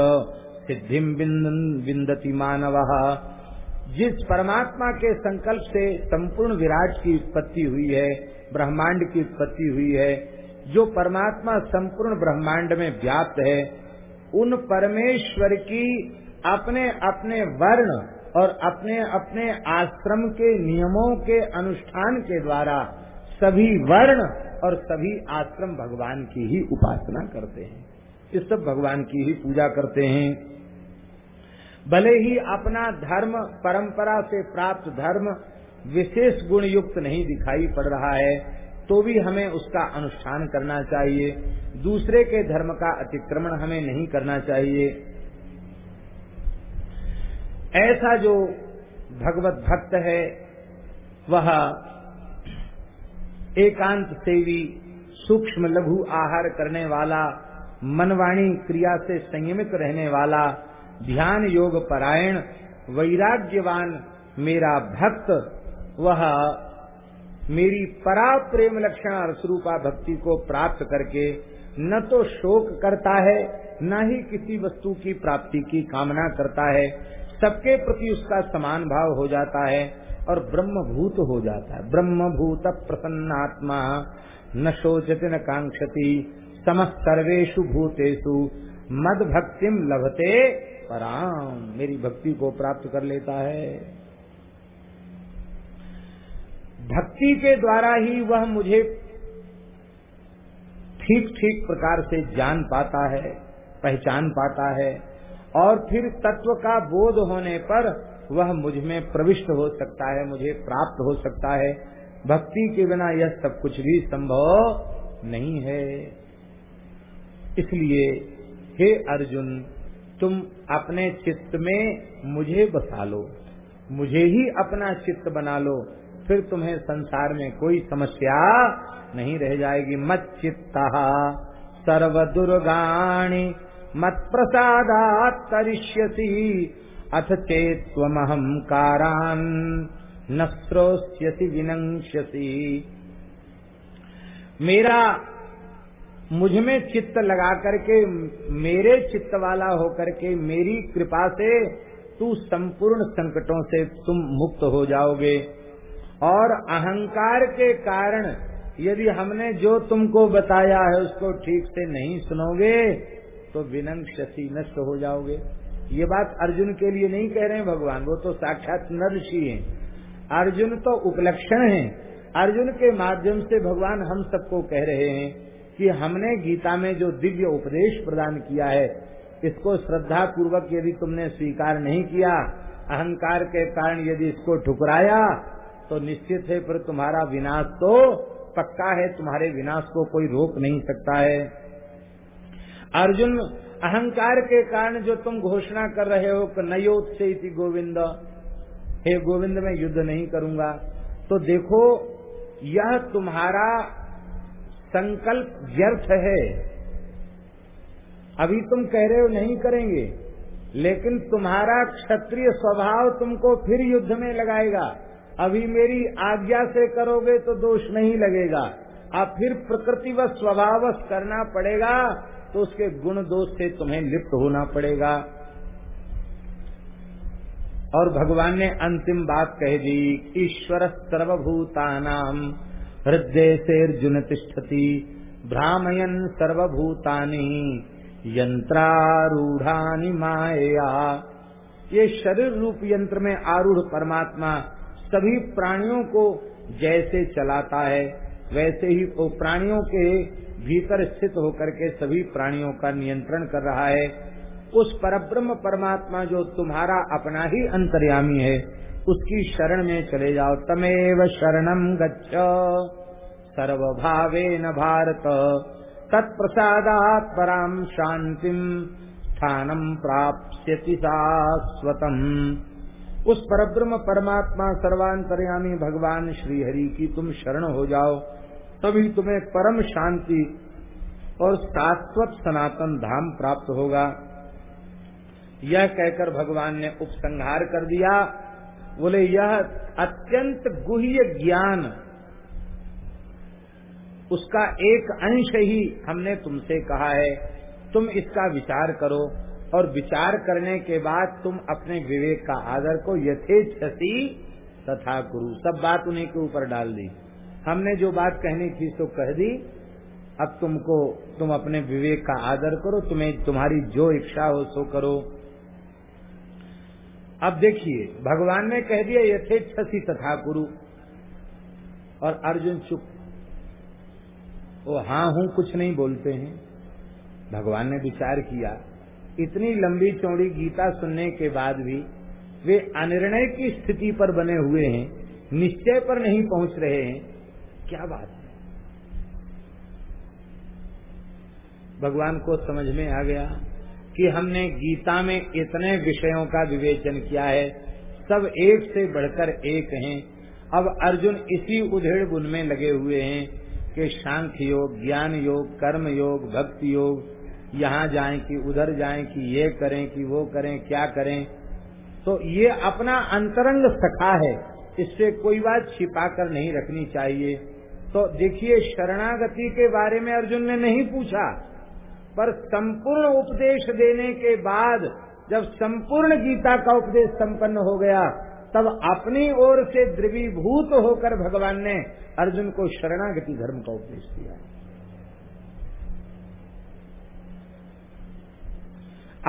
सिद्धि बिंदती मानव। जिस परमात्मा के संकल्प से संपूर्ण विराट की उत्पत्ति हुई है, ब्रह्मांड की उत्पत्ति हुई है, जो परमात्मा संपूर्ण ब्रह्मांड में व्याप्त है, उन परमेश्वर की अपने अपने वर्ण और अपने अपने आश्रम के नियमों के अनुष्ठान के द्वारा सभी वर्ण और सभी आश्रम भगवान की ही उपासना करते हैं। इस सब भगवान की ही पूजा करते हैं। भले ही अपना धर्म, परंपरा से प्राप्त धर्म विशेष गुण युक्त नहीं दिखाई पड़ रहा है तो भी हमें उसका अनुष्ठान करना चाहिए। दूसरे के धर्म का अतिक्रमण हमें नहीं करना चाहिए। ऐसा जो भगवत भक्त है, वह एकांत सेवी, सूक्ष्म लघु आहार करने वाला, मनवाणी क्रिया से संयमित रहने वाला, ध्यान योग परायण, वैराग्यवान मेरा भक्त, वह मेरी परा प्रेम लक्षण स्वरूपा भक्ति को प्राप्त करके न तो शोक करता है, न ही किसी वस्तु की प्राप्ति की कामना करता है सबके प्रति उसका समान भाव हो जाता है और ब्रह्मभूत हो जाता है। ब्रह्म ब्रह्मभूत प्रसन्नात्मा, न शोचते, न कांक्षति समस्त सर्वेशु भूतेषु मद भक्तिम लभते पराम मेरी भक्ति को प्राप्त कर लेता है। भक्ति के द्वारा ही वह मुझे ठीक ठीक प्रकार से जान पाता है, पहचान पाता है। और फिर तत्व का बोध होने पर वह मुझमें प्रविष्ट हो सकता है, मुझे प्राप्त हो सकता है। भक्ति के बिना यह सब कुछ भी संभव नहीं है। इसलिए, हे अर्जुन, तुम अपने चित्त में मुझे बसा लो, मुझे ही अपना चित्त बना लो, फिर तुम्हें संसार में कोई समस्या नहीं रह जाएगी। मत चित्ता सर्व दुर्गाणी मत तरिष्यसी अथ चेत्वमहम न श्रोष्यसी विनंश्यसी मेरा मुझमें चित्त लगा करके, मेरे चित्त वाला होकर के मेरी कृपा से तू संपूर्ण संकटों से तुम मुक्त हो जाओगे। और अहंकार के कारण यदि हमने जो तुमको बताया है उसको ठीक से नहीं सुनोगे तो शशि नष्ट हो जाओगे। ये बात अर्जुन के लिए नहीं कह रहे हैं भगवान, वो तो साक्षात नरषि हैं। अर्जुन तो उपलक्षण हैं। अर्जुन के माध्यम से भगवान हम सबको कह रहे हैं कि हमने गीता में जो दिव्य उपदेश प्रदान किया है, इसको श्रद्धा पूर्वक यदि तुमने स्वीकार नहीं किया, अहंकार के कारण यदि इसको ठुकराया तो निश्चित है फिर तुम्हारा विनाश तो पक्का है, तुम्हारे विनाश को कोई रोक नहीं सकता है। अर्जुन, अहंकार के कारण जो तुम घोषणा कर रहे हो कि नयोत से गोविंद, हे गोविंद, मैं युद्ध नहीं करूँगा। तो देखो, यह तुम्हारा संकल्प व्यर्थ है। अभी तुम कह रहे हो नहीं करेंगे, लेकिन तुम्हारा क्षत्रिय स्वभाव तुमको फिर युद्ध में लगाएगा। अभी मेरी आज्ञा से करोगे तो दोष नहीं लगेगा। अब फिर प्रकृति व स्वभाव करना पड़ेगा तो उसके गुण दोष से तुम्हें लिप्त होना पड़ेगा। और भगवान ने अंतिम बात कह दी, ईश्वर सर्वभूतानाम हृदय से अर्जुन तिष्ठति भ्रामयन सर्वभूतानी, यंत्रारूढ़ानी माया ये शरीर रूप यंत्र में आरूढ़ परमात्मा सभी प्राणियों को जैसे चलाता है, वैसे ही वो प्राणियों के भीतर स्थित होकर के सभी प्राणियों का नियंत्रण कर रहा है। उस परब्रह्म परमात्मा जो तुम्हारा अपना ही अंतर्यामी है, उसकी शरण में चले जाओ। तमेव शरणम गच्छ। सर्वभावे न भारत। तत्प्रसादात पराम शांतिम स्थानम प्राप्स्यति शाश्वतम। उस परब्रह्म परमात्मा सर्वांतर्यामी भगवान श्री हरि की तुम शरण हो जाओ। तभी तुम्हें परम शांति और शाश्वत सनातन धाम प्राप्त होगा। यह कहकर भगवान ने उपसंहार कर दिया। बोले, यह अत्यंत गुह्य ज्ञान, उसका एक अंश ही हमने तुमसे कहा है। तुम इसका विचार करो और विचार करने के बाद तुम अपने विवेक का आदर को यथे यथेच्छसी तथा गुरु, सब बात उन्हीं के ऊपर डाल दी। हमने जो बात कहनी थी तो कह दी, अब तुमको, तुम अपने विवेक का आदर करो, तुम्हें तुम्हारी जो इच्छा हो सो करो। अब देखिए, भगवान ने कह दिया, यथेच्छसी तथा गुरु और अर्जुन चुप। वो हाँ हूँ, कुछ नहीं बोलते हैं। भगवान ने विचार किया। इतनी लंबी चौड़ी गीता सुनने के बाद भी वे अनिर्णय की स्थिति पर बने हुए हैं, निश्चय पर नहीं पहुँच रहे हैं। क्या बात है? भगवान को समझ में आ गया कि हमने गीता में इतने विषयों का विवेचन किया है, सब एक से बढ़कर एक हैं। अब अर्जुन इसी उधेड़ बुन में लगे हुए हैं कि सांख्य योग, ज्ञान योग, कर्म योग, भक्ति योग, यहाँ जाएँ कि उधर जाएँ कि ये करें कि वो करें, क्या करें। तो ये अपना अंतरंग सखा है, इससे कोई बात छिपा कर नहीं रखनी चाहिए। तो देखिए, शरणागति के बारे में अर्जुन ने नहीं पूछा, पर संपूर्ण उपदेश देने के बाद जब संपूर्ण गीता का उपदेश संपन्न हो गया, तब अपनी ओर से द्रवीभूत होकर भगवान ने अर्जुन को शरणागति धर्म का उपदेश दिया।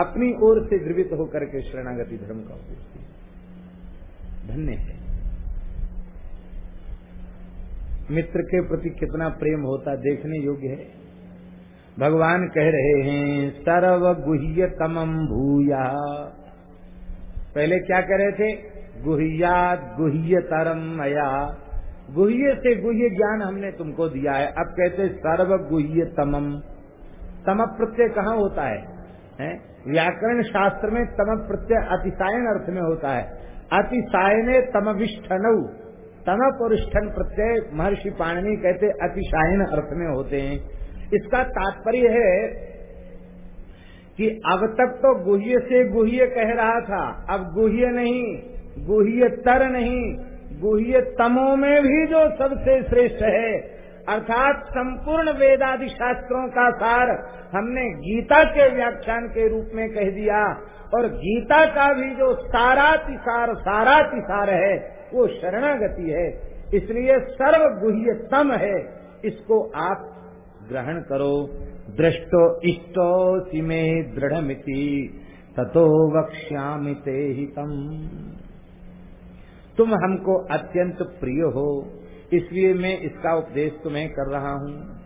अपनी ओर से द्रवित होकर के शरणागति धर्म का उपदेश दिया। धन्य है। मित्र के प्रति कितना प्रेम होता देखने योग्य है। भगवान कह रहे हैं सर्व गुह्य तमम भूया। पहले क्या कह रहे थे? गुहियात गुह्य तरम मया। गुह्य से गुह्य ज्ञान हमने तुमको दिया है। अब कहते सर्व गुह्य तमम तम प्रत्यय कहाँ होता है, है? व्याकरण शास्त्र में तम प्रत्यय अतिशायन अर्थ में होता है। अतिशायने तम पुरुष्ठन प्रत्यय महर्षि पाणनी कहते अतिशायन अर्थ में होते हैं। इसका तात्पर्य है कि अब तक तो गुह्य से गुह्य कह रहा था, अब गुह्य नहीं, गुह्य तर नहीं, गुह्य तमो में भी जो सबसे श्रेष्ठ है, अर्थात संपूर्ण वेदादि शास्त्रों का सार हमने गीता के व्याख्यान के रूप में कह दिया, और गीता का भी जो सारा तिसार सारा तिसार है वो शरणागति है। इसलिए सर्व गुह्यतम है। इसको आप ग्रहण करो। दृष्टो इष्टो सिमे दृढ़ मिति ततो वक्ष्यामिते हितम। तुम हमको अत्यंत प्रिय हो। इसलिए मैं इसका उपदेश तुम्हें कर रहा हूँ।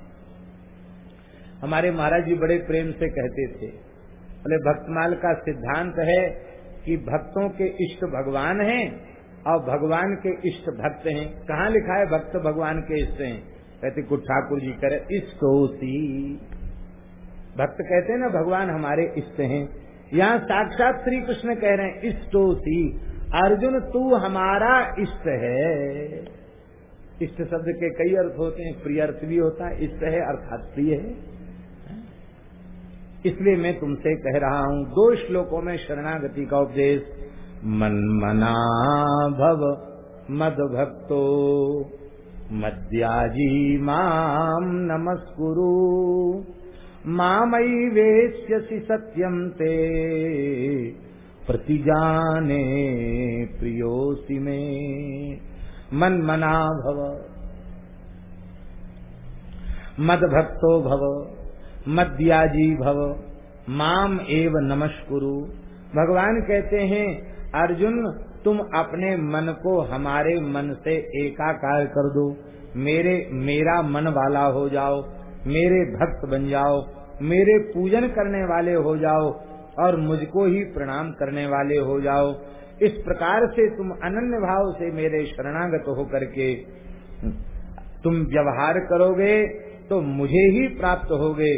हमारे महाराज जी बड़े प्रेम से कहते थे। बोले, भक्तमाल का सिद्धांत है कि भक्तों के इष्ट भगवान हैं और भगवान के इष्ट भक्त हैं। कहाँ लिखा है भक्त भगवान के इष्ट हैं? कहते कुछ ठाकुर जी करे इष्टोसी भक्त कहते हैं ना, भगवान हमारे इष्ट हैं। यहाँ साक्षात श्री कृष्ण कह रहे हैं इष्टोसी अर्जुन, तू हमारा इष्ट है। इष्ट शब्द के कई अर्थ होते हैं। प्रिय अर्थ भी होता है, इष्ट है, अर्थात प्रिय है। इसलिए मैं तुमसे कह रहा हूँ, दो श्लोकों में शरणागति का उपदेश मन मना भव मद भक्तो मद्याजी माम नमस्कुरु। मामई वेश्यसी सत्यम ते। प्रतिजाने प्रियोसी में। मन मना भव मद भक्तो भव मद्याजी भव। माम एव नमस्कुरु। भगवान कहते हैं अर्जुन, तुम अपने मन को हमारे मन से एकाकार कर दो। मेरे, मेरा मन वाला हो जाओ, मेरे भक्त बन जाओ, मेरे पूजन करने वाले हो जाओ और मुझको ही प्रणाम करने वाले हो जाओ। इस प्रकार से तुम अनन्य भाव से मेरे शरणागत होकर के तुम व्यवहार करोगे तो मुझे ही प्राप्त होगे।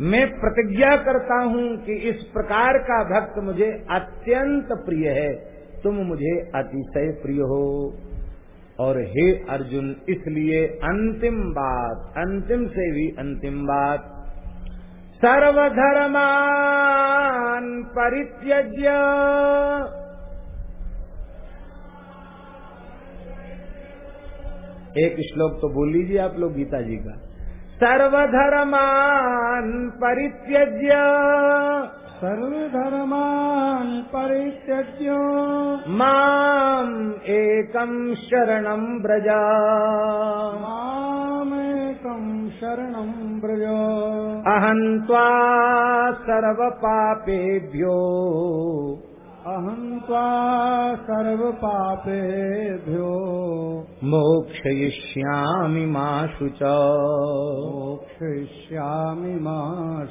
मैं प्रतिज्ञा करता हूँ कि इस प्रकार का भक्त मुझे अत्यंत प्रिय है। तुम मुझे अतिशय प्रिय हो। और हे अर्जुन, इसलिए अंतिम बात, अंतिम से भी अंतिम बात, सर्वधर्मान परित्यज्य। एक श्लोक तो बोल लीजिए आप लोग गीता जी का। सर्वधर्मान परित्यज्य। सर्वधर्मान परित्यज्य। माम एकम शरणम ब्रजा मामेकम शरणम ब्रज अहं त्वा सर्वपापेभ्यो अहं त्वा सर्वपापेभ्यो मोक्षयिष्यामि मा शुच मोक्षयिष्यामि मा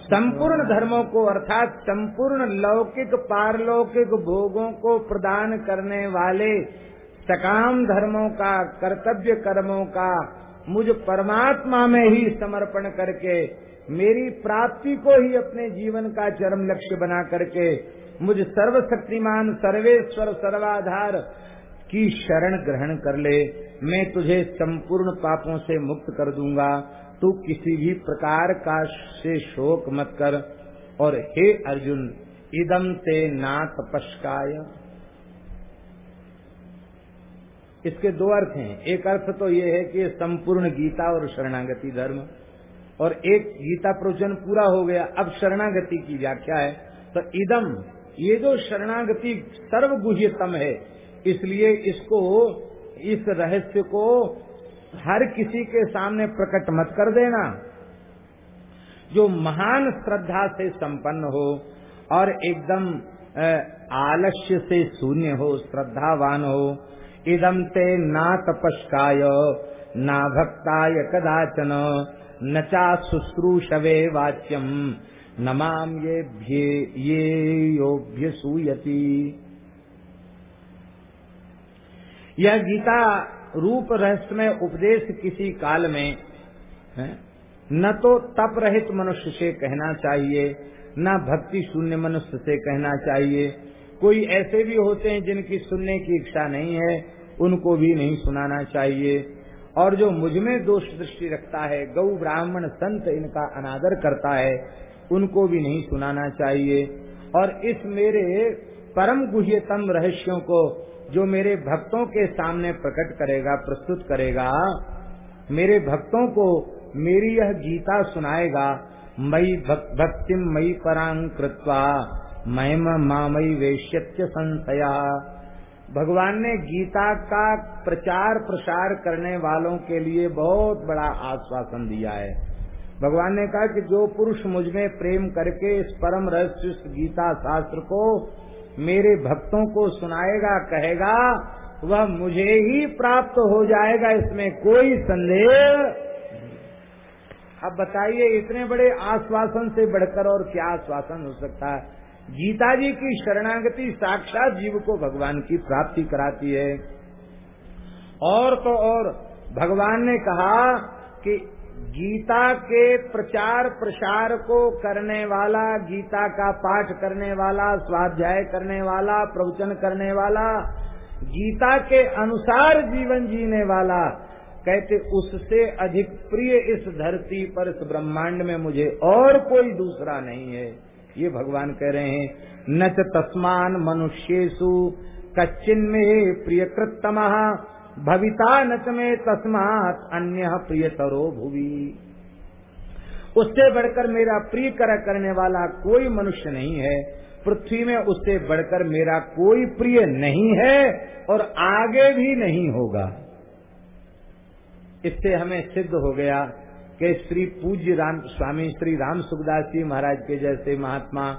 संपूर्ण धर्मों को अर्थात संपूर्ण लौकिक पारलौकिक भोगों को प्रदान करने वाले सकाम धर्मों का कर्तव्य कर्मों का मुझ परमात्मा में ही समर्पण करके मेरी प्राप्ति को ही अपने जीवन का चरम लक्ष्य बना करके मुझ सर्वशक्तिमान, सर्वेश्वर, सर्वाधार की शरण ग्रहण कर ले। मैं तुझे संपूर्ण पापों से मुक्त कर दूँगा। तू किसी भी प्रकार का से शोक मत कर। और हे अर्जुन इदम ते ना तपस्काय। इसके दो अर्थ हैं। एक अर्थ तो ये है कि संपूर्ण गीता और शरणागति धर्म। और एक गीता प्रवचन पूरा हो गया। अब शरणागति की व्याख्या है। तो इदम ये जो शरणागति सर्वगुह्यतम है, इसलिए इसको, इस रहस्य को हर किसी के सामने प्रकट मत कर देना। जो महान श्रद्धा से संपन्न हो और एकदम आलस्य से शून्य हो, श्रद्धावान हो इदम ते ना तपस्काय, ना भक्ताय कदाचन, न चा शुश्रूषवे वाच्यम। नमाम ये ये योभ्य सूयती यह गीता रूप रहस्य में उपदेश किसी काल में, है? न तो तप रहित मनुष्य से कहना चाहिए, न भक्ति शून्य मनुष्य से कहना चाहिए कोई ऐसे भी होते हैं जिनकी सुनने की इच्छा नहीं है, उनको भी नहीं सुनाना चाहिए और जो मुझमें दोष दृष्टि रखता है, गौ ब्राह्मण संत इनका अनादर करता है उनको भी नहीं सुनाना चाहिए। और इस मेरे परम गुह्यतम रहस्यों को, जो मेरे भक्तों के सामने प्रकट करेगा, प्रस्तुत करेगा, मेरे भक्तों को मेरी यह गीता सुनाएगा मई भक्तिम मई परांग कृत्वा महिम मामई वेश्यत्य संशया। भगवान ने गीता का प्रचार प्रसार करने वालों के लिए बहुत बड़ा आश्वासन दिया है। भगवान ने कहा कि जो पुरुष मुझमें प्रेम करके इस परम रहस्य गीता शास्त्र को मेरे भक्तों को सुनाएगा, कहेगा, वह मुझे ही प्राप्त हो जाएगा, इसमें कोई संदेह अब बताइए, इतने बड़े आश्वासन से बढ़कर और क्या आश्वासन हो सकता है? गीता जी की शरणागति साक्षात जीव को भगवान की प्राप्ति कराती है। और तो और, भगवान ने कहा कि गीता के प्रचार प्रसार को करने वाला, गीता का पाठ करने वाला, स्वाध्याय करने वाला, प्रवचन करने वाला, गीता के अनुसार जीवन जीने वाला, कहते उससे अधिक प्रिय इस धरती पर, इस ब्रह्मांड में मुझे और कोई दूसरा नहीं है। ये भगवान कह रहे हैं, न तस्मान मनुष्येशु कच्चिन में प्रिय कृतम भविता नच में तस्मात अन्य प्रिय तरो भुवि। उससे बढ़कर मेरा प्रिय कर करने वाला कोई मनुष्य नहीं है। पृथ्वी में उससे बढ़कर मेरा कोई प्रिय नहीं है और आगे भी नहीं होगा। इससे हमें सिद्ध हो गया कि श्री पूज्य राम, स्वामी श्री राम सुखदास जी महाराज के जैसे महात्मा,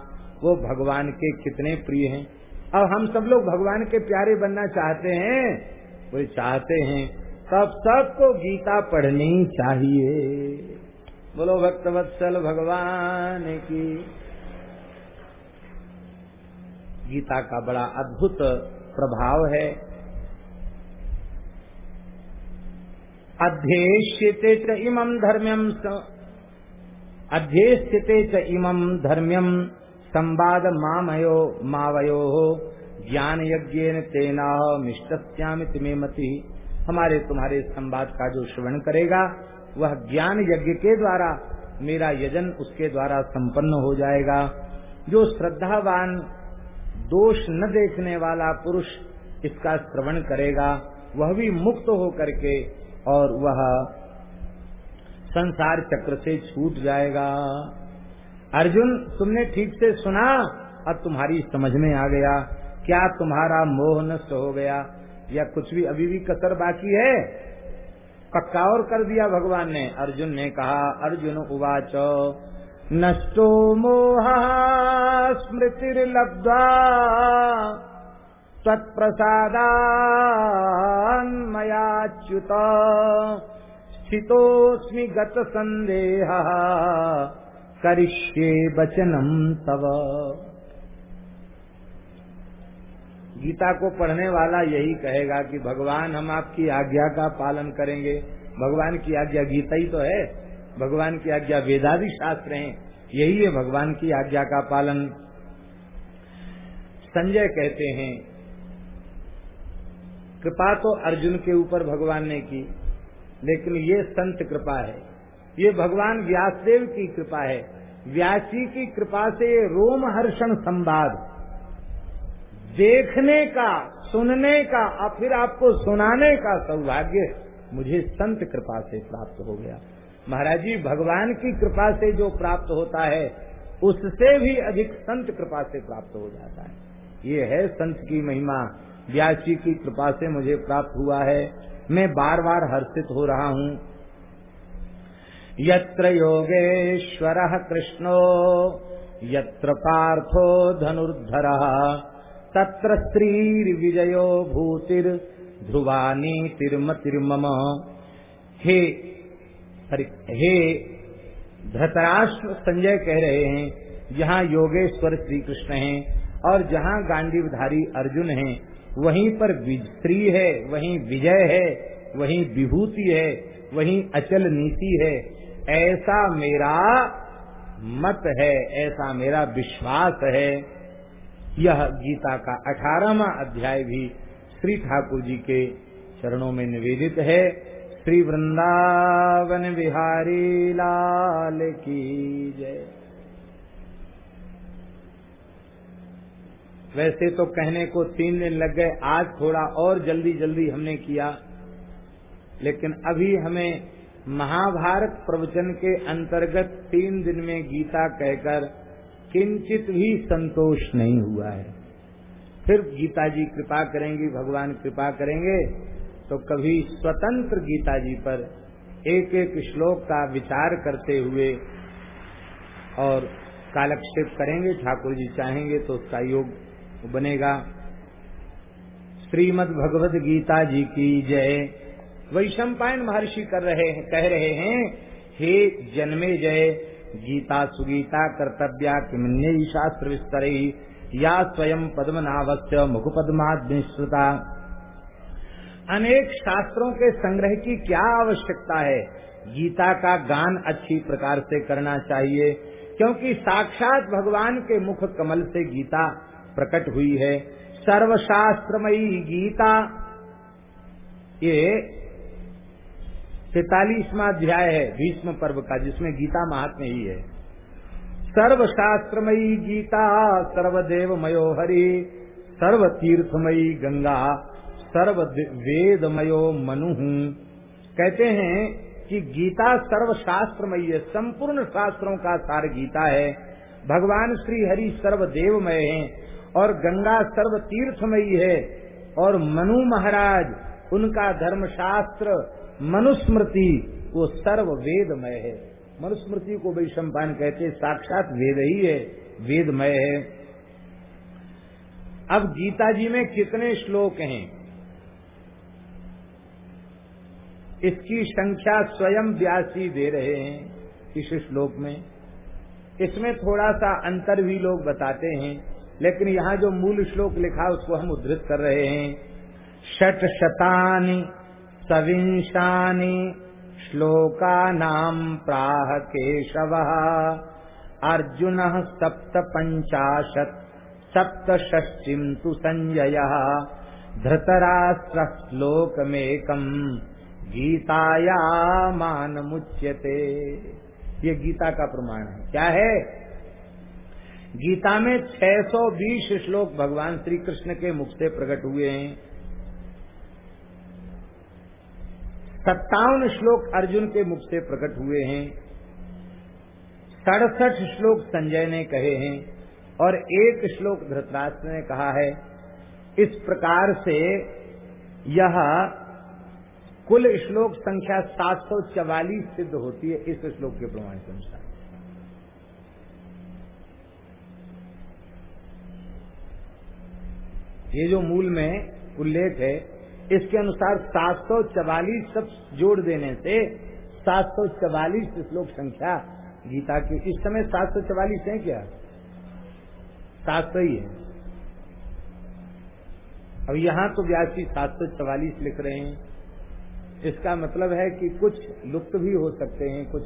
वो भगवान के कितने प्रिय हैं। अब हम सब लोग भगवान के प्यारे बनना चाहते हैं। वो चाहते हैं, तब सबको गीता पढ़नी चाहिए। बोलो भक्तवत्सल भगवान की। गीता का बड़ा अद्भुत प्रभाव है। अध्येष्यते च इमं धर्म्यम अध्येष्यते च इमं धर्म्यम संवाद मामयो मावयो। ज्ञान यज्ञ तेना मिष्टस्यामित में मति। हमारे तुम्हारे संवाद का जो श्रवण करेगा, वह ज्ञान यज्ञ के द्वारा, मेरा यजन उसके द्वारा संपन्न हो जाएगा। जो श्रद्धावान दोष न देखने वाला पुरुष इसका श्रवण करेगा, वह भी मुक्त हो करके और वह संसार चक्र से छूट जाएगा। अर्जुन, तुमने ठीक से सुना, अब तुम्हारी समझ में आ गया। क्या तुम्हारा मोह नष्ट हो गया? या कुछ भी अभी भी कसर बाकी है? पक्का और कर दिया भगवान ने। अर्जुन ने कहा, अर्जुन उवाच, नष्टो मोह स्मृतिर्लब्ध्वा त्वत्प्रसादान्मयाच्युत स्थितोऽस्मि गतसन्देहः। करिष्ये वचनम तव। गीता को पढ़ने वाला यही कहेगा कि भगवान, हम आपकी आज्ञा का पालन करेंगे। भगवान की आज्ञा गीता ही तो है। भगवान की आज्ञा वेदादि शास्त्र हैं। यही है भगवान की आज्ञा का पालन। संजय कहते हैं, कृपा तो अर्जुन के ऊपर भगवान ने की, लेकिन ये संत कृपा है। ये भगवान व्यासदेव की कृपा है। व्यासी की कृपा से रोम हर्षण संवाद देखने का, सुनने का और फिर आपको सुनाने का सौभाग्य मुझे संत कृपा से प्राप्त हो गया। महाराज जी भगवान की कृपा से जो प्राप्त होता है, उससे भी अधिक संत कृपा से प्राप्त हो जाता है। ये है संत की महिमा। व्यास जी की कृपा से मुझे प्राप्त हुआ है। मैं बार बार हर्षित हो रहा हूँ। यत्र योगेश्वर कृष्णो, यत्र पार्थो धनुर्धर। तत्र विजयो भूतिर ध्रुवानी तिरम तिरमतिर्मम। हे हे धृतराष्ट्र संजय कह रहे हैं, जहाँ योगेश्वर श्री कृष्ण हैं और जहाँ गांडीवधारी अर्जुन हैं, वहीं पर स्त्री है, वहीं विजय है, वहीं विभूति है, वहीं अचल नीति है। ऐसा मेरा मत है, ऐसा मेरा विश्वास है। यह गीता का अठारहवा अध्याय भी श्री ठाकुर जी के चरणों में निवेदित है। श्री वृंदावन बिहारी लाल की जय। वैसे तो कहने को तीन दिन लग गए, आज थोड़ा और जल्दी जल्दी हमने किया, लेकिन अभी हमें महाभारत प्रवचन के अंतर्गत तीन दिन में गीता कहकर किंचित भी संतोष नहीं हुआ है। फिर गीता जी कृपा करेंगी, भगवान कृपा करेंगे तो कभी स्वतंत्र गीता जी पर एक एक श्लोक का विचार करते हुए और कालक्षेप करेंगे, ठाकुर जी चाहेंगे तो उसका योग बनेगा। श्रीमद भगवत गीता जी की जय। वैशंपायन महर्षि कर रहे हैं, कह रहे हैं, हे जन्मे जय गीता सुगीता कर्तव्या किमन्य शास्त्र विस्तर या स्वयं पद्मनाभस्य मुखपद्माश्रुता अनेक शास्त्रों के संग्रह की क्या आवश्यकता है? गीता का गान अच्छी प्रकार से करना चाहिए, क्योंकि साक्षात भगवान के मुख कमल से गीता प्रकट हुई है। सर्वशास्त्रमयी गीता, ये तैतालीसवा अध्याय है, भीष्म पर्व का, जिसमें गीता महात्म ही है। सर्वशास्त्रमयी गीता सर्वदेव मयो हरि सर्व तीर्थमयी गंगा सर्व वेदमयो मनु। कहते हैं कि गीता सर्वशास्त्रमयी है, संपूर्ण शास्त्रों का सार गीता है। भगवान श्री हरि सर्वदेवमय हैं और गंगा सर्व तीर्थमयी है। और मनु महाराज, उनका धर्मशास्त्र मनुस्मृति वो सर्व वेदमय है। मनुस्मृति को वैशंपान कहते साक्षात वेद ही है, वेदमय है। अब गीता जी में कितने श्लोक हैं? इसकी संख्या स्वयं व्यासी दे रहे हैं इस श्लोक में। इसमें थोड़ा सा अंतर भी लोग बताते हैं, लेकिन यहाँ जो मूल श्लोक लिखा उसको हम उद्धृत कर रहे हैं। षट शतानि सविंशानि श्लोका नाम प्राह केशव। अर्जुन सप्त पंचाशत सप्त षष्टिम तु संजय धृतराष्ट्र श्लोकमेकम गीताया मान मुच्यते ये गीता का प्रमाण है। क्या है? गीता में 620 श्लोक भगवान श्री कृष्ण के मुख से प्रकट हुए हैं। सत्तावन श्लोक अर्जुन के मुख से प्रकट हुए हैं। सड़सठ श्लोक संजय ने कहे हैं और एक श्लोक धृतराष्ट्र ने कहा है। इस प्रकार से यह कुल श्लोक संख्या 744 सिद्ध होती है इस श्लोक के प्रमाण के अनुसार। ये जो मूल में उल्लेख है इसके अनुसार सात सौ चवालीस सब जोड़ देने से सात सौ चवालीस श्लोक संख्या गीता की। इस समय सात सौ चवालीस है क्या? सात सौ ही है। अब यहाँ तो व्यासी सात सौ चवालीस लिख रहे हैं। इसका मतलब है कि कुछ लुप्त भी हो सकते हैं, कुछ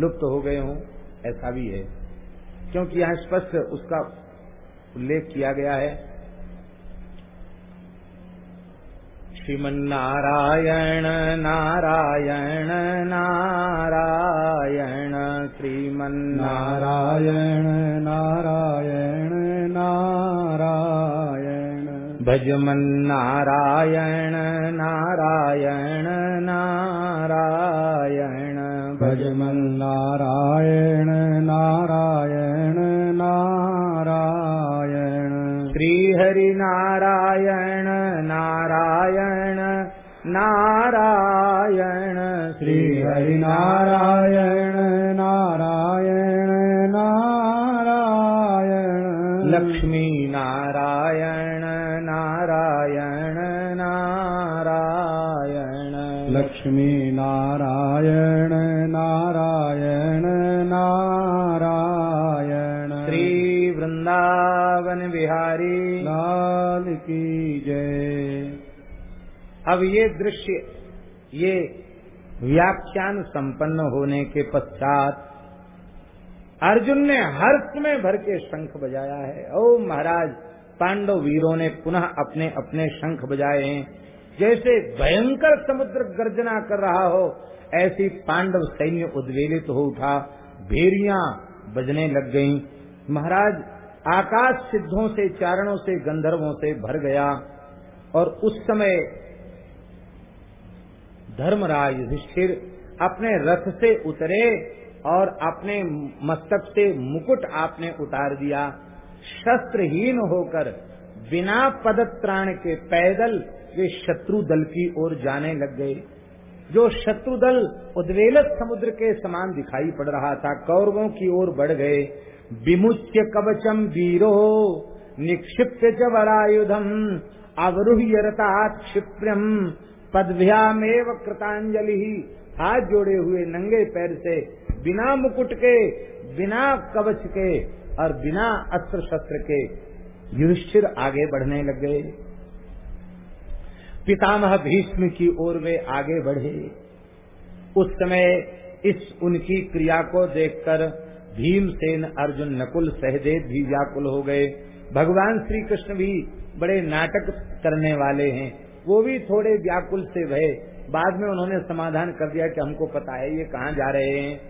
लुप्त हो गए हों, ऐसा भी है। क्योंकि यहाँ स्पष्ट उसका उल्लेख किया गया है श्रीमन्नारायण नारायण नारायण श्रीमन्नारायण नारायण नारायण। भजमन्नारायण नारायण नारायण। भजमन् नारायण नारायण नारायण। श्रीहरिनारायण नारायण नारायण श्रीहरिनारायण अब ये दृश्य, ये व्याख्यान संपन्न होने के पश्चात अर्जुन ने हर्ष में भर के शंख बजाया है। ओ महाराज, पांडव वीरों ने पुनः अपने अपने शंख बजाए हैं। जैसे भयंकर समुद्र गर्जना कर रहा हो, ऐसी पांडव सैन्य उद्वेलित हो उठा, भेड़िया बजने लग गईं। महाराज, आकाश सिद्धों से, चारणों से, गंधर्वों से भर गया और उस समय धर्मराज युधिष्ठिर अपने रथ से उतरे और अपने मस्तक से मुकुट आपने उतार दिया। शस्त्रहीन होकर बिना पदत्राण के पैदल वे शत्रु दल की ओर जाने लग गए। जो शत्रु दल उद्वेलत समुद्र के समान दिखाई पड़ रहा था, कौरवों की ओर बढ़ गए। विमुच्य कवचम वीरो, निक्षिप्त च बड़ायुधम अवरुह्य रतात क्षिप्रम पदभ्यामेव कृतांजलि। ही हाथ जोड़े हुए नंगे पैर से, बिना मुकुट के, बिना कवच के और बिना अस्त्र शस्त्र के युधिष्ठिर आगे बढ़ने लग गए। पितामह भीष्म की ओर वे आगे बढ़े। उस समय इस उनकी क्रिया को देखकर भीमसेन, अर्जुन, नकुल, सहदेव भी व्याकुल हो गए। भगवान श्री कृष्ण भी बड़े नाटक करने वाले हैं। वो भी थोड़े व्याकुल से भय। बाद में उन्होंने समाधान कर दिया कि हमको पता है ये कहाँ जा रहे हैं।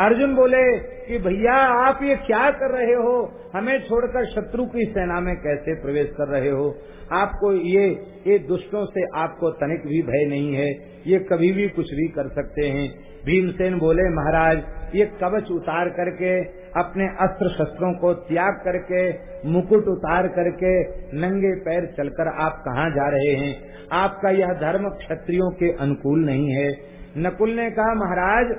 अर्जुन बोले कि भैया, आप ये क्या कर रहे हो? हमें छोड़कर शत्रु की सेना में कैसे प्रवेश कर रहे हो? आपको ये ये दुष्टों से आपको तनिक भी भय नहीं है। ये कभी भी कुछ भी कर सकते हैं। भीमसेन बोले, महाराज, ये कवच उतार करके अपने अस्त्र शस्त्रों को त्याग करके, मुकुट उतार करके, नंगे पैर चलकर आप कहाँ जा रहे हैं? आपका यह धर्म क्षत्रियों के अनुकूल नहीं है। नकुल ने कहा, महाराज,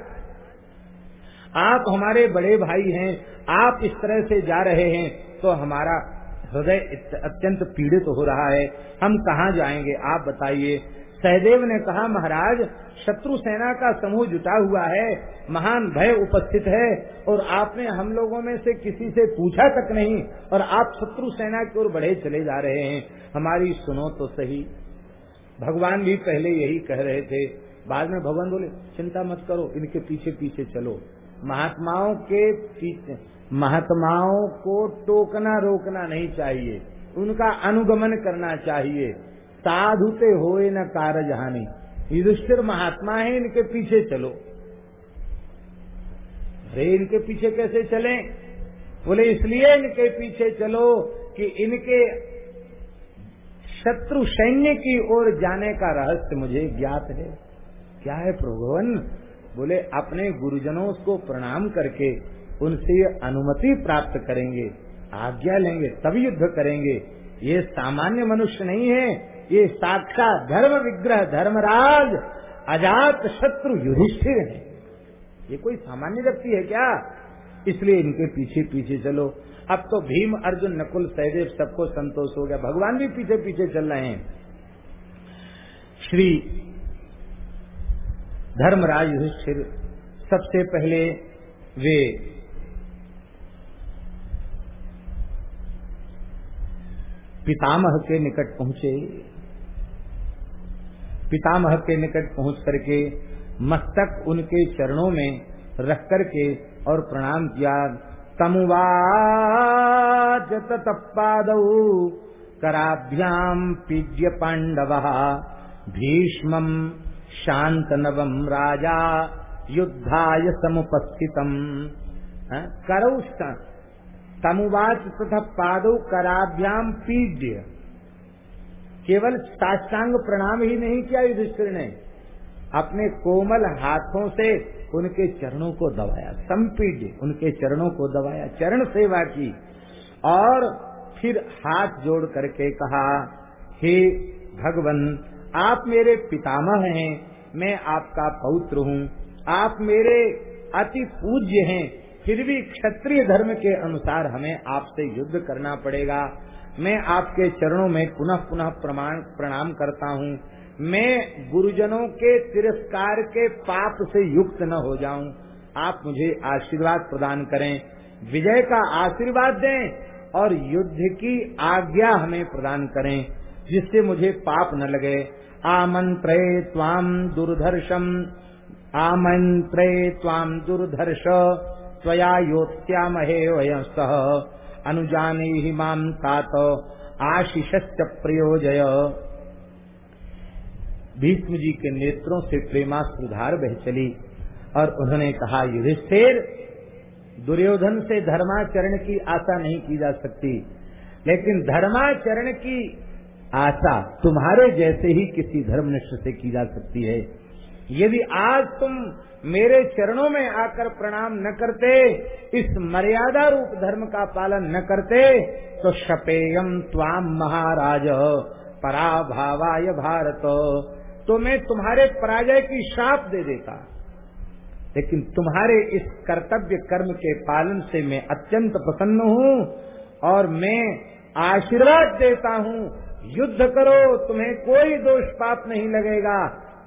आप हमारे बड़े भाई हैं। आप इस तरह से जा रहे हैं तो हमारा हृदय अत्यंत पीड़ित तो हो रहा है। हम कहाँ जाएँगे? आप बताइए। सहदेव ने कहा, महाराज, शत्रु सेना का समूह जुटा हुआ है, महान भय उपस्थित है, और आपने हम लोगों में से किसी से पूछा तक नहीं, और आप शत्रु सेना की ओर बढ़े चले जा रहे हैं। हमारी सुनो तो सही। भगवान भी पहले यही कह रहे थे। बाद में भगवान बोले, चिंता मत करो, इनके पीछे पीछे चलो। महात्माओं के पीछे, महात्माओं को टोकना रोकना नहीं चाहिए। उनका अनुगमन करना चाहिए। साधुते होए न कारज हानि युधिष्ठिर महात्मा है, इनके पीछे चलो। अरे, इनके पीछे कैसे चलें? बोले, इसलिए इनके पीछे चलो कि इनके शत्रु सैन्य की ओर जाने का रहस्य मुझे ज्ञात है। क्या है प्रभुवन? बोले, अपने गुरुजनों को प्रणाम करके उनसे अनुमति प्राप्त करेंगे, आज्ञा लेंगे, तब युद्ध करेंगे। ये सामान्य मनुष्य नहीं है ये साक्षात धर्म विग्रह, धर्मराज, अजात शत्रु युधिष्ठिर है। ये कोई सामान्य व्यक्ति है क्या? इसलिए इनके पीछे पीछे चलो। अब तो भीम, अर्जुन, नकुल, सहदेव सबको संतोष हो गया। भगवान भी पीछे पीछे चल रहे हैं। श्री धर्मराज युधिष्ठिर सबसे पहले वे पितामह के निकट पहुँचे। पितामह के निकट पहुँच करके मस्तक उनके चरणों में रख करके और प्रणाम किया। तमुवाच तत्पाद कराभ्याम पीड्य पांडव। भीष्म शांत नवम राजा युद्धाय समुपस्थितम। करौ तमुवाच तथा पादो कराभ्याम पीड्य। केवल साष्टांग प्रणाम ही नहीं किया युधिष्ठिर ने। अपने कोमल हाथों से उनके चरणों को दबाया संपीड उनके चरणों को दबाया, चरण सेवा की। और फिर हाथ जोड़ करके कहा, हे भगवान, आप मेरे पितामह हैं, मैं आपका पौत्र हूँ। आप मेरे अति पूज्य हैं, फिर भी क्षत्रिय धर्म के अनुसार हमें आपसे युद्ध करना पड़ेगा। मैं आपके चरणों में पुनः पुनः प्रमाण, प्रणाम करता हूँ। मैं गुरुजनों के तिरस्कार के पाप से युक्त न हो जाऊँ। आप मुझे आशीर्वाद प्रदान करें, विजय का आशीर्वाद दें और युद्ध की आज्ञा हमें प्रदान करें, जिससे मुझे पाप न लगे। आमंत्रे त्वाम दुर्धर्षम। आमंत्रे त्वाम दुर्धर्ष। त्वया योत्यामहे वयं सह ही माम तात आशीष प्रयोजय। भीष्म जी के नेत्रों से प्रेमास्त्रधार बह चली और उन्होंने कहा, युधिष्ठिर, दुर्योधन से धर्माचरण की आशा नहीं की जा सकती, लेकिन धर्माचरण की आशा तुम्हारे जैसे ही किसी धर्मनिष्ठ से की जा सकती है। यदि आज तुम मेरे चरणों में आकर प्रणाम न करते, इस मर्यादा रूप धर्म का पालन न करते तो शपेयम त्वाम महाराज, पराभावाय भारत। तो मैं तुम्हारे पराजय की शाप दे देता, लेकिन तुम्हारे इस कर्तव्य कर्म के पालन से मैं अत्यंत प्रसन्न हूँ, और मैं आशीर्वाद देता हूँ, युद्ध करो, तुम्हें कोई दोष पाप नहीं लगेगा,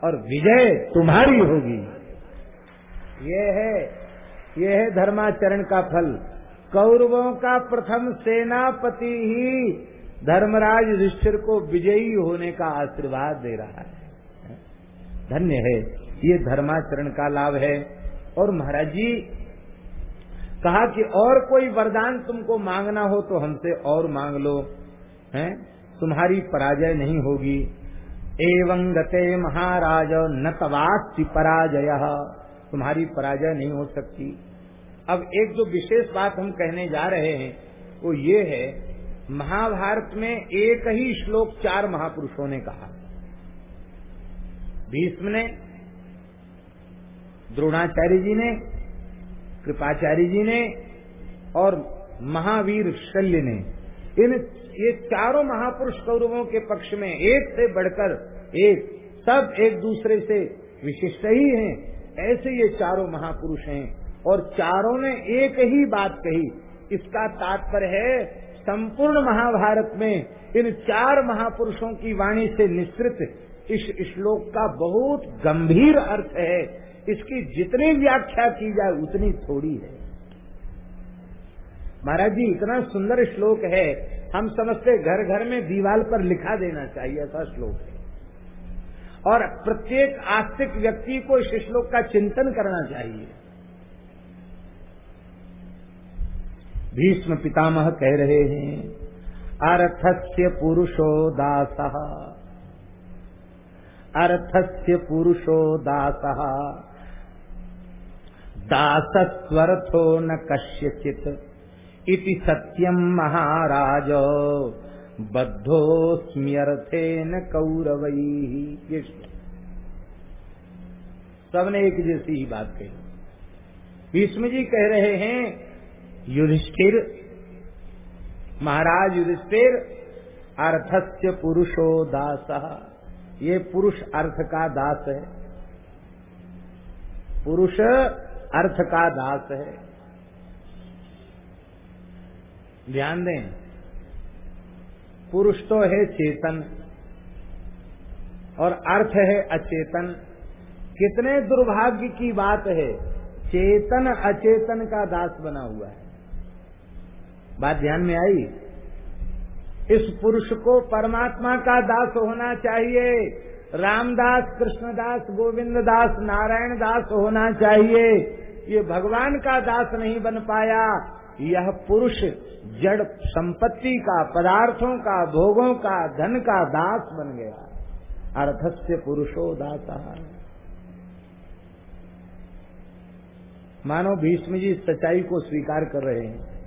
और विजय तुम्हारी होगी। ये है ये है धर्माचरण का फल। कौरवों का प्रथम सेनापति ही धर्मराज युधिष्ठिर को विजयी होने का आशीर्वाद दे रहा है। धन्य है, ये धर्माचरण का लाभ है। और महाराज जी, कहा कि और कोई वरदान तुमको मांगना हो तो हमसे और मांग लो, हैं? तुम्हारी पराजय नहीं होगी। एवं गते महाराज, न पराजय। तुम्हारी पराजय नहीं हो सकती। अब एक जो विशेष बात हम कहने जा रहे हैं, वो ये है, महाभारत में एक ही श्लोक चार महापुरुषों ने कहा। भीष्म ने, द्रोणाचार्य जी ने, कृपाचार्य जी ने और महावीर शल्य ने। इन, ये चारों महापुरुष कौरवों के पक्ष में एक से बढ़कर एक, सब एक दूसरे से विशिष्ट ही हैं। ऐसे ये चारों महापुरुष हैं और चारों ने एक ही बात कही, इसका तात्पर्य है संपूर्ण महाभारत में इन चार महापुरुषों की वाणी से निश्चित इस श्लोक का बहुत गंभीर अर्थ है। इसकी जितनी व्याख्या की जाए, उतनी थोड़ी है। महाराज जी, इतना सुंदर श्लोक है, हम समझते घर घर में दीवाल पर लिखा देना चाहिए ऐसा श्लोक है। और प्रत्येक आस्तिक व्यक्ति को इस श्लोक का चिंतन करना चाहिए। भीष्म पितामह कह रहे हैं, अर्थस्य पुरुषो दास। अर्थस्य पुरुषो दास। दासस्वर्थो न कस्यचित। इति सत्यम महाराज। बद्धोस्म्यर्थे न कौरवई सबने एक जैसी ही बात कही। भीष्म जी कह रहे हैं, युधिष्ठिर, महाराज युधिष्ठिर, अर्थस्य पुरुषो दास। ये पुरुष अर्थ का दास है। पुरुष अर्थ का दास है। ध्यान दें पुरुष तो है चेतन। और अर्थ है अचेतन। कितने दुर्भाग्य की बात है। चेतन अचेतन का दास बना हुआ है। बात ध्यान में आई? इस पुरुष को परमात्मा का दास होना चाहिए। रामदास, कृष्णदास गोविंद दास नारायण दास होना चाहिए। ये भगवान का दास नहीं बन पाया। यह पुरुष जड़ संपत्ति का, पदार्थों का, भोगों का, धन का दास बन गया। अर्थस्य पुरुषो दास मानो भीष्म जी सच्चाई को स्वीकार कर रहे हैं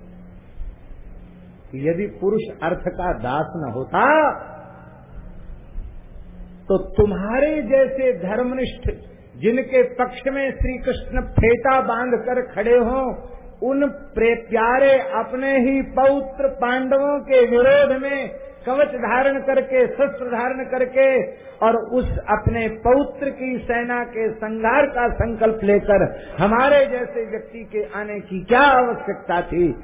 यदि पुरुष अर्थ का दास न होता तो तुम्हारे जैसे धर्मनिष्ठ, जिनके पक्ष में श्री कृष्ण फेटा बाँध कर खड़े हों उन प्यारे अपने ही पौत्र पांडवों के विरोध में कवच धारण करके, शस्त्र धारण करके और उस अपने पौत्र की सेना के संघार का संकल्प लेकर हमारे जैसे व्यक्ति के आने की क्या आवश्यकता थी?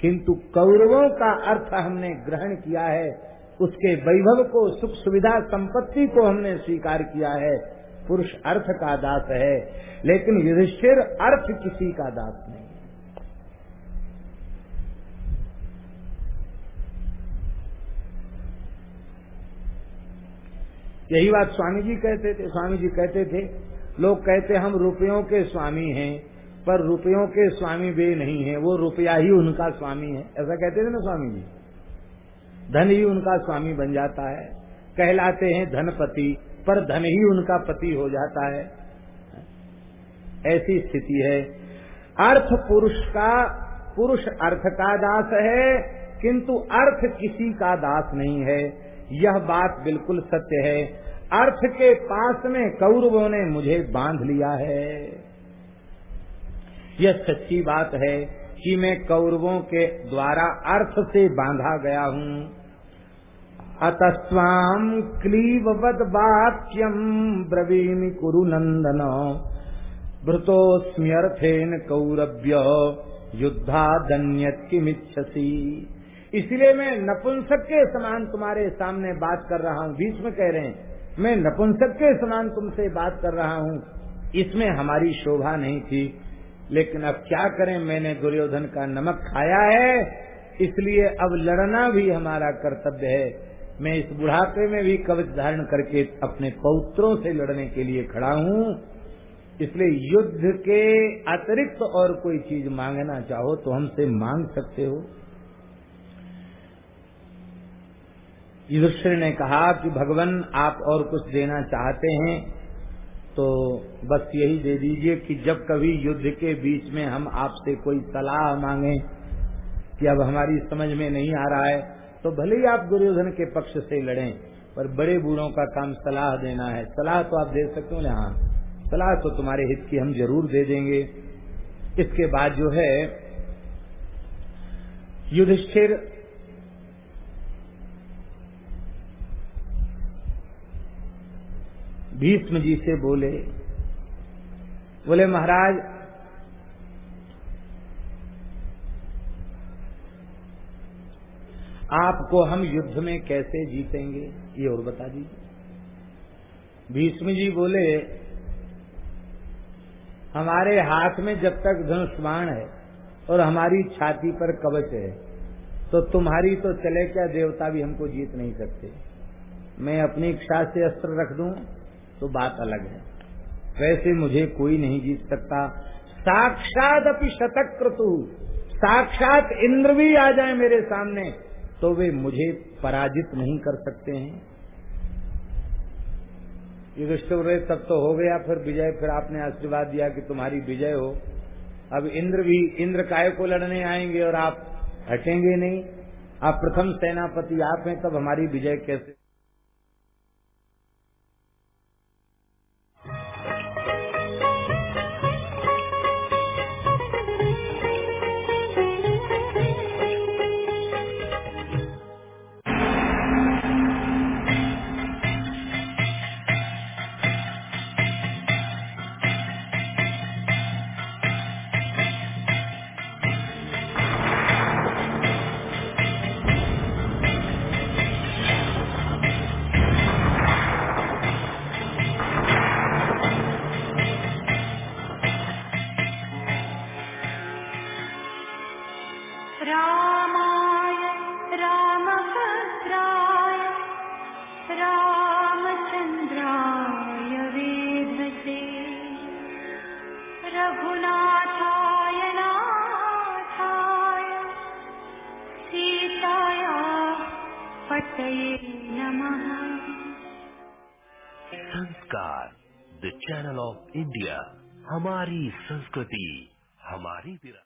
किंतु कौरवों का अर्थ हमने ग्रहण किया है, उसके वैभव को सुख सुविधा संपत्ति को हमने स्वीकार किया है। पुरुष अर्थ का दास है, लेकिन युधिष्ठिर अर्थ किसी का दास नहीं यही बात स्वामी जी कहते थे, स्वामी जी कहते थे, लोग कहते हम रुपयों के स्वामी हैं, पर रुपयों के स्वामी वे नहीं है, वो रुपया ही उनका स्वामी है। ऐसा कहते थे ना स्वामी जी? धन ही उनका स्वामी बन जाता है। कहलाते हैं धनपति, पर धन ही उनका पति हो जाता है। ऐसी स्थिति है। अर्थ पुरुष का, पुरुष अर्थ का दास है, किंतु अर्थ किसी का दास नहीं है। यह बात बिल्कुल सत्य है। अर्थ के पास में कौरवों ने मुझे बाँध लिया है। यह सच्ची बात है कि मैं कौरवों के द्वारा अर्थ से बांधा गया हूँ। अतस्वाम क्लीबवद वाक्यम ब्रवीमि कुरु नंदन भृतोस्म्यर्थेन कौरव्य युद्धादन्यत किमिच्छसी। इसलिए मैं नपुंसक के समान तुम्हारे सामने बात कर रहा हूँ। बीच में कह रहे हैं, मैं नपुंसक के समान तुमसे बात कर रहा हूँ। इसमें हमारी शोभा नहीं थी। लेकिन अब क्या करें, मैंने दुर्योधन का नमक खाया है, इसलिए अब लड़ना भी हमारा कर्तव्य है। मैं इस बुढ़ापे में भी कवच धारण करके अपने पौत्रों से लड़ने के लिए खड़ा हूँ। इसलिए युद्ध के अतिरिक्त और कोई चीज़ मांगना चाहो तो हमसे मांग सकते हो। युधिष्ठिर ने कहा कि भगवान आप और कुछ देना चाहते हैं तो बस यही दे दीजिए कि जब कभी युद्ध के बीच में हम आपसे कोई सलाह मांगे कि अब हमारी समझ में नहीं आ रहा है तो भले ही आप दुर्योधन के पक्ष से लड़ें, पर बड़े बूढ़ों का काम सलाह देना है। सलाह तो आप दे सकते हो हाँ। सलाह तो तुम्हारे हित की हम ज़रूर दे देंगे। इसके बाद जो है, युधिष्ठिर भीष्म जी से बोले बोले, महाराज, आपको हम युद्ध में कैसे जीतेंगे? ये और बता दीजिए. भीष्म जी बोले, हमारे हाथ में जब तक धनुष्वाण है और हमारी छाती पर कवच है तो तुम्हारी तो चले क्या देवता भी हमको जीत नहीं सकते? मैं अपनी इच्छा से अस्त्र रख दूँ तो बात अलग है। वैसे मुझे कोई नहीं जीत सकता। साक्षात अपनी शतक क्रतु साक्षात इंद्र भी आ जाए मेरे सामने तो वे मुझे पराजित नहीं कर सकते हैं। युधिष्ठिर तब तो हो गया, फिर विजय, फिर आपने आशीर्वाद दिया कि तुम्हारी विजय हो। अब इंद्र भी, इंद्र काय को लड़ने आएँगे और आप हटेंगे नहीं? आप प्रथम सेनापति, आप हैं, तब हमारी विजय कैसे संस्कार द चैनल ऑफ़ इंडिया हमारी संस्कृति हमारी विरासत।